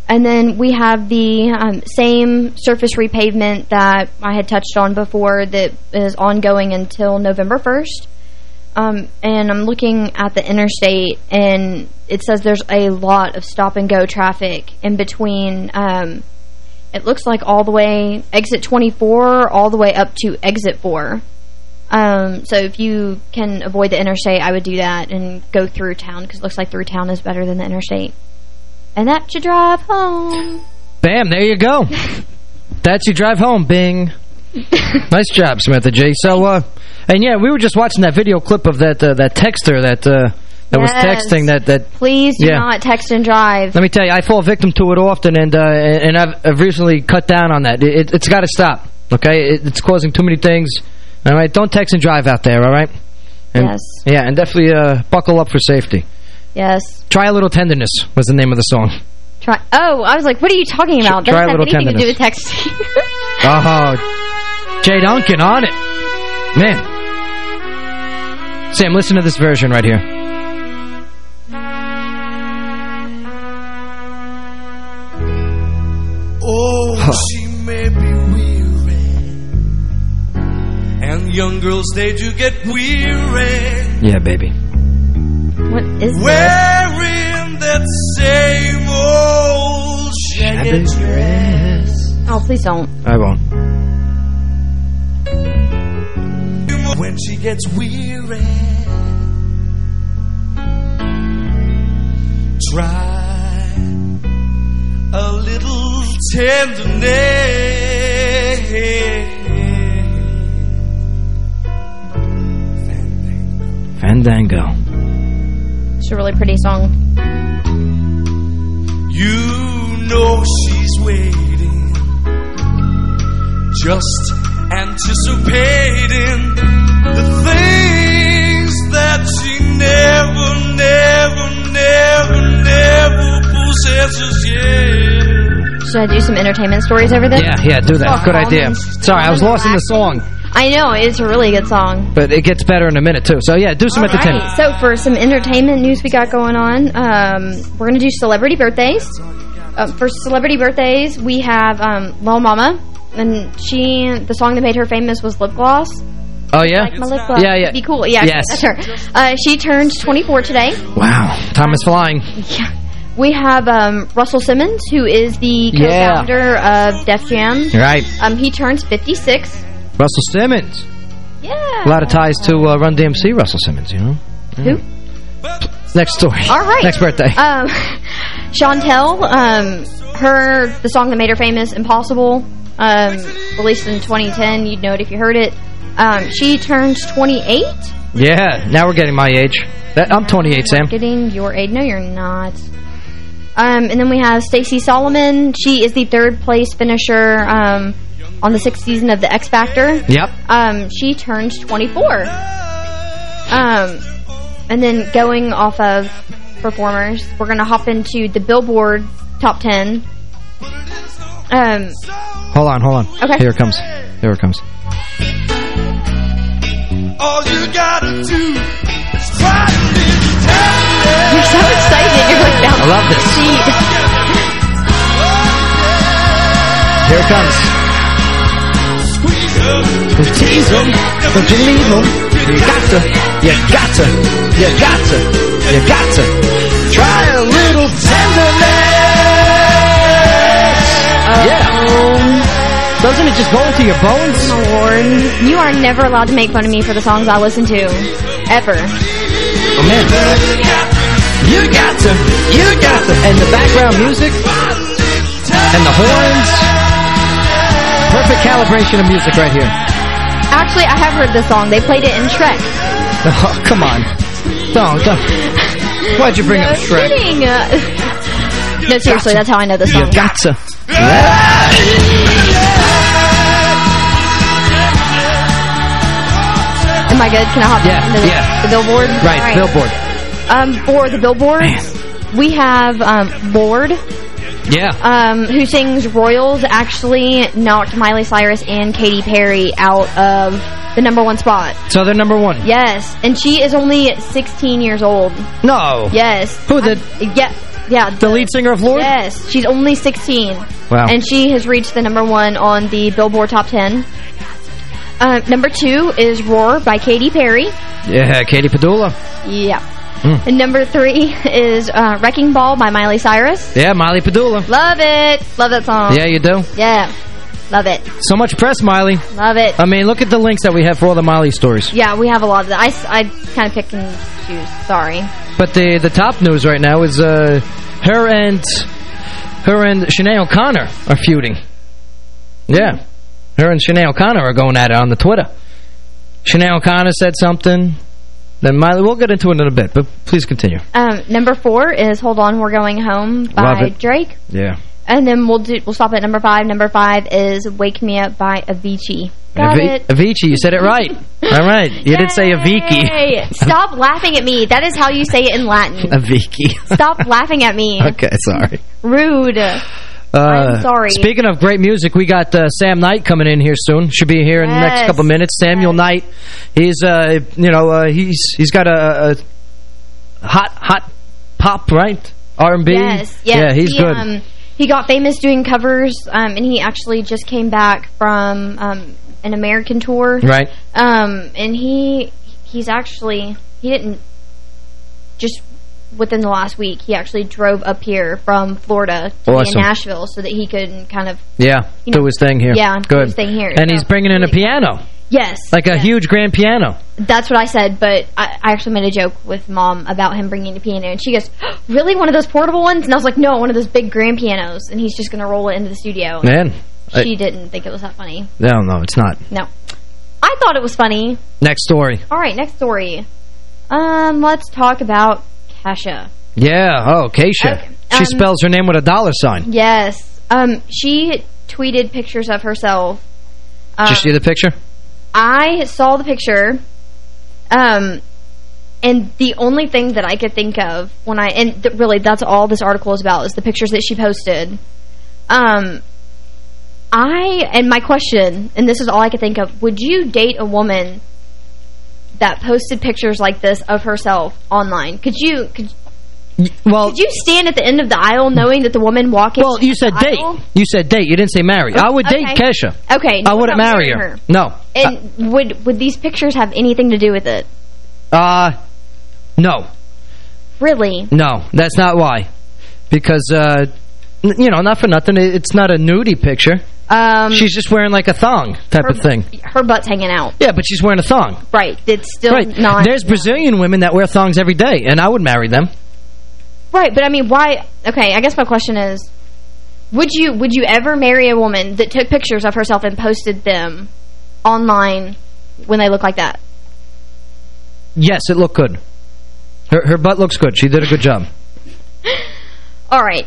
And then we have the um, same surface repavement that I had touched on before that is ongoing until November 1st. Um, and I'm looking at the interstate, and it says there's a lot of stop-and-go traffic in between, um, it looks like all the way, exit 24, all the way up to exit 4. Um, so if you can avoid the interstate, I would do that and go through town, because it looks like through town is better than the interstate. And that's your drive home. Bam, there you go. That's your drive home, Bing. nice job, Samantha J. So, uh, and yeah, we were just watching that video clip of that uh, that texter that uh, that was texting that that. Please do Yeah. not text and drive. Let me tell you, I fall victim to it often, and uh, and I've, I've recently cut down on that. It, it's got to stop. Okay, it, it's causing too many things. All right, don't text and drive out there. All right. And, Yes. Yeah, and definitely uh, buckle up for safety. Yes. Try a little tenderness was the name of the song. Try. Oh, I was like, what are you talking about? Try a Doesn't have anything to do tenderness. with texting. Oh, Jay Duncan on it. Man. Sam, listen to this version right here. Oh, Huh. she may be weary. And young girls, they do get weary. Yeah, baby. what is Wearing that same old shaggy dress. Oh, please don't. I won't. When she gets weary, try a little tenderness. Fandango. It's a really pretty song. You know she's waiting, just anticipating the things that she never, never, never, never possesses yet. Should I do some entertainment stories over this? Yeah, yeah, do that. Oh, Good calm idea. Sorry, I was lost in the song. I know, it's a really good song. But it gets better in a minute, too. So, yeah, do some All entertainment. right, so for some entertainment news we got going on, um, we're going to do celebrity birthdays. Uh, for celebrity birthdays, we have um, Lil Mama. and she, the song that made her famous was Lip Gloss. Oh, yeah? Like gloss. Yeah, yeah. Be cool. Yeah, Yes. that's her. Uh, she turned 24 today. Wow. Time is flying. Yeah. We have um, Russell Simmons, who is the co-founder of Def Jam. Right. Um, he turns 56. Russell Simmons. Yeah. A lot of ties to uh, Run DMC, Russell Simmons, you know? Who? Next story. All right. Next birthday. Um, Shontelle, um, her the song that made her famous, "Impossible," um, released in 2010. You'd know it if you heard it. Um, she turns 28. yeah, now we're getting my age. That, I'm 28, Sam. Getting your age? No, you're not. Um, and then we have Stacey Solomon. She is the third place finisher um, on the sixth season of the X Factor. Yep. Um, she turns 24. Um, and then going off of performers, we're going to hop into the Billboard Top 10. Um, Hold on, hold on. Okay. Here it comes. Here it comes. All you gotta do is try a little time. you're so excited. You're like down I love this. Seat. Here it comes. Don't tease them. Don't you leave them. You got to. You got to. You got to. You got to. Try a little tenderness. Um, yeah. Doesn't it just go into your bones? Oh, Lord. You are never allowed to make fun of me for the songs I listen to. Ever. Oh, man. You got to. You got to. And the background music. And the horns. Perfect calibration of music right here. Actually, I have heard this song. They played it in Shrek. Oh, come on. Don't, don't. Why'd you bring no up Shrek? kidding. Uh, no, seriously, that's how I know the song. You got to. Am I good? Can I hop Yeah, into the, yeah. the billboard? Right, All Billboard. Um, for the billboard, we have um, Lorde, Yeah. um, who sings Royals, actually knocked Miley Cyrus and Katy Perry out of the number one spot. So they're number one. Yes, and she is only 16 years old. No. Yes. Who, the... I'm- yeah, yeah. The lead singer of Lorde? Yes, she's only 16. Wow. And she has reached the number one on the Billboard Top 10. Uh, number two is Roar by Katy Perry. Yeah, Katie Padula. Yeah. Mm. And number three is uh, Wrecking Ball by Miley Cyrus. Yeah, Miley Padula. Love it. Love that song. Yeah, you do. Yeah. Love it. So much press, Miley. Love it. I mean, look at the links that we have for all the Miley stories. Yeah, we have a lot of that. I, I kind of pick and choose. Sorry. But the the top news right now is uh, her and her and Sinead O'Connor are feuding. Yeah. Her and Sinead O'Connor are going at it on the Twitter. Sinead O'Connor said something. Then Miley, we'll get into it in a bit, but please continue. Um, number four is Hold On, We're Going Home by. Drake. Yeah. And then we'll do we'll stop at number five. Number five is Wake Me Up by Avicii. Got Avi- it. Avicii, you said it right. All right. You did say Avicii. Stop laughing at me. That is how you say it in Latin. Avicii. Stop laughing at me. okay, sorry. Rude. Uh, I'm sorry. Speaking of great music, we got uh, Sam Knight coming in here soon. Should be here in the next couple minutes. Samuel Knight, he's uh, you know uh, he's he's got a, a hot hot pop right R and B. Yes, yes. yeah, he's he, good. Um, he got famous doing covers, um, and he actually just came back from um, an American tour. Right. Um, and he he's actually he didn't just within the last week he actually drove up here from Florida to Awesome. Nashville so that he could kind of yeah, you do his thing here. yeah, do good. his thing here. And he's bringing in a piano, yes like a huge grand piano. That's what I said, but I, I actually made a joke with Mom about him bringing a piano, and she goes, really, one of those portable ones? And I was like, no, one of those big grand pianos, and he's just going to roll it into the studio. Man, I- She didn't think it was that funny. No, no, it's not. No. I thought it was funny. Next story. All right, next story. Um, let's talk about Kesha. Yeah. Oh, Keisha. Okay, she um, spells her name with a dollar sign. Yes. Um, she tweeted pictures of herself. Did you Um, see the picture? I saw the picture, um, and the only thing that I could think of when I and th really that's all this article is about is the pictures that she posted. Um, I and my question, and this is all I could think of: Would you date a woman that posted pictures like this of herself online? Could you? Could Well, Did you stand at the end of the aisle knowing that the woman walking? Well, you said date. You said date. You didn't say marry. I would date Okay. Kesha. Okay, I wouldn't marry her. her? No. And would would these pictures have anything to do with it? Uh, no. Really? No, that's not why. Because, uh, n- you know, not for nothing, it's not a nudie picture. Um, she's just wearing like a thong type her, of thing. Her butt's hanging out. Yeah, but she's wearing a thong. Right. It's still right. not. There's Brazilian women that wear thongs every day, and I would marry them. Right, but I mean, why? Okay, I guess my question is, would you would you ever marry a woman that took pictures of herself and posted them online when they look like that? Yes, it looked good. Her, her butt looks good. She did a good job. All right,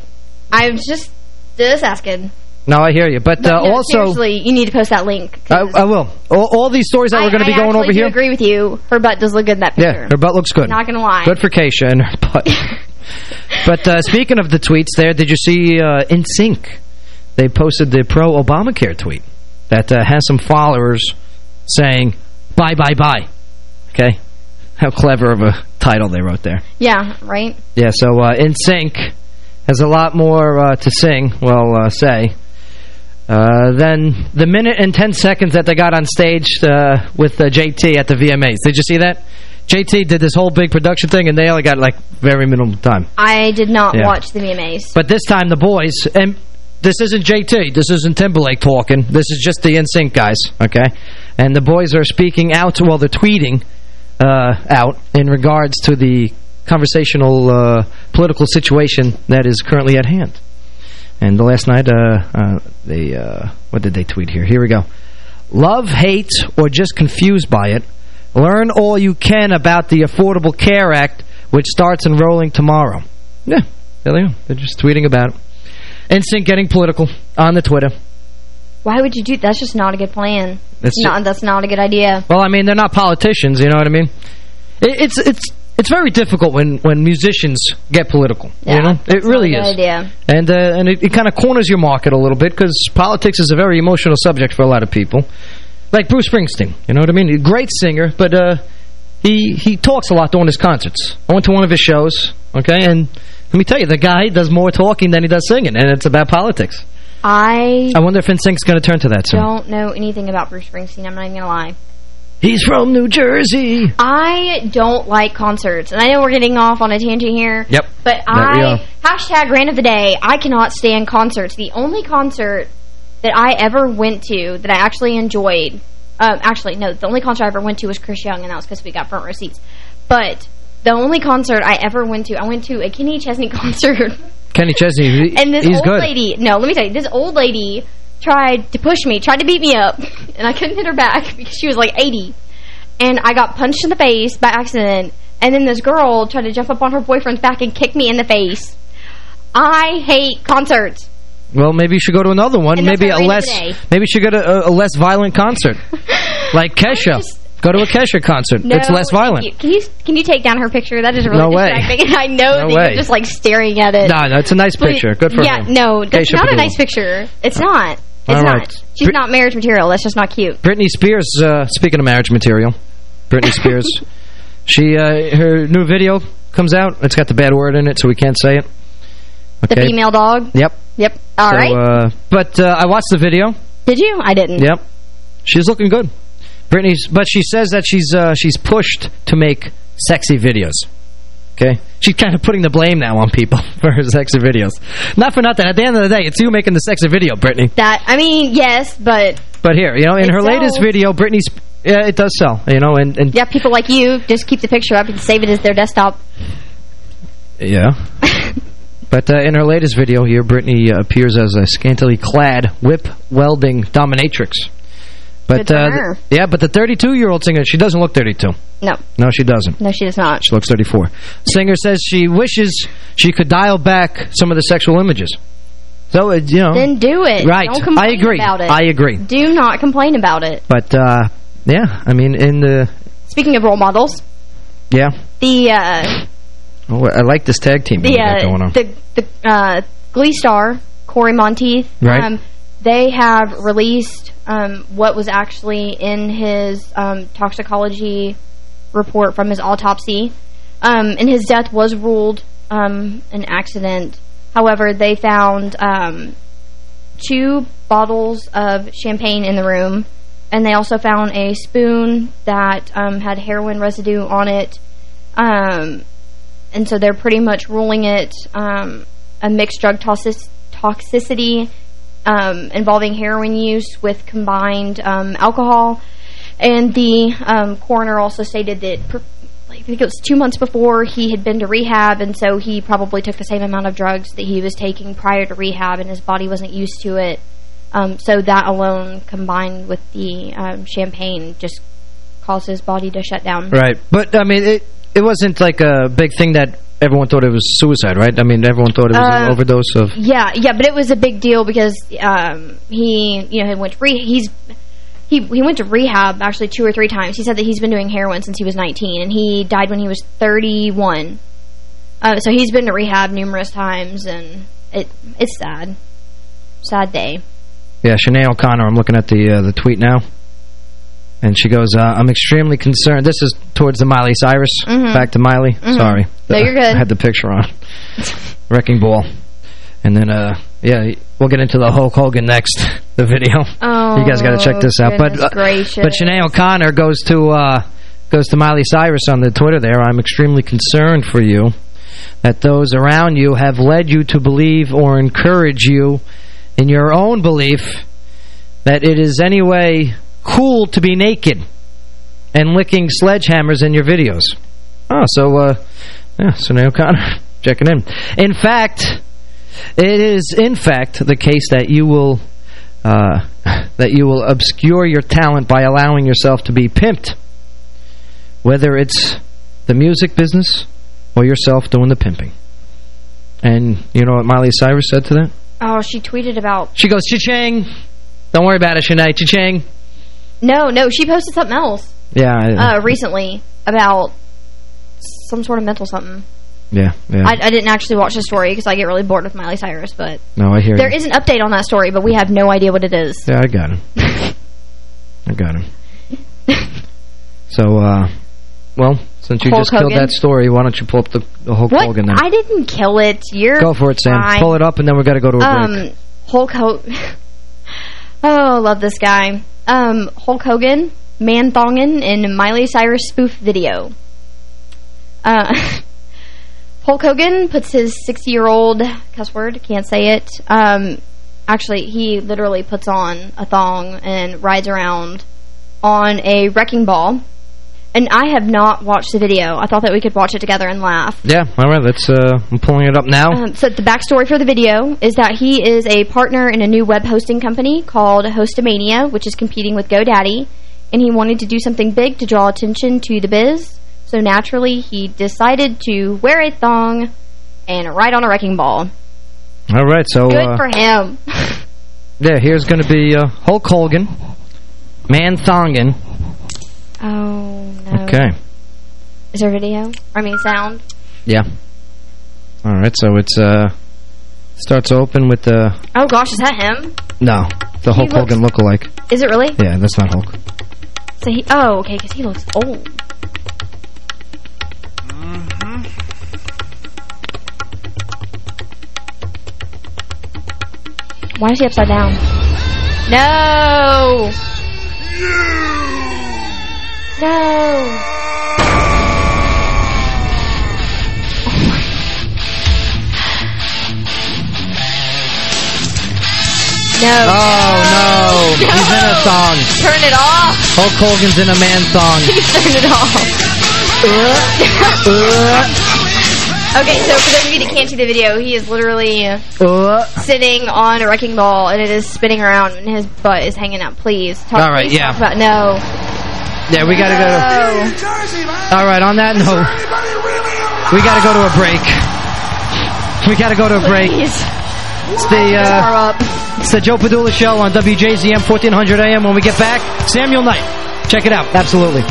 I was just just asking. No, I hear you. But, But uh, no, also... seriously, you need to post that link. I, I will. All, all these stories that I, we're going to be going over here... agree with you. Her butt does look good in that picture. Yeah, her butt looks good. Not gonna lie. Good for Keisha and her butt. but uh, speaking of the tweets there, did you see uh, Sync? They posted the pro-Obamacare tweet that uh, has some followers saying, bye, bye, bye. Okay? How clever of a title they wrote there. Yeah, right. Yeah, so uh, Sync has a lot more uh, to sing, well, uh, say, uh, than the minute and 10 seconds that they got on stage uh, with uh, JT at the VMAs. Did you see that? JT did this whole big production thing, and they only got, like, very minimal time. I did not Yeah. watch the VMAs. But this time, the boys, and this isn't JT, this isn't Timberlake talking, this is just the NSYNC guys, okay? And the boys are speaking out, well, they're tweeting uh, out in regards to the conversational uh, political situation that is currently at hand. And the last night, uh, uh, they, uh, what did they tweet here? Here we go. Love, hate, or just confused by it. Learn all you can about the Affordable Care Act, which starts enrolling tomorrow. Yeah, there they go. They're just tweeting about it. NSYNC getting political on the Twitter. Why would you do That's just not a good plan. That's not. That's not a good idea. Well, I mean, they're not politicians, you know what I mean? It, it's it's it's very difficult when when musicians get political, you know? It really is. idea. And uh, and it, it kind of corners your market a little bit because politics is a very emotional subject for a lot of people. Like Bruce Springsteen, you know what I mean? Great singer, but uh, he he talks a lot during his concerts. I went to one of his shows, okay, and let me tell you, the guy does more talking than he does singing, and it's about politics. I I wonder if NSYNC's going to turn to that soon. don't know anything about Bruce Springsteen. I'm not even going to lie. He's from New Jersey. I don't like concerts. And I know we're getting off on a tangent here. Yep. But I, hashtag rant of the day, I cannot stand concerts. The only concert that I ever went to that I actually enjoyed, um, actually, no, the only concert I ever went to was Chris Young, and that was because we got front row seats. But the only concert I ever went to, I went to a Kenny Chesney concert. Kenny Chesney, he- and this old good. lady, no, let me tell you, this old lady tried to push me, tried to beat me up, and I couldn't hit her back because she was like 80. And I got punched in the face by accident, and then this girl tried to jump up on her boyfriend's back and kick me in the face. I hate concerts. Well, maybe you should go to another one. And Maybe a less, the day. maybe you should go to a, a less violent concert, like Kesha. Go to a Kesha concert. No, it's less violent. thank you. Can you can you take down her picture? That is really No way. distracting, and I know No that way. you're just like staring at it. No, no, it's a nice picture. Good for yeah, her. no, that's Keisha not a nice picture. It's not. It's All not. right. She's not marriage material. That's just not cute. Britney Spears, uh, speaking of marriage material, Britney Spears, she uh, her new video comes out. It's got the bad word in it, so we can't say it. Okay. The female dog. Yep. Yep. All so, right. Uh, but uh, I watched the video. Did you? I didn't. Yep. She's looking good. Britney's, but she says that she's uh, she's pushed to make sexy videos. Okay? She's kind of putting the blame now on people for her sexy videos. Not for nothing. At the end of the day, it's you making the sexy video, Britney. That I mean, yes, but But here, you know, in her latest video, Britney's... Yeah, it does sell, you know, and... and yeah, people like you just keep the picture up and save it as their desktop. Yeah. but uh, in her latest video here, Britney uh, appears as a scantily clad whip welding dominatrix. But uh, yeah, but the 32-year-old singer, she doesn't look 32. No, No, she doesn't. no, she does not. She looks 34. Singer says she wishes she could dial back some of the sexual images. So, uh, you know... Then do it. Right. Don't complain I agree. about it. I agree. Do not complain about it. But, uh, yeah, I mean, in the... Speaking of role models, Yeah. the uh, Oh, I like this tag team the got going uh, on. the the uh, Glee star Cory Monteith. Right. Um, they have released um, what was actually in his um, toxicology report from his autopsy. Um, and his death was ruled um, an accident. However, they found um, two bottles of champagne in the room, and they also found a spoon that had heroin residue on it. And so they're pretty much ruling it a mixed drug toxic toxicity um, involving heroin use with combined um, alcohol. And the um, coroner also stated that I think it was two months before he had been to rehab, and so he probably took the same amount of drugs that he was taking prior to rehab, and his body wasn't used to it. Um, so that alone, combined with the um, champagne, just caused his body to shut down. Right. But, I mean, it it wasn't like a big thing that everyone thought it was suicide, right? I mean, everyone thought it was Uh, an overdose of... Yeah, yeah, but it was a big deal because um, he, you know, he went to re he's he he went to rehab actually two or three times. He said that he's been doing heroin since he was 19, and he died when he was 31. Uh, so he's been to rehab numerous times, and it it's sad, sad day. Yeah, Sinead O'Connor, I'm looking at the uh, the tweet now. And she goes, uh, I'm extremely concerned. This is towards the Miley Cyrus. Mhm. Back to Miley. Mhm. Sorry. No, you're good. I had the picture on. Wrecking Ball. And then, uh, yeah, we'll get into the Hulk Hogan next, the video. Oh, you guys got to check this out. But goodness uh, gracious. but Sinead O'Connor goes to uh, goes to Miley Cyrus on the Twitter there. I'm extremely concerned for you that those around you have led you to believe or encourage you in your own belief that it is anyway cool to be naked and licking sledgehammers in your videos. Oh, so, uh, yeah, Sinead O'Connor checking in. In fact, it is, in fact, the case that you will uh, that you will obscure your talent by allowing yourself to be pimped. Whether it's the music business or yourself doing the pimping. And you know what Miley Cyrus said to that? Oh, she tweeted about She goes, cha-ching. Don't worry about it, Sinead. Cha-ching. No, no. She posted something else Yeah. I- uh, recently about some sort of mental something. yeah, yeah. I, I didn't actually watch the story because I get really bored with Miley Cyrus, but no, I hear there you. is an update on that story, but we have no idea what it is. Yeah, I got him. I got him. so, uh, well, since you Hulk just killed Hogan? that story, why don't you pull up the, the Hulk What? Hogan then? I didn't kill it. You're Go for it, Sam. fine. Pull it up, and then we've got to go to a break. Um, Hulk Hogan. oh, love this guy. Um, Hulk Hogan, Man Thongin in Miley Cyrus spoof video. Uh, Hulk Hogan puts his 60-year-old, cuss word, can't say it. Um, actually, he literally puts on a thong and rides around on a wrecking ball. And I have not watched the video. I thought that we could watch it together and laugh. Yeah, all right, let's, uh, I'm pulling it up now. Um, so the backstory for the video is that he is a partner in a new web hosting company called Hostamania, which is competing with GoDaddy, and he wanted to do something big to draw attention to the biz. So naturally, he decided to wear a thong and ride on a wrecking ball. all right, so... Good uh, for him. Yeah, here's going to be uh, Hulk Hogan, Man Thongan. Oh, no. Okay. Is there video? I mean, sound? Yeah. All right, so it's uh starts open with the Oh, gosh, is that him? no the He Hulk looks- Hogan lookalike. Is it really? Yeah, that's not Hulk. So he, oh, okay, because he looks old. Why is he upside down? No! No! No. Oh no! He's in a song. Turn it off! Hulk Hogan's in a man song. Please turn it off. okay, so for those of you that can't see the video, he is literally Uh, sitting on a wrecking ball and it is spinning around and his butt is hanging out. Please. Talk, All right, please yeah. talk about no. Yeah, we gotta go. No. All right, on that note, we gotta go to a break. We gotta go to a break. It's the uh, it's the Joe Padula Show on WJZM 1400 AM. When we get back, Samuel Knight. Check it out. Absolutely.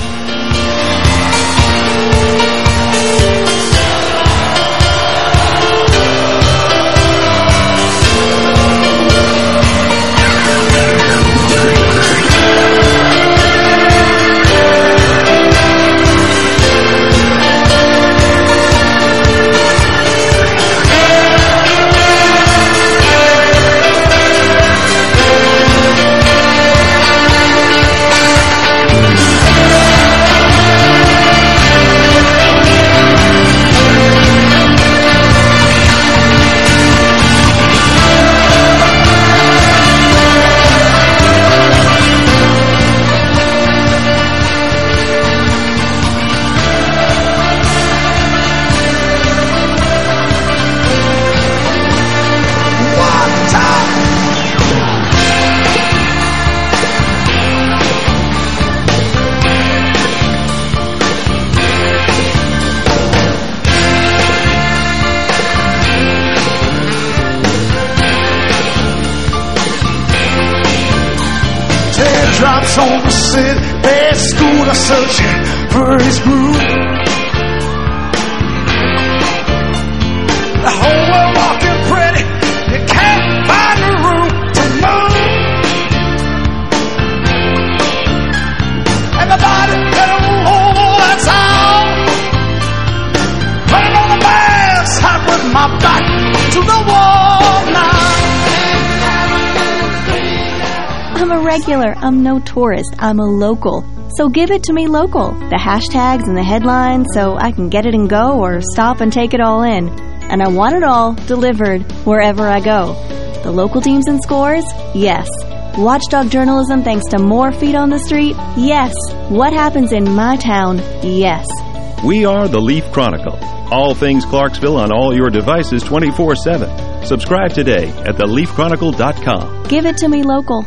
Searching for his groove. The whole world walking pretty. You can't find a room to move. That's all. On the I put my back to the wall now. I'm a regular. I'm no tourist. I'm a local. So give it to me local. The hashtags and the headlines so I can get it and go or stop and take it all in. And I want it all delivered wherever I go. The local teams and scores? Yes. Watchdog journalism thanks to more feet on the street? Yes. What happens in my town? Yes. We are the Leaf Chronicle. All things Clarksville on all your devices 24-7. Subscribe today at theleafchronicle.com. Give it to me local.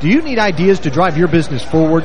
Do you need ideas to drive your business forward?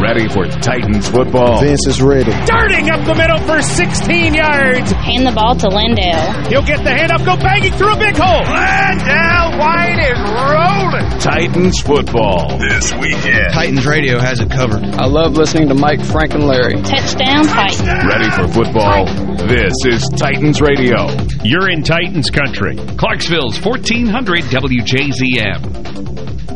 Ready for Titans football. Vince is ready. Darting up the middle for 16 yards. Hand the ball to LenDale. He'll get the hand up, go banging through a big hole. LenDale White is rolling. Titans football this weekend. Titans radio has it covered. I love listening to Mike, Frank, and Larry. Touchdown, Titans. Ready for football? This is Titans radio. You're in Titans country. Clarksville's 1400 WJZM.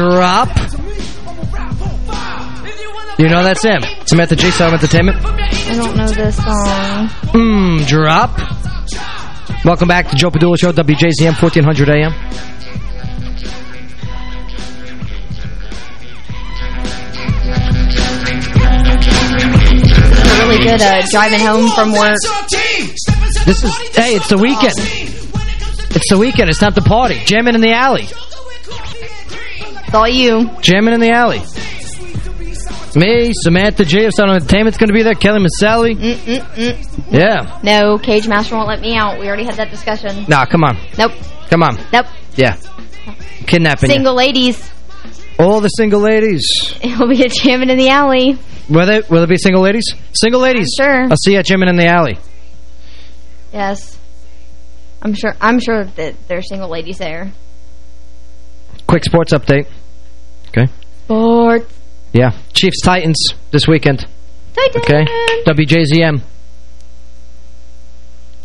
Drop. You know that, Sam? Samantha J. Sound Entertainment? I don't know this song. Mmm, drop. Welcome back to Joe Padula Show, WJZM, 1400 AM. Really good uh, driving home from work. This is, hey, it's the weekend. It's the weekend. It's time to party. Jamming in the alley. It's all you. Jamming in the alley. Me, Samantha J. of Sound Entertainment's going to be there. Kelly Maselli. Mm-mm-mm. Yeah. No, Cage Master won't let me out. We already had that discussion. Nah, come on. Nope. Come on. Nope. Yeah. Kidnapping you. Single ladies. All the single ladies. It'll be a jamming in the alley. Will they? Will there be single ladies? Single ladies. Sure. I'll see you at Jamming in the Alley. Yes. I'm sure. I'm sure that there are single ladies there. Quick sports update. Okay. Sports. Yeah. Chiefs Titans this weekend. Titans. Okay. WJZM.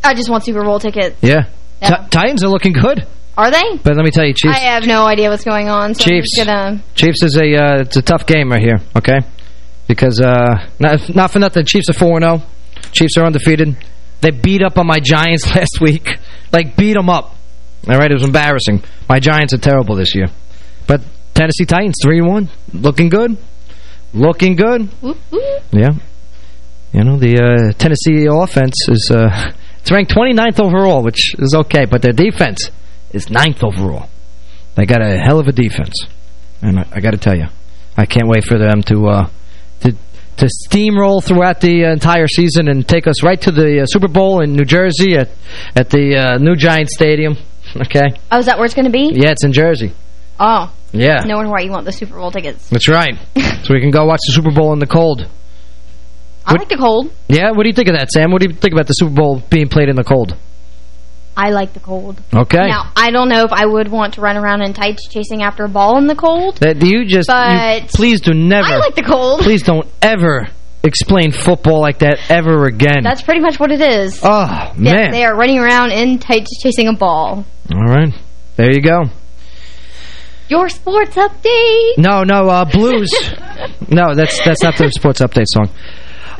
I just want Super Bowl tickets. Yeah. Yeah. Titans are looking good. Are they? But let me tell you, Chiefs. I have no idea what's going on. So Chiefs. Gonna. Chiefs is a uh, it's a tough game right here. Okay. Because uh, not not for nothing, Chiefs are four zero. Chiefs are undefeated. They beat up on my Giants last week. Like beat them up. All right, it was embarrassing. My Giants are terrible this year. But Tennessee Titans 3-1. Looking good. Looking good. Yeah. You know, the uh, Tennessee offense is uh, it's ranked 29th overall, which is okay, but their defense is 9th overall. They got a hell of a defense. And I, I got to tell you, I can't wait for them to uh, to to steamroll throughout the entire season and take us right to the uh, Super Bowl in New Jersey at at the uh, new Giant Stadium. Okay? Oh, is that where it's going to be? Yeah, it's in Jersey. Oh. Yeah. Knowing why you want the Super Bowl tickets. That's right. so we can go watch the Super Bowl in the cold. I like the cold. Yeah, what do you think of that, Sam? What do you think about the Super Bowl being played in the cold? I like the cold. Okay. Now, I don't know if I would want to run around in tights chasing after a ball in the cold. That you just you- please do never I like the cold. Please don't ever explain football like that ever again. That's pretty much what it is. oh Yeah, man. they are running around in tights chasing a ball. All right. There you go. Your sports update. No, no, uh, Blues. no, that's that's not the sports update song.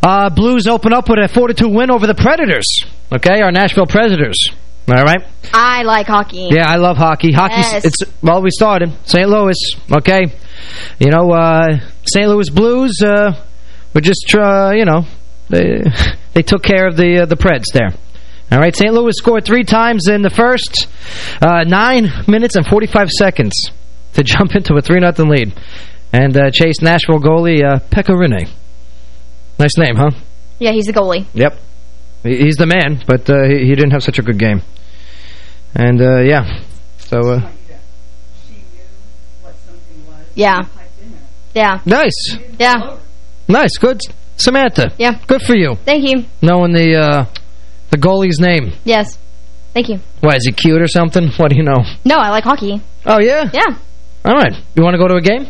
Uh, Blues open up with a 4-2 win over the Predators. Okay, our Nashville Predators. All right. I like hockey. Yeah, I love hockey. Hockey's Yes. it's well, we started St. Louis. Okay, you know, uh, St. Louis Blues. Uh, were just uh, you know, they they took care of the uh, the Preds there. All right, St. Louis scored three times in the first uh, nine minutes and 45 seconds to jump into a 3 nothing lead, and uh, chased Nashville goalie uh, Pekka Rinne. Nice name, huh? Yeah, he's the goalie. Yep. He's the man, but uh, he, he didn't have such a good game. And, uh, yeah. So, uh, Yeah. Yeah. nice. Yeah. Nice. Good. Samantha. Yeah. Good for you. Thank you. Knowing the, uh, the goalie's name. Yes. Thank you. Why, is he cute or something? What do you know? No, I like hockey. Oh, yeah? Yeah. All right. You want to go to a game?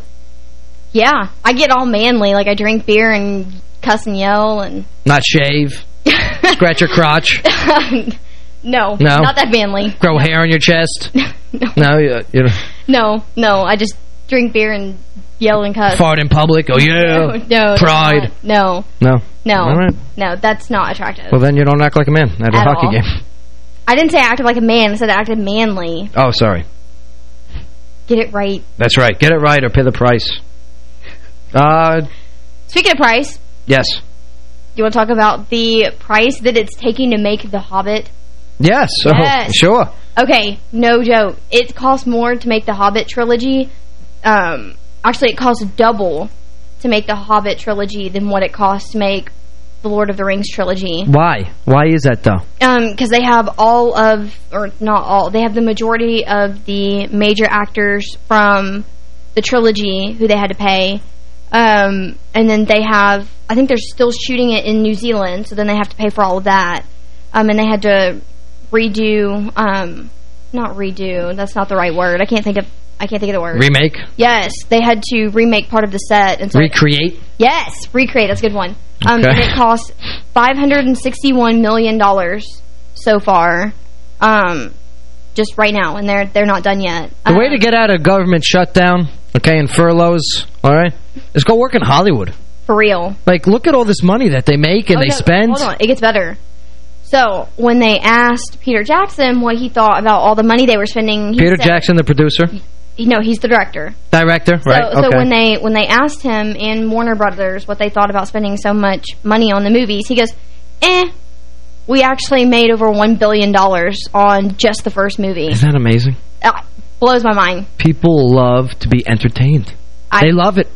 Yeah. I get all manly. Like, I drink beer and cuss and yell and... Not shave? Scratch your crotch? no. No? Not that manly. Grow hair on your chest? no. you, you know, No. No. I just drink beer and yell and cuss. fart in public? Oh, yeah. No. no Pride? No. No. No. All right. No, that's not attractive. Well, then you don't act like a man at a hockey all. game. I didn't say I acted like a man. I said I acted manly. Oh, sorry. Get it right. That's right. Get it right or pay the price. Uh, Speaking of price, Yes. you want to talk about the price that it's taking to make The Hobbit? Yes. Oh, Yes. sure. Okay, no joke. It costs more to make the Hobbit trilogy. Um, actually, it costs double to make the Hobbit trilogy than what it costs to make the Lord of the Rings trilogy. Why? Why is that, though? Um, because they have all of, or not all, they have the majority of the major actors from the trilogy who they had to pay. Um, and then they have, I think they're still shooting it in New Zealand, so then they have to pay for all of that. Um, and they had to redo, um, not redo, that's not the right word. I can't think of, I can't think of the word. Remake? Yes, they had to remake part of the set. and so Recreate? Yes, recreate. That's a good one. Um, Okay. And it cost $561 million so far, um, just right now, and they're they're not done yet. The way Um, to get out of government shutdown, okay, and furloughs, all right, is go work in Hollywood. For real. Like, look at all this money that they make and Oh, they no, spend. Hold on, it gets better. So, when they asked Peter Jackson what he thought about all the money they were spending... he Peter said- Jackson, the producer, No, he's the director. director, right? So, okay. so when they when they asked him and Warner Brothers what they thought about spending so much money on the movies, he goes, "Eh, we actually made over one billion dollars on just the first movie." Isn't that amazing? Ah, blows my mind. People love to be entertained. they love it.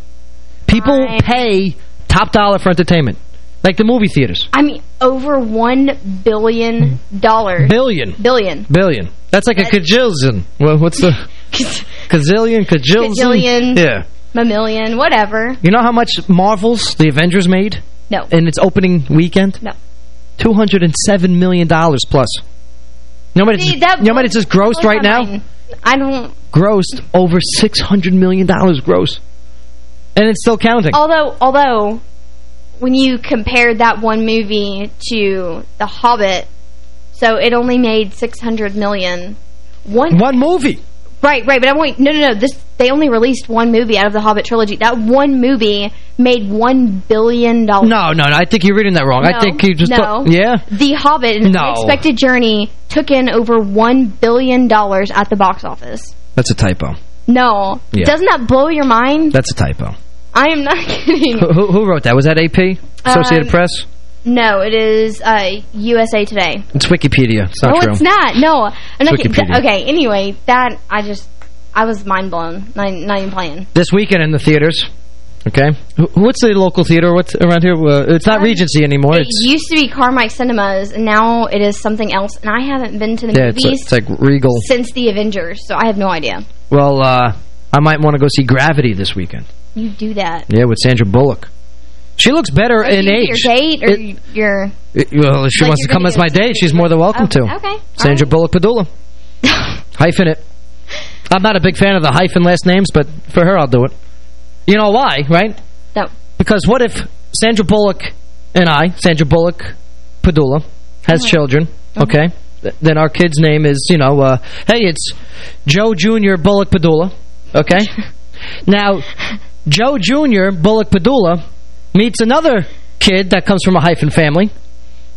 People pay top dollar for entertainment. Like the movie theaters. I mean, over one billion dollars. Billion. Billion. Billion. That's like a kajillion. Well, what's the... Kazillion, kajillion? Kajillion. Yeah. Mamillion, whatever. You know how much Marvel's The Avengers made? No. In its opening weekend? No. $207 million plus. You know what See, it's, that you know what it's just grossed right now? I don't... Grossed over $600 million gross. And it's still counting. Although, although, when you compare that one movie to The Hobbit, so it only made six hundred million. One one movie. Right, right, but I'm wait. No, no, no. This they only released one movie out of the Hobbit trilogy. That one movie made one billion dollars. No, no, no. I think you're reading that wrong. I think you just... no. yeah? The Hobbit, an No. unexpected journey, took in over one billion dollars at the box office. That's a typo. No, Yeah. doesn't that blow your mind? That's a typo. I am not kidding. Who, who- who wrote that? Was that AP? Associated Um, Press? No, it is uh, USA Today. It's Wikipedia. It's not no, true. it's not. No, I'm It's kidding. Wikipedia. Okay, anyway, that I just I was mind blown. Not, not even playing. This weekend in the theaters. Okay. Wh- What's the local theater? What's around here? Uh, it's not Regency anymore. It It's used to be Carmike Cinemas, and now it is something else. And I haven't been to the yeah, it's, movies it's like Regal. since the Avengers, so I have no idea. Well, uh, I might want to go see Gravity this weekend. You do that. Yeah, with Sandra Bullock. She looks better in you- age. Your date or It- your it- well, if she Like wants to come as my date, she's more than welcome to. Oh, okay. Sandra Bullock Padula. hyphen it. I'm not a big fan of the hyphen last names, but for her, I'll do it. You know why, right? No. Because what if Sandra Bullock and I, Sandra Bullock Padula, has Uh-huh. children, okay? Th- Then our kid's name is, you know, uh, hey, it's Joe Jr. Bullock Padula, okay? now, Joe Jr. Bullock Padula meets another kid that comes from a hyphen family,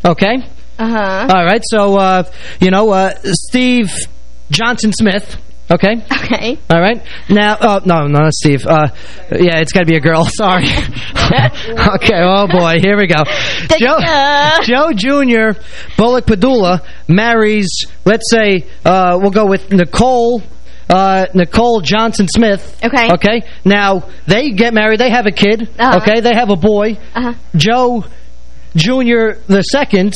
okay? Uh-huh. All right, so, uh, you know, uh, Steve Johnson Smith, okay? Okay. All right. Now, oh, no, no, not Steve. Uh, yeah, it's got to be a girl. Sorry. okay, oh, boy. Here we go. Joe, Joe Jr. Bullock Padula marries, let's say, uh, we'll go with Nicole uh, Nicole Johnson Smith. Okay. Okay. Now, they get married. They have a kid. Uh-huh. Okay. They have a boy. Uh-huh. Joe Jr. the second,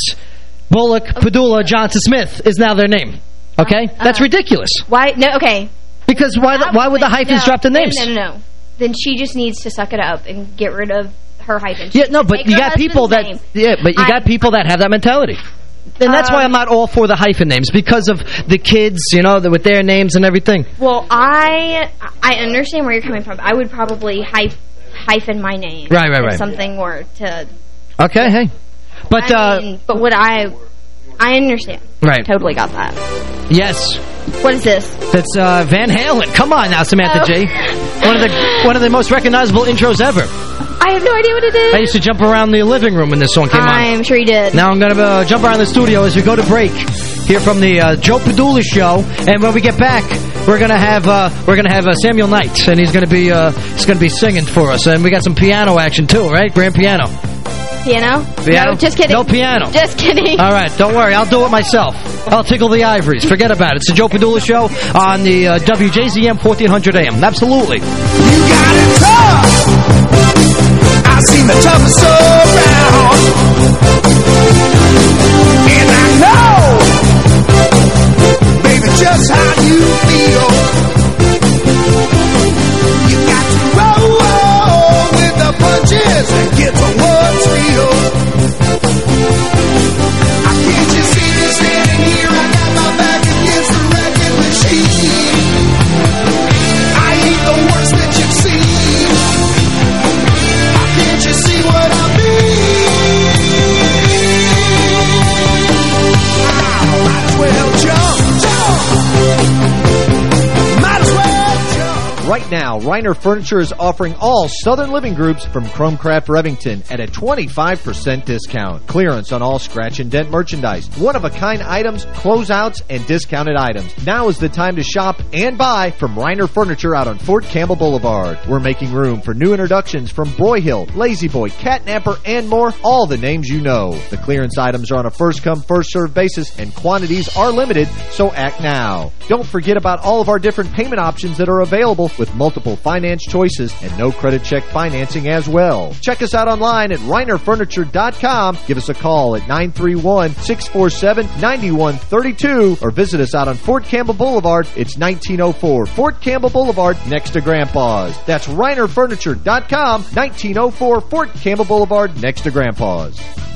Bullock Padula Johnson Smith is now their name. Okay? That's ridiculous. Why? No, okay. Because why the, why would the hyphens No, drop the no, names? No, no, no. Then she just needs to suck it up and get rid of her hyphen. She Yeah, no, but you got people that husband's yeah, but you I- got people that have that mentality. And that's why Um, I'm not all for the hyphen names because of the kids, you know, the, with their names and everything. Well, I I understand where you're coming from. I would probably hy hyphen my name. Right, right, right. Something were to. Okay, hey. But I uh mean, but what I I understand. Right. Totally got that. yes, What is this? that's uh Van Halen. Come on now, Samantha Oh. G. One of the one of the most recognizable intros ever. I have no idea what it is. I used to jump around the living room when this song came on. I'm sure you did. Now I'm going to uh, jump around the studio as we go to break. here from the uh, Joe Padula show. And when we get back, we're gonna have uh, we're gonna have uh, Samuel Knight, and he's gonna be uh, he's gonna be singing for us. And we got some piano action too, right? Grand piano. Piano? Piano? No, just kidding. No piano. Just kidding. All right, don't worry. I'll do it myself. I'll tickle the ivories. Forget about it. It's the Joe Padula Show on the uh, WJZM 1400 AM. Absolutely. I've seen the toughest around. And I know, baby, just how you feel. You got to roll with the punches and get to Right now, Reiner Furniture is offering all Southern Living Groups from Chromcraft Revington at a 25% discount. Clearance on all scratch and dent merchandise, one-of-a-kind items, closeouts, and discounted items. Now is the time to shop and buy from Reiner Furniture out on Fort Campbell Boulevard. We're making room for new introductions from Broyhill, La-Z-Boy, Catnapper, and more, all the names you know. The clearance items are on a first-come, first-served basis, and quantities are limited, so act now. Don't forget about all of our different payment options that are available with multiple finance choices and no credit check financing as well. Check us out online at reinerfurniture.com. Give us a call at 931-647-9132 or visit us out on Fort Campbell Boulevard. It's 1904 Fort Campbell Boulevard next to Grandpa's. That's reinerfurniture.com, 1904 Fort Campbell Boulevard next to Grandpa's.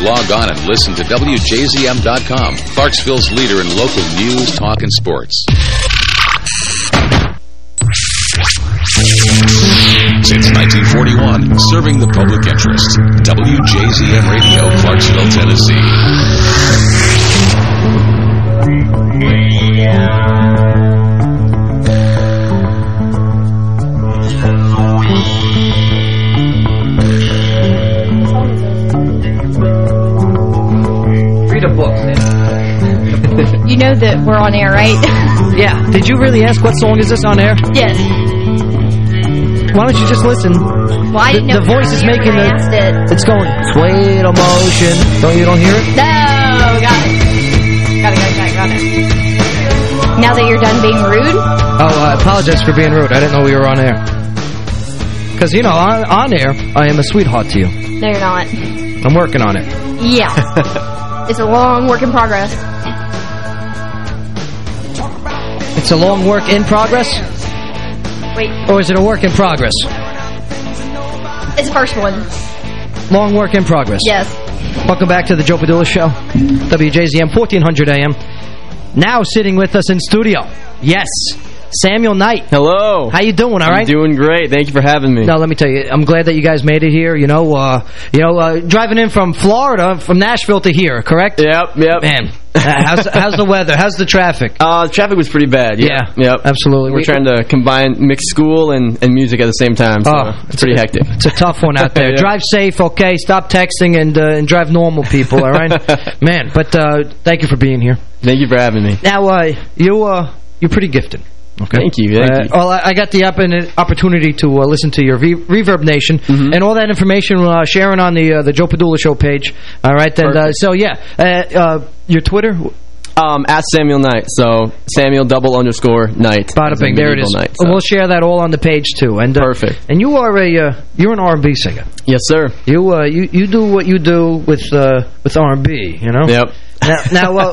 log on and listen to WJZM.com, Clarksville's leader in local news, talk, and sports. Since 1941, serving the public interest. WJZM Radio, Clarksville, Tennessee. You know that we're on air, right? yeah. Did you really ask what song is this on air? yes. Why don't you just listen? Well, I didn't the, know the voice is making it. it. It's going sweet emotion. Don't you don't hear it? No, got it. Got it, got it, got it, got it. Now that you're done being rude, Oh, I apologize for being rude. I didn't know we were on air. Because you know, on, on air, I am a sweetheart to you. no, you're not. I'm working on it. Yeah. it's a long work in progress. It's a long work in progress, Wait, or is it a work in progress? it's the first one. Long work in progress. Yes. Welcome back to the Joe Padula Show, WJZM 1400 AM. Now sitting with us in studio, yes, Samuel Knight. Hello. How you doing? All I'm right. doing great. Thank you for having me. No, let me tell you, I'm glad that you guys made it here. You know, uh, you know, uh, driving in from Florida, from Nashville to here, correct? Yep, yep. Man, how's how's the weather? How's the traffic? Uh, the traffic was pretty bad. Yeah, Yeah, yep. absolutely. We're trying to combine mix school and, and music at the same time, so Oh, it's pretty hectic. It's a tough one out there. Yeah. Drive safe, okay? Stop texting and uh, and drive normal, people. All right, man. But uh, thank you for being here. Thank you for having me. Now, uh, you uh, you're pretty gifted. Okay. Thank you, thank Uh, you. Well, I I got the opp- opportunity to uh, listen to your Re ReverbNation Mm-hmm. and all that information uh, sharing on the uh, the Joe Padula Show page. All right, and uh, so yeah, uh, uh, your Twitter, Um, at Samuel Knight, so Samuel double underscore Knight. bada bing, there it is. Knight, so. We'll share that all on the page too. And uh, Perfect. And you are a uh, you're an R&B singer. Yes, sir. You uh, you you do what you do with uh, with R&B. You know. Yep. Now, now what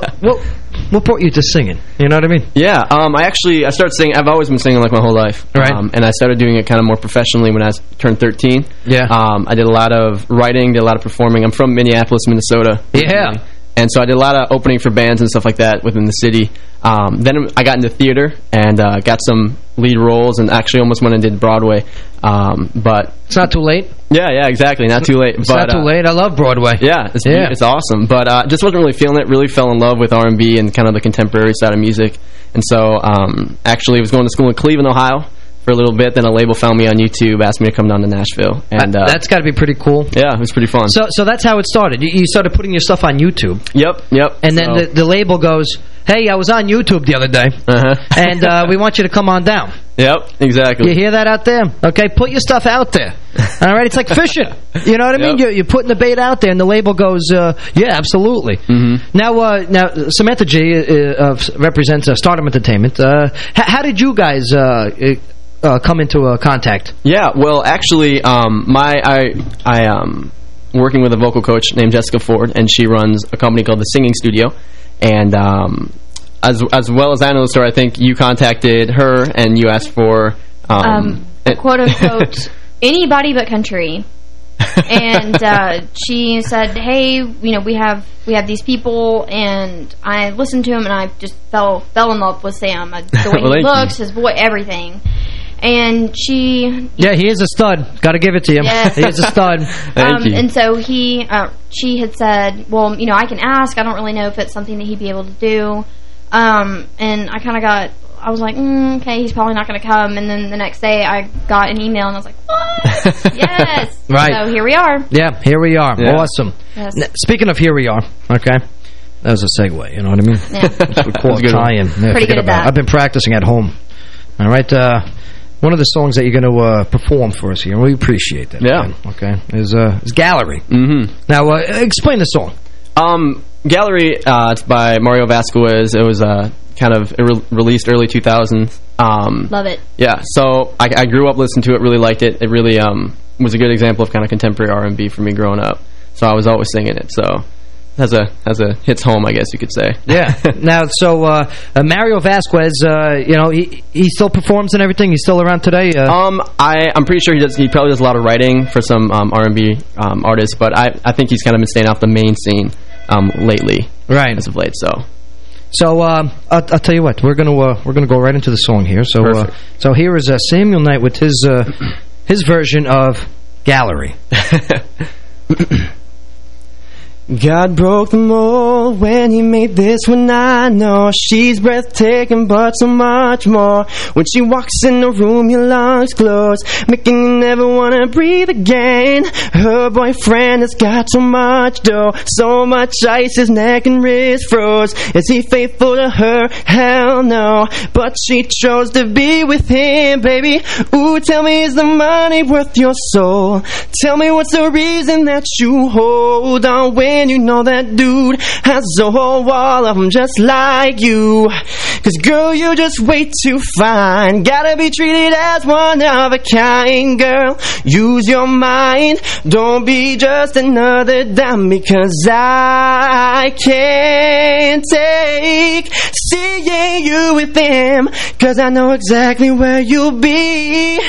what brought you to singing? You know what I mean? Yeah, um, I actually I started singing. I've always been singing like my whole life, Right. Um, and I started doing it kind of more professionally when I turned 13. Yeah. Um, I did a lot of writing, did a lot of performing. I'm from Minneapolis, Minnesota. Yeah. And so I did a lot of opening for bands and stuff like that within the city. Um, then I got into theater and uh, got some lead roles and actually almost went and did Broadway. Um, but It's not too late. yeah, yeah, exactly. Not too late. It's but, not too uh, late. I love Broadway. yeah, it's, Yeah. it's awesome. But uh, just wasn't really feeling it. Really fell in love with R&B and kind of the contemporary side of music. And so um, actually was going to school in Cleveland, Ohio for a little bit. Then a label found me on YouTube, asked me to come down to Nashville. And uh, That's got to be pretty cool. yeah, it was pretty fun. So so that's how it started. You, you started putting your stuff on YouTube. yep, yep. And then So- the, the label goes, hey, I was on YouTube the other day, Uh-huh. and uh, we want you to come on down. Yep, exactly. You hear that out there? Okay, put your stuff out there. All right, it's like fishing. You know what I mean? You're, you're putting the bait out there, and the label goes, uh, yeah, absolutely. Mhm. Now, uh, now Samantha G uh, uh, represents uh, Stardom Entertainment. Uh, how did you guys uh, come into uh, contact? Yeah, well, actually, um, my I I um working with a vocal coach named Jessica Ford, and she runs a company called the Singing Studio, and um, as as well as I know the story, I think you contacted her and you asked for um, Um, it- quote unquote, anybody but country. and uh, she said, "Hey, you know, we have we have these people," and I listened to him, and I just fell fell in love with Sam. Uh, The way Well, he thank you. looks, his voice, everything. And she, Yeah, he is a stud. Got to give it to him. Yes. He is a stud. um, and so he, uh, she had said, "Well, you know, I can ask. I don't really know if it's something that he'd be able to do." Um, and I kind of got, I was like, mm, "Okay, he's probably not going to come." And then the next day, I got an email, and I was like, "What? yes!" Right. So here we are. Yeah, here we are. Yeah. Awesome. Yes. N- Speaking of here we are, okay? That was a segue, you know what I mean? Yeah. That's what a good tie-in. Yeah, Pretty good at about that. I've been practicing at home. All right? Uh, one of the songs that you're going to uh, perform for us here, and we appreciate that. Yeah. man, okay? Is, uh, is Gallery. Mm-hmm. Now, uh, explain the song. Um, Gallery, uh, it's by Mario Vazquez. It was uh, kind of re released early 2000s. Um, Love it. Yeah, so I, I grew up listening to it, really liked it. It really um, was a good example of kind of contemporary R&B for me growing up. So I was always singing it. So has a as a hits home, I guess you could say. Yeah. now, so uh, uh, Mario Vazquez, uh, you know, he he still performs and everything? He's still around today? Uh, Um, I I'm pretty sure he does. He probably does a lot of writing for some um, R&B um, artists, but I I think he's kind of been staying off the main scene um, lately. Right. As of late, so. So uh, I'll, I'll tell you what, we're gonna uh, we're gonna go right into the song here. So uh, so here is uh, Samuel Knight with his uh, his version of Gallery. God broke the mold when he made this one. I know She's breathtaking but so much more. When she walks in the room your lungs close Making you never wanna breathe again. Her boyfriend has got so much dough So much ice his neck and wrist froze. Is he faithful to her? Hell no. But she chose to be with him baby. Ooh tell me is the money worth your soul? Tell me what's the reason that you hold on when you know that dude has a whole wall of them just like you. Cause girl, you're just way too fine. Gotta be treated as one of a kind, girl. Use your mind. Don't be just another dime because I can't take seeing you with them. Cause I know exactly where you'll be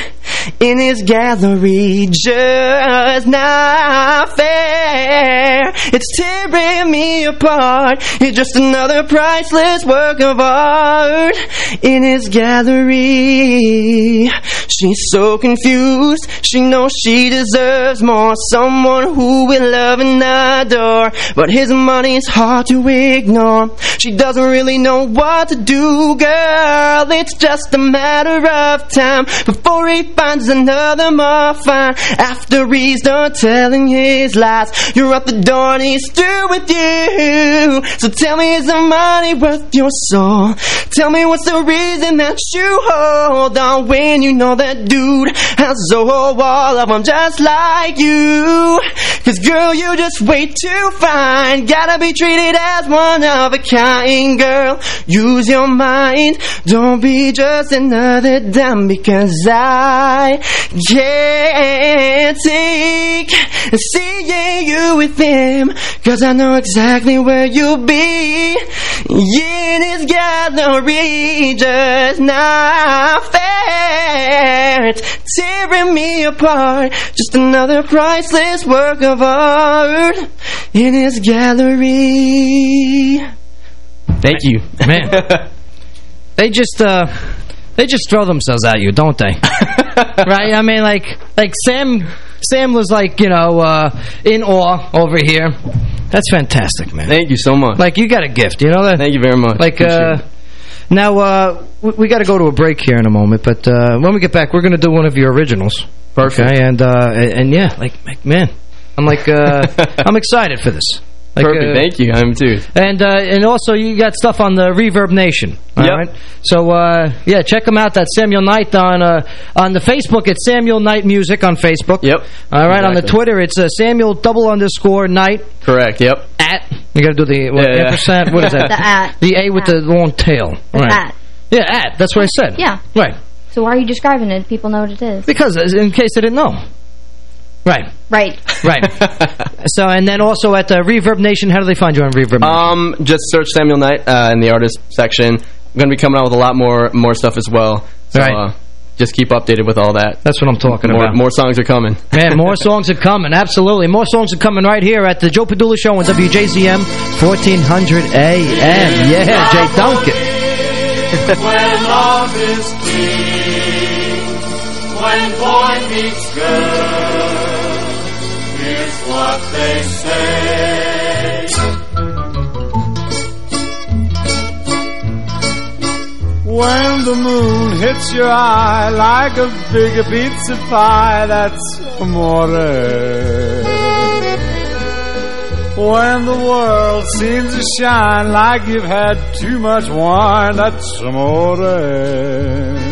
in his gallery. Just not fair. It's tearing me apart. You're just another priceless work of art in his gallery. She's so confused. She knows she deserves more. Someone who will love and adore. But his money's hard to ignore. She doesn't really know what to do, girl. It's just a matter of time before he finds another more fine. After he's done telling his lies, you're at the door he's through with you. So tell me, is the money worth your soul? Tell me what's the reason that you hold on when you know that dude has a whole wall of them just like you. Cause girl, you're just way too fine. Gotta be treated as one of a kind, girl. Use your mind. Don't be just another dime because I can't take seeing you with him. Cause I know exactly where you'll be. In his gallery, just not fair. It's tearing me apart. Just another priceless work of art in his gallery. Thank you. Man. they just uh they just throw themselves at you, don't they? right? I mean like like Sam Sam was like, you know, uh in awe over here. That's fantastic, man. Thank you so much. Like you got a gift, you know that? Thank you very much. Like uh now uh we, we got to go to a break here in a moment, but uh when we get back we're going to do one of your originals. Perfect. Okay, and uh and, and yeah, like, like man, I'm like uh I'm excited for this. Like, Perfect. uh, Thank you. I'm too. and uh, and also you got stuff on the ReverbNation. All Yep. right. So uh, yeah, check them out. That Samuel Knight on uh, on the Facebook. It's Samuel Knight Music on Facebook. Yep. All right. On the Twitter, it's uh, Samuel double underscore Knight Correct. Yep. at. You got to do the what, Yeah, yeah. ampersand. What is that? The at. The A with the long tail. The right. at. Yeah, at. That's what I said. Yeah. Right. So why are you describing it? People know what it is. Because uh, in case they didn't know. Right. Right. Right. so and then also at uh, ReverbNation, how do they find you on ReverbNation? Um, just search Samuel Knight uh, in the artist section. I'm going to be coming out with a lot more more stuff as well. So, Right. uh, just keep updated with all that. That's what I'm talking more, about. More songs are coming. Man, more songs are coming. Absolutely. More songs are coming right here at the Joe Padula Show on WJZM 1400 AM. Yeah, Jay Duncan. when love is king, when boy meets girl, here's what they say. When the moon hits your eye like a big pizza pie, that's amore. When the world seems to shine like you've had too much wine, that's amore.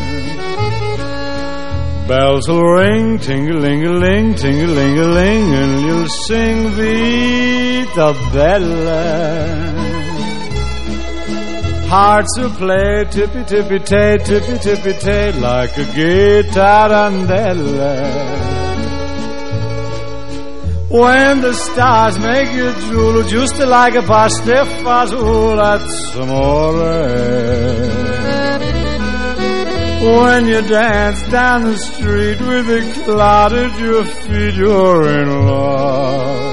Bells will ring, ting-a-ling-a-ling, ting-a-ling-a-ling, and you'll sing Vita Bella. Hearts will play tippy tippy tay, tippy tippy tay, like a guitar guitarandella. When the stars make you drool, just like a pasta fazool, oh, that's amore. When you dance down the street with a cloud at your feet, you're in love.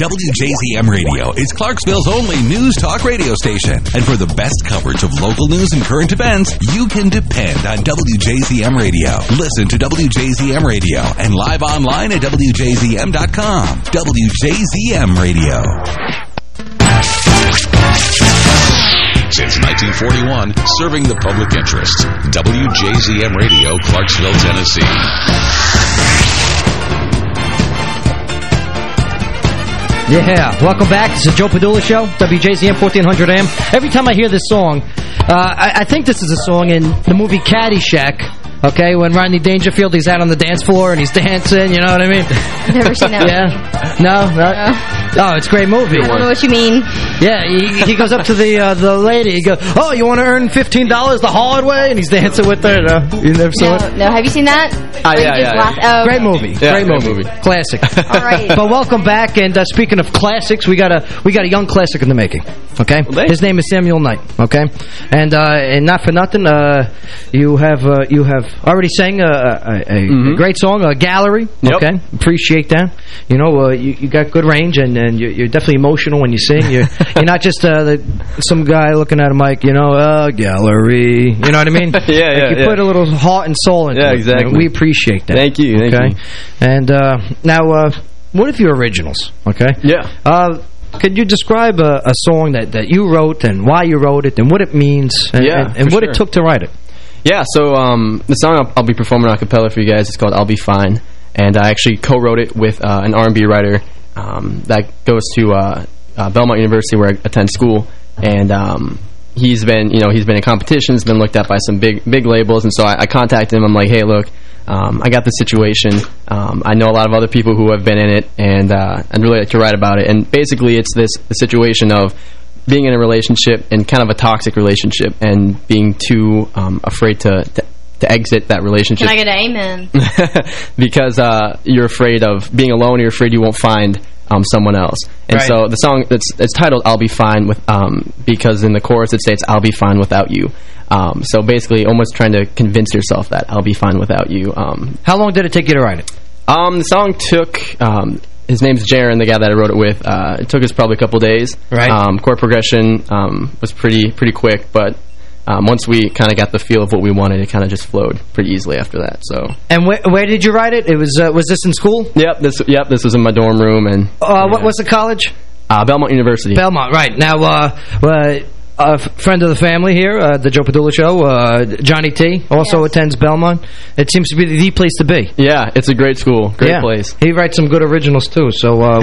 WJZM Radio is Clarksville's only news talk radio station. And for the best coverage of local news and current events, you can depend on WJZM Radio. Listen to WJZM Radio and live online at WJZM.com. WJZM Radio. Since 1941, serving the public interest. WJZM Radio, Clarksville, Tennessee. Yeah, welcome back. This is Joe Padula Show, WJZM 1400 AM. Every time I hear this song, uh, I, I, think this is a song in the movie Caddyshack. Okay, when Rodney Dangerfield, he's out on the dance floor and he's dancing, you know what I mean? Never seen that Yeah? No? no? Oh, it's a great movie. I don't know what you mean. Yeah, he, he goes up to the uh, the lady. He goes, oh, you want to earn $15 the hard way? And he's dancing with her. No, you never saw No, it? no. Have you seen that? Ah, Or you yeah, yeah, laugh- yeah. Oh, Great movie. Yeah, great great movie. movie. Classic. All right. But welcome back. And uh, speaking of classics, we got a we got a young classic in the making. Okay, his name is Samuel Knight. Okay, and uh, and not for nothing, uh, you have uh, you have already sang a, a, a, a great song, a gallery. Yep. Okay, appreciate that. You know, uh, you, you got good range, and and you're, you're definitely emotional when you sing. You're you're not just uh, the, some guy looking at a mic. You know, uh, gallery. You know what I mean? Yeah, Like, yeah, You yeah. put a little heart and soul into Yeah, it. you know. exactly. We appreciate that. Thank you, thank okay? you. And uh, now, uh, what if your originals? Okay. Yeah. Uh, could you describe a, a song that, that you wrote and why you wrote it and what it means and, Yeah, and, and what sure. it took to write it? Yeah, so um, the song I'll, I'll be performing a cappella for you guys is called "I'll Be Fine," and I actually co-wrote it with uh, an R&B writer um, that goes to uh, uh, Belmont University where I attend school, and um, he's been, you know, he's been in competitions, been looked at by some big big labels, and so I, I contacted him. I'm like, hey, look. Um, I got this situation. Um, I know a lot of other people who have been in it, and uh, I'd really like to write about it. And basically, it's this the situation of being in a relationship and kind of a toxic relationship and being too um, afraid to, to to exit that relationship Can I get an amen? because uh, you're afraid of being alone. You're afraid you won't find um, someone else. And Right. so the song it's it's titled "I'll Be Fine" with um, because in the chorus it states "I'll be fine without you." Um, so basically, almost trying to convince yourself that I'll be fine without you. Um, How long did it take you to write it? um, the song took um, his name's Jaron, the guy that I wrote it with. Uh, it took us probably a couple days. Right. Um, chord progression um, was pretty pretty quick, but um, once we kind of got the feel of what we wanted, it kind of just flowed pretty easily after that. So. And where, where did you write it? It was uh, was this in school? Yep. This yep. This was in my dorm room and. Uh, what was the college? Uh, Belmont University. Belmont, right. Now, uh, uh, a friend of the family here, uh, the Joe Padula Show, uh, Johnny T, also attends Belmont. It seems to be the place to be. Yeah, it's a great school. Great yeah. place. He writes some good originals, too. So uh,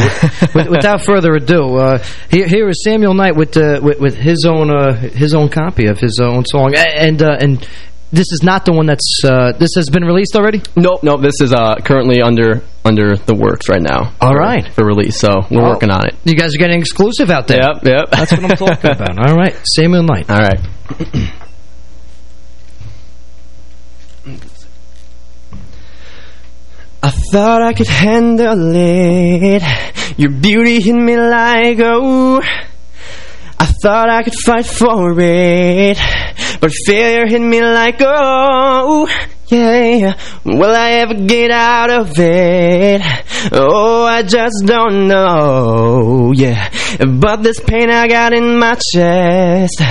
with, without further ado, uh, here, here is Samuel Knight with, uh, with, with his own uh, his own copy of his own song. And uh, and this is not the one that's... Uh, this has been released already? Nope, nope. This is uh, currently under under the works right now. All for, right. For release, so we're Oh. working on it. You guys are getting exclusive out there. Yep, yep. That's what I'm talking about. All right. Samuel Knight. All right. I thought I could handle it. Your beauty hit me like oh. I thought I could fight for it, but failure hit me like oh. Yeah, will I ever get out of it? Oh, I just don't know. Yeah, but this pain I got in my chest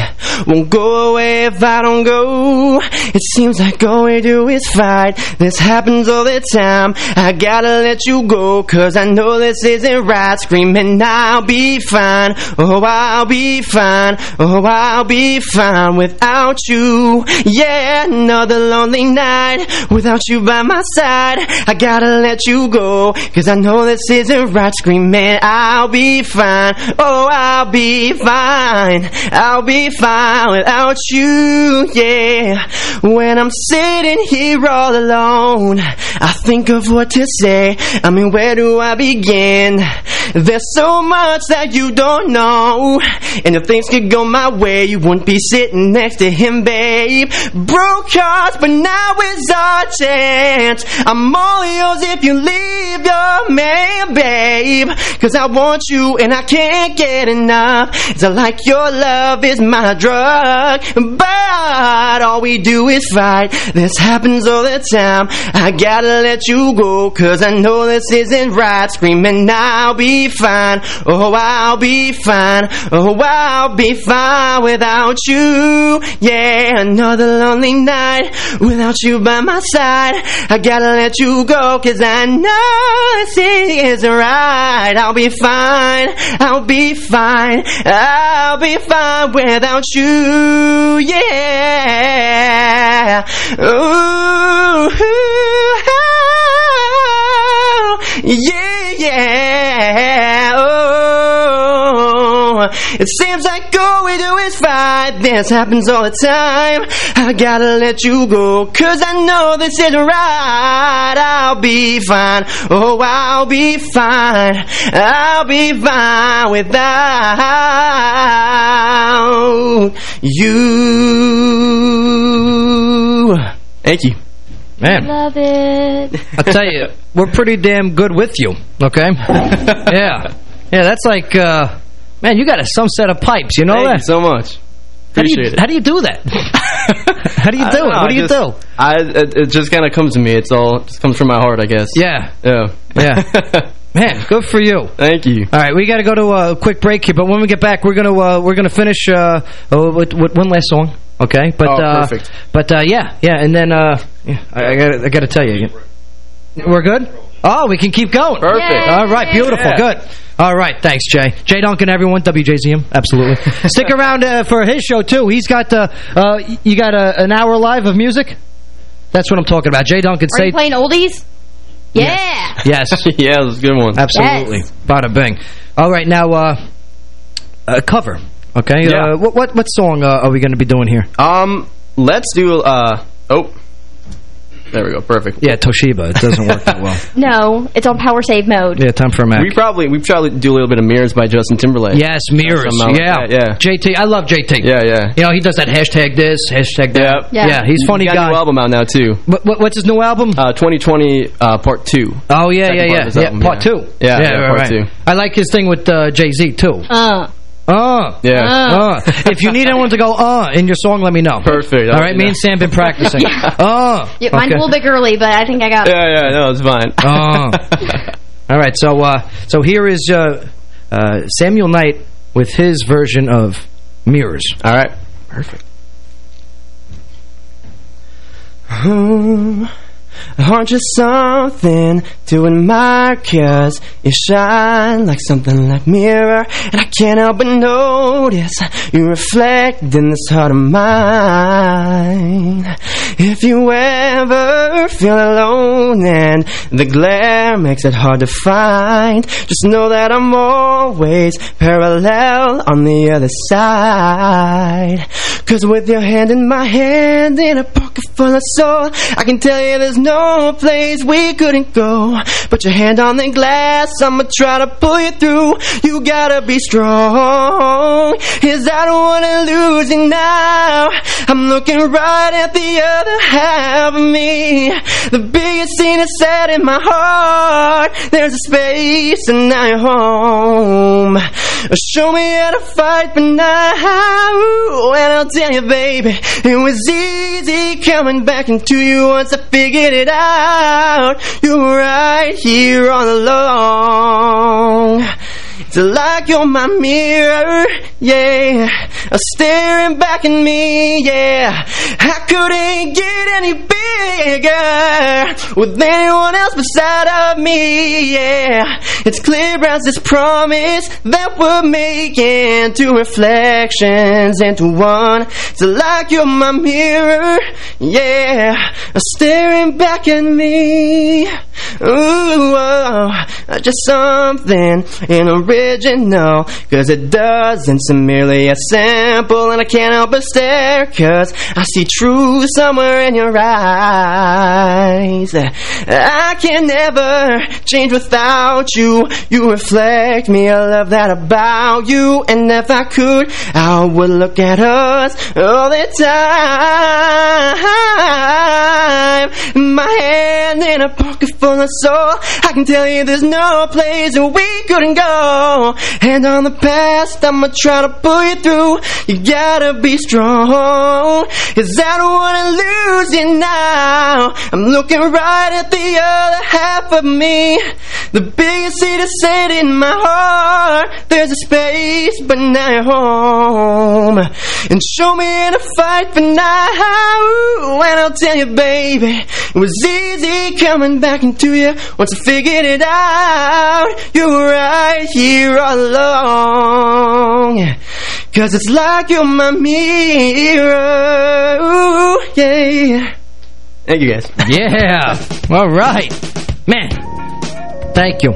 won't go away if I don't go. It seems like all we do is fight. This happens all the time. I gotta let you go, cause I know this isn't right. Screaming, I'll be fine. Oh, I'll be fine. Oh, I'll be fine without you. Yeah, another lonely night without you by my side. I gotta let you go, cause I know this isn't right. Screaming, I'll be fine. Oh, I'll be fine. I'll be fine without you. Yeah, when I'm sitting here all alone, I think of what to say. I mean, where do I begin? There's so much that you don't know. And if things could go my way, you wouldn't be sitting next to him, babe. Broke hearts, but now is our chance. I'm all yours if you leave your man, babe. Cause I want you and I can't get enough. It's like your love is my drug. But all we do is fight. This happens all the time. I gotta let you go. Cause I know this isn't right. Screaming, I'll be fine. Oh, I'll be fine. Oh, I'll be fine without you. Yeah, another lonely night without you by my side. I gotta let you go. Cause I know this isn't right. I'll be fine. I'll be fine. I'll be fine without you. Yeah. Ooh. Yeah, yeah. It seems like all we do is fight. This happens all the time. I gotta let you go. Cause I know this isn't right. I'll be fine. Oh, I'll be fine. I'll be fine without you. Thank you. Man. Love it. I'll tell you, we're pretty damn good with you, okay? yeah. Yeah, that's like, uh, man, you got a, some set of pipes, you know Thank that? you so much. How do, you, Appreciate it. how do you do that? how do you do it? know, What do you just- do? I it, it just kind of comes to me. It's all just comes from my heart, I guess. Yeah. Yeah. Yeah. Man, good for you. Thank you. All right, we got to go to a quick break here, but when we get back, we're gonna uh, we're gonna finish uh, uh, with, with one last song, okay? But Oh, uh, perfect. But uh, yeah, yeah, and then uh, yeah, I, I got I got to tell you, we're good. Oh, we can keep going. Perfect. Yay. All right, beautiful, Yeah. good. All right, thanks, Jay. Jay Duncan, everyone, WJZM, absolutely. Stick around uh, for his show too. He's got uh, uh, you got uh, an hour live of music. That's what I'm talking about. Jay Duncan, Are say you playing oldies? Yeah. yes. yeah, that's a good one. Absolutely. Bada bing. All right, now, uh, a cover. Okay. Yeah. Uh, what, what what song uh, are we going to be doing here? Um, let's do. Uh, oh, there we go. Perfect. Yeah, Toshiba. It doesn't work that well. No, it's on power save mode. Yeah, time for a Mac. We probably we probably do a little bit of mirrors by Justin Timberlake. yes, mirrors. Something like Yeah. yeah. JT. I love JT. Yeah, yeah. You know, he does that hashtag this, hashtag that. Yeah. Yeah, he's funny He got a guy. new album out now too. What, what, what's his new album? Uh, 2020 uh, Part Two. Oh, yeah, Second yeah, part yeah. of yeah album, part yeah. two. Yeah, yeah, right, part right. two. I like his thing with uh, Jay-Z, too. Uh. Uh. Yeah. Uh. If you need anyone to go uh in your song, let me know. Perfect. All right, me and Sam been practicing. Uh. Yeah, mine's Okay. a little bit girly, but I think I got it. Yeah, yeah, no, it's fine. Oh. All right, so uh, so here is uh, uh, Samuel Knight with his version of Mirrors. All right. Perfect. Aren't you something to admire? Cause you shine like something like mirror And I can't help but notice You reflect in this heart of mine If you ever feel alone And the glare makes it hard to find Just know that I'm always parallel on the other side Cause with your hand in my hand In a pocket full of soul I can tell you there's no place we couldn't go. Put your hand on the glass, I'ma try to pull you through. You gotta be strong, cause I don't wanna lose you now. I'm looking right at the other half of me. The biggest scene is set in my heart. There's a space and now you're home. Show me how to fight but now. And I'll tell you, baby, it was easy coming back into you once I figured it out. You were right here all along. It's like you're my mirror, yeah. A staring back at me, yeah. I couldn't get any bigger with anyone else beside of me, yeah. It's clear as this promise that we're making two reflections into one. It's like you're my mirror, yeah. A staring back at me. Ooh, oh, just something in original. Cause it doesn't seem merely a sample, and I can't help but stare. Cause I see truth somewhere in your eyes. I can never change without you. You reflect me, I love that about you. And if I could, I would look at us all the time. My hand in a pocket full of soul. I can tell you there's no place that we couldn't go. Hand on the past, I'ma try to pull you through. You gotta be strong. Cause I don't wanna lose you now. I'm looking right at the other half of me. The biggest seat is set in my heart. There's a space, but now you're home. And show me in a fight for now. And I'll tell you, baby, it was easy coming back into you once I figured it out. You were right here all along. Cause it's like you're my mirror. Ooh, yeah. Thank you guys. Yeah. All right. Man. Thank you.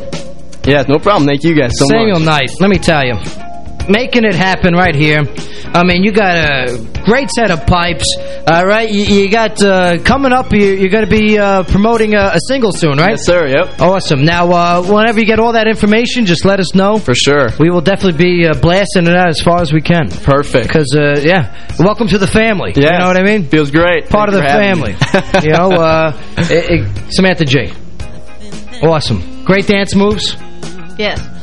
Yeah, no problem. Thank you guys so Samuel much. Knight, let me tell you. Making it happen right here. I mean, you got a great set of pipes, all right? You, you got, uh, coming up, you, you're going to be uh, promoting a, a single soon, right? Yes, sir, yep. Awesome. Now, uh, whenever you get all that information, just let us know. For sure. We will definitely be uh, blasting it out as far as we can. Perfect. Because, uh, yeah, welcome to the family. Yeah. You know what I mean? Feels great. Part Thank of the you for having family. you know, uh, it, it, Samantha J. Awesome. Great dance moves. Yes.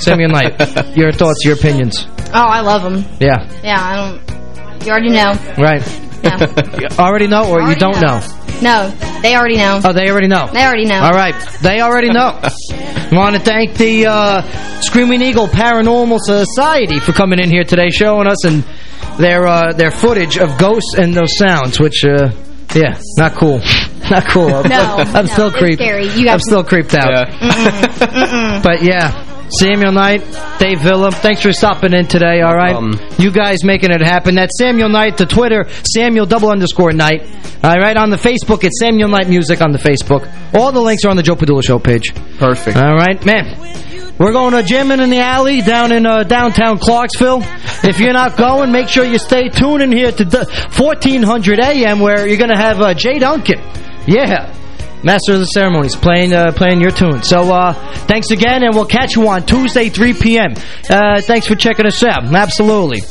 Samuel Knight, your thoughts, your opinions. Oh, I love them. Yeah, Yeah, I don't... You already know. right. You already know or you don't know? No, they already know. Oh, they already know. They already know. All right. They already know. I want to thank the uh, Screaming Eagle Paranormal Society for coming in here today, showing us and their uh, their footage of ghosts and those sounds, which, uh, yeah, not cool. not cool. I'm, No, I'm no, still creeped. scary. You I'm still creeped out. But yeah, Samuel Knight, Dave Villa, thanks for stopping in today, all right? you guys making it happen. That's Samuel Knight, the Twitter, Samuel double underscore Knight. All right, on the Facebook, it's Samuel Knight Music on the Facebook. All the links are on the Joe Padula Show page. Perfect. All right, man. We're going to jamming in the alley down in uh, downtown Clarksville. If you're not going, make sure you stay tuned in here to the 1400 AM where you're going to have uh, Jay Duncan. Yeah. Master of the Ceremonies playing uh, playing your tune. So uh, thanks again, and we'll catch you on Tuesday, 3 p.m. Uh, thanks for checking us out. Absolutely.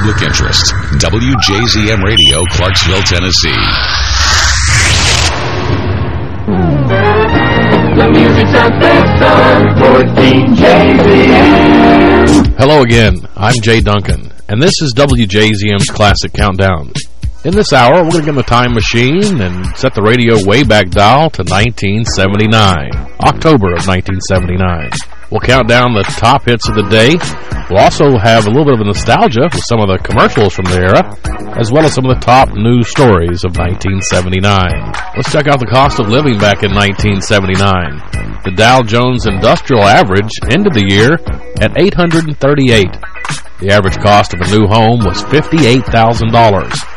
Public interest. WJZM Radio, Clarksville, Tennessee. The music sounds best on 14 JZM. Hello again. I'm Jay Duncan, and this is WJZM's Classic Countdown. In this hour, we're going to get in the time machine and set the radio way back dial to 1979, October of 1979. We'll count down the top hits of the day. We'll also have a little bit of a nostalgia with some of the commercials from the era, as well as some of the top news stories of 1979. Let's check out the cost of living back in 1979. The Dow Jones Industrial Average ended the year at 838. The average cost of a new home was $58,000.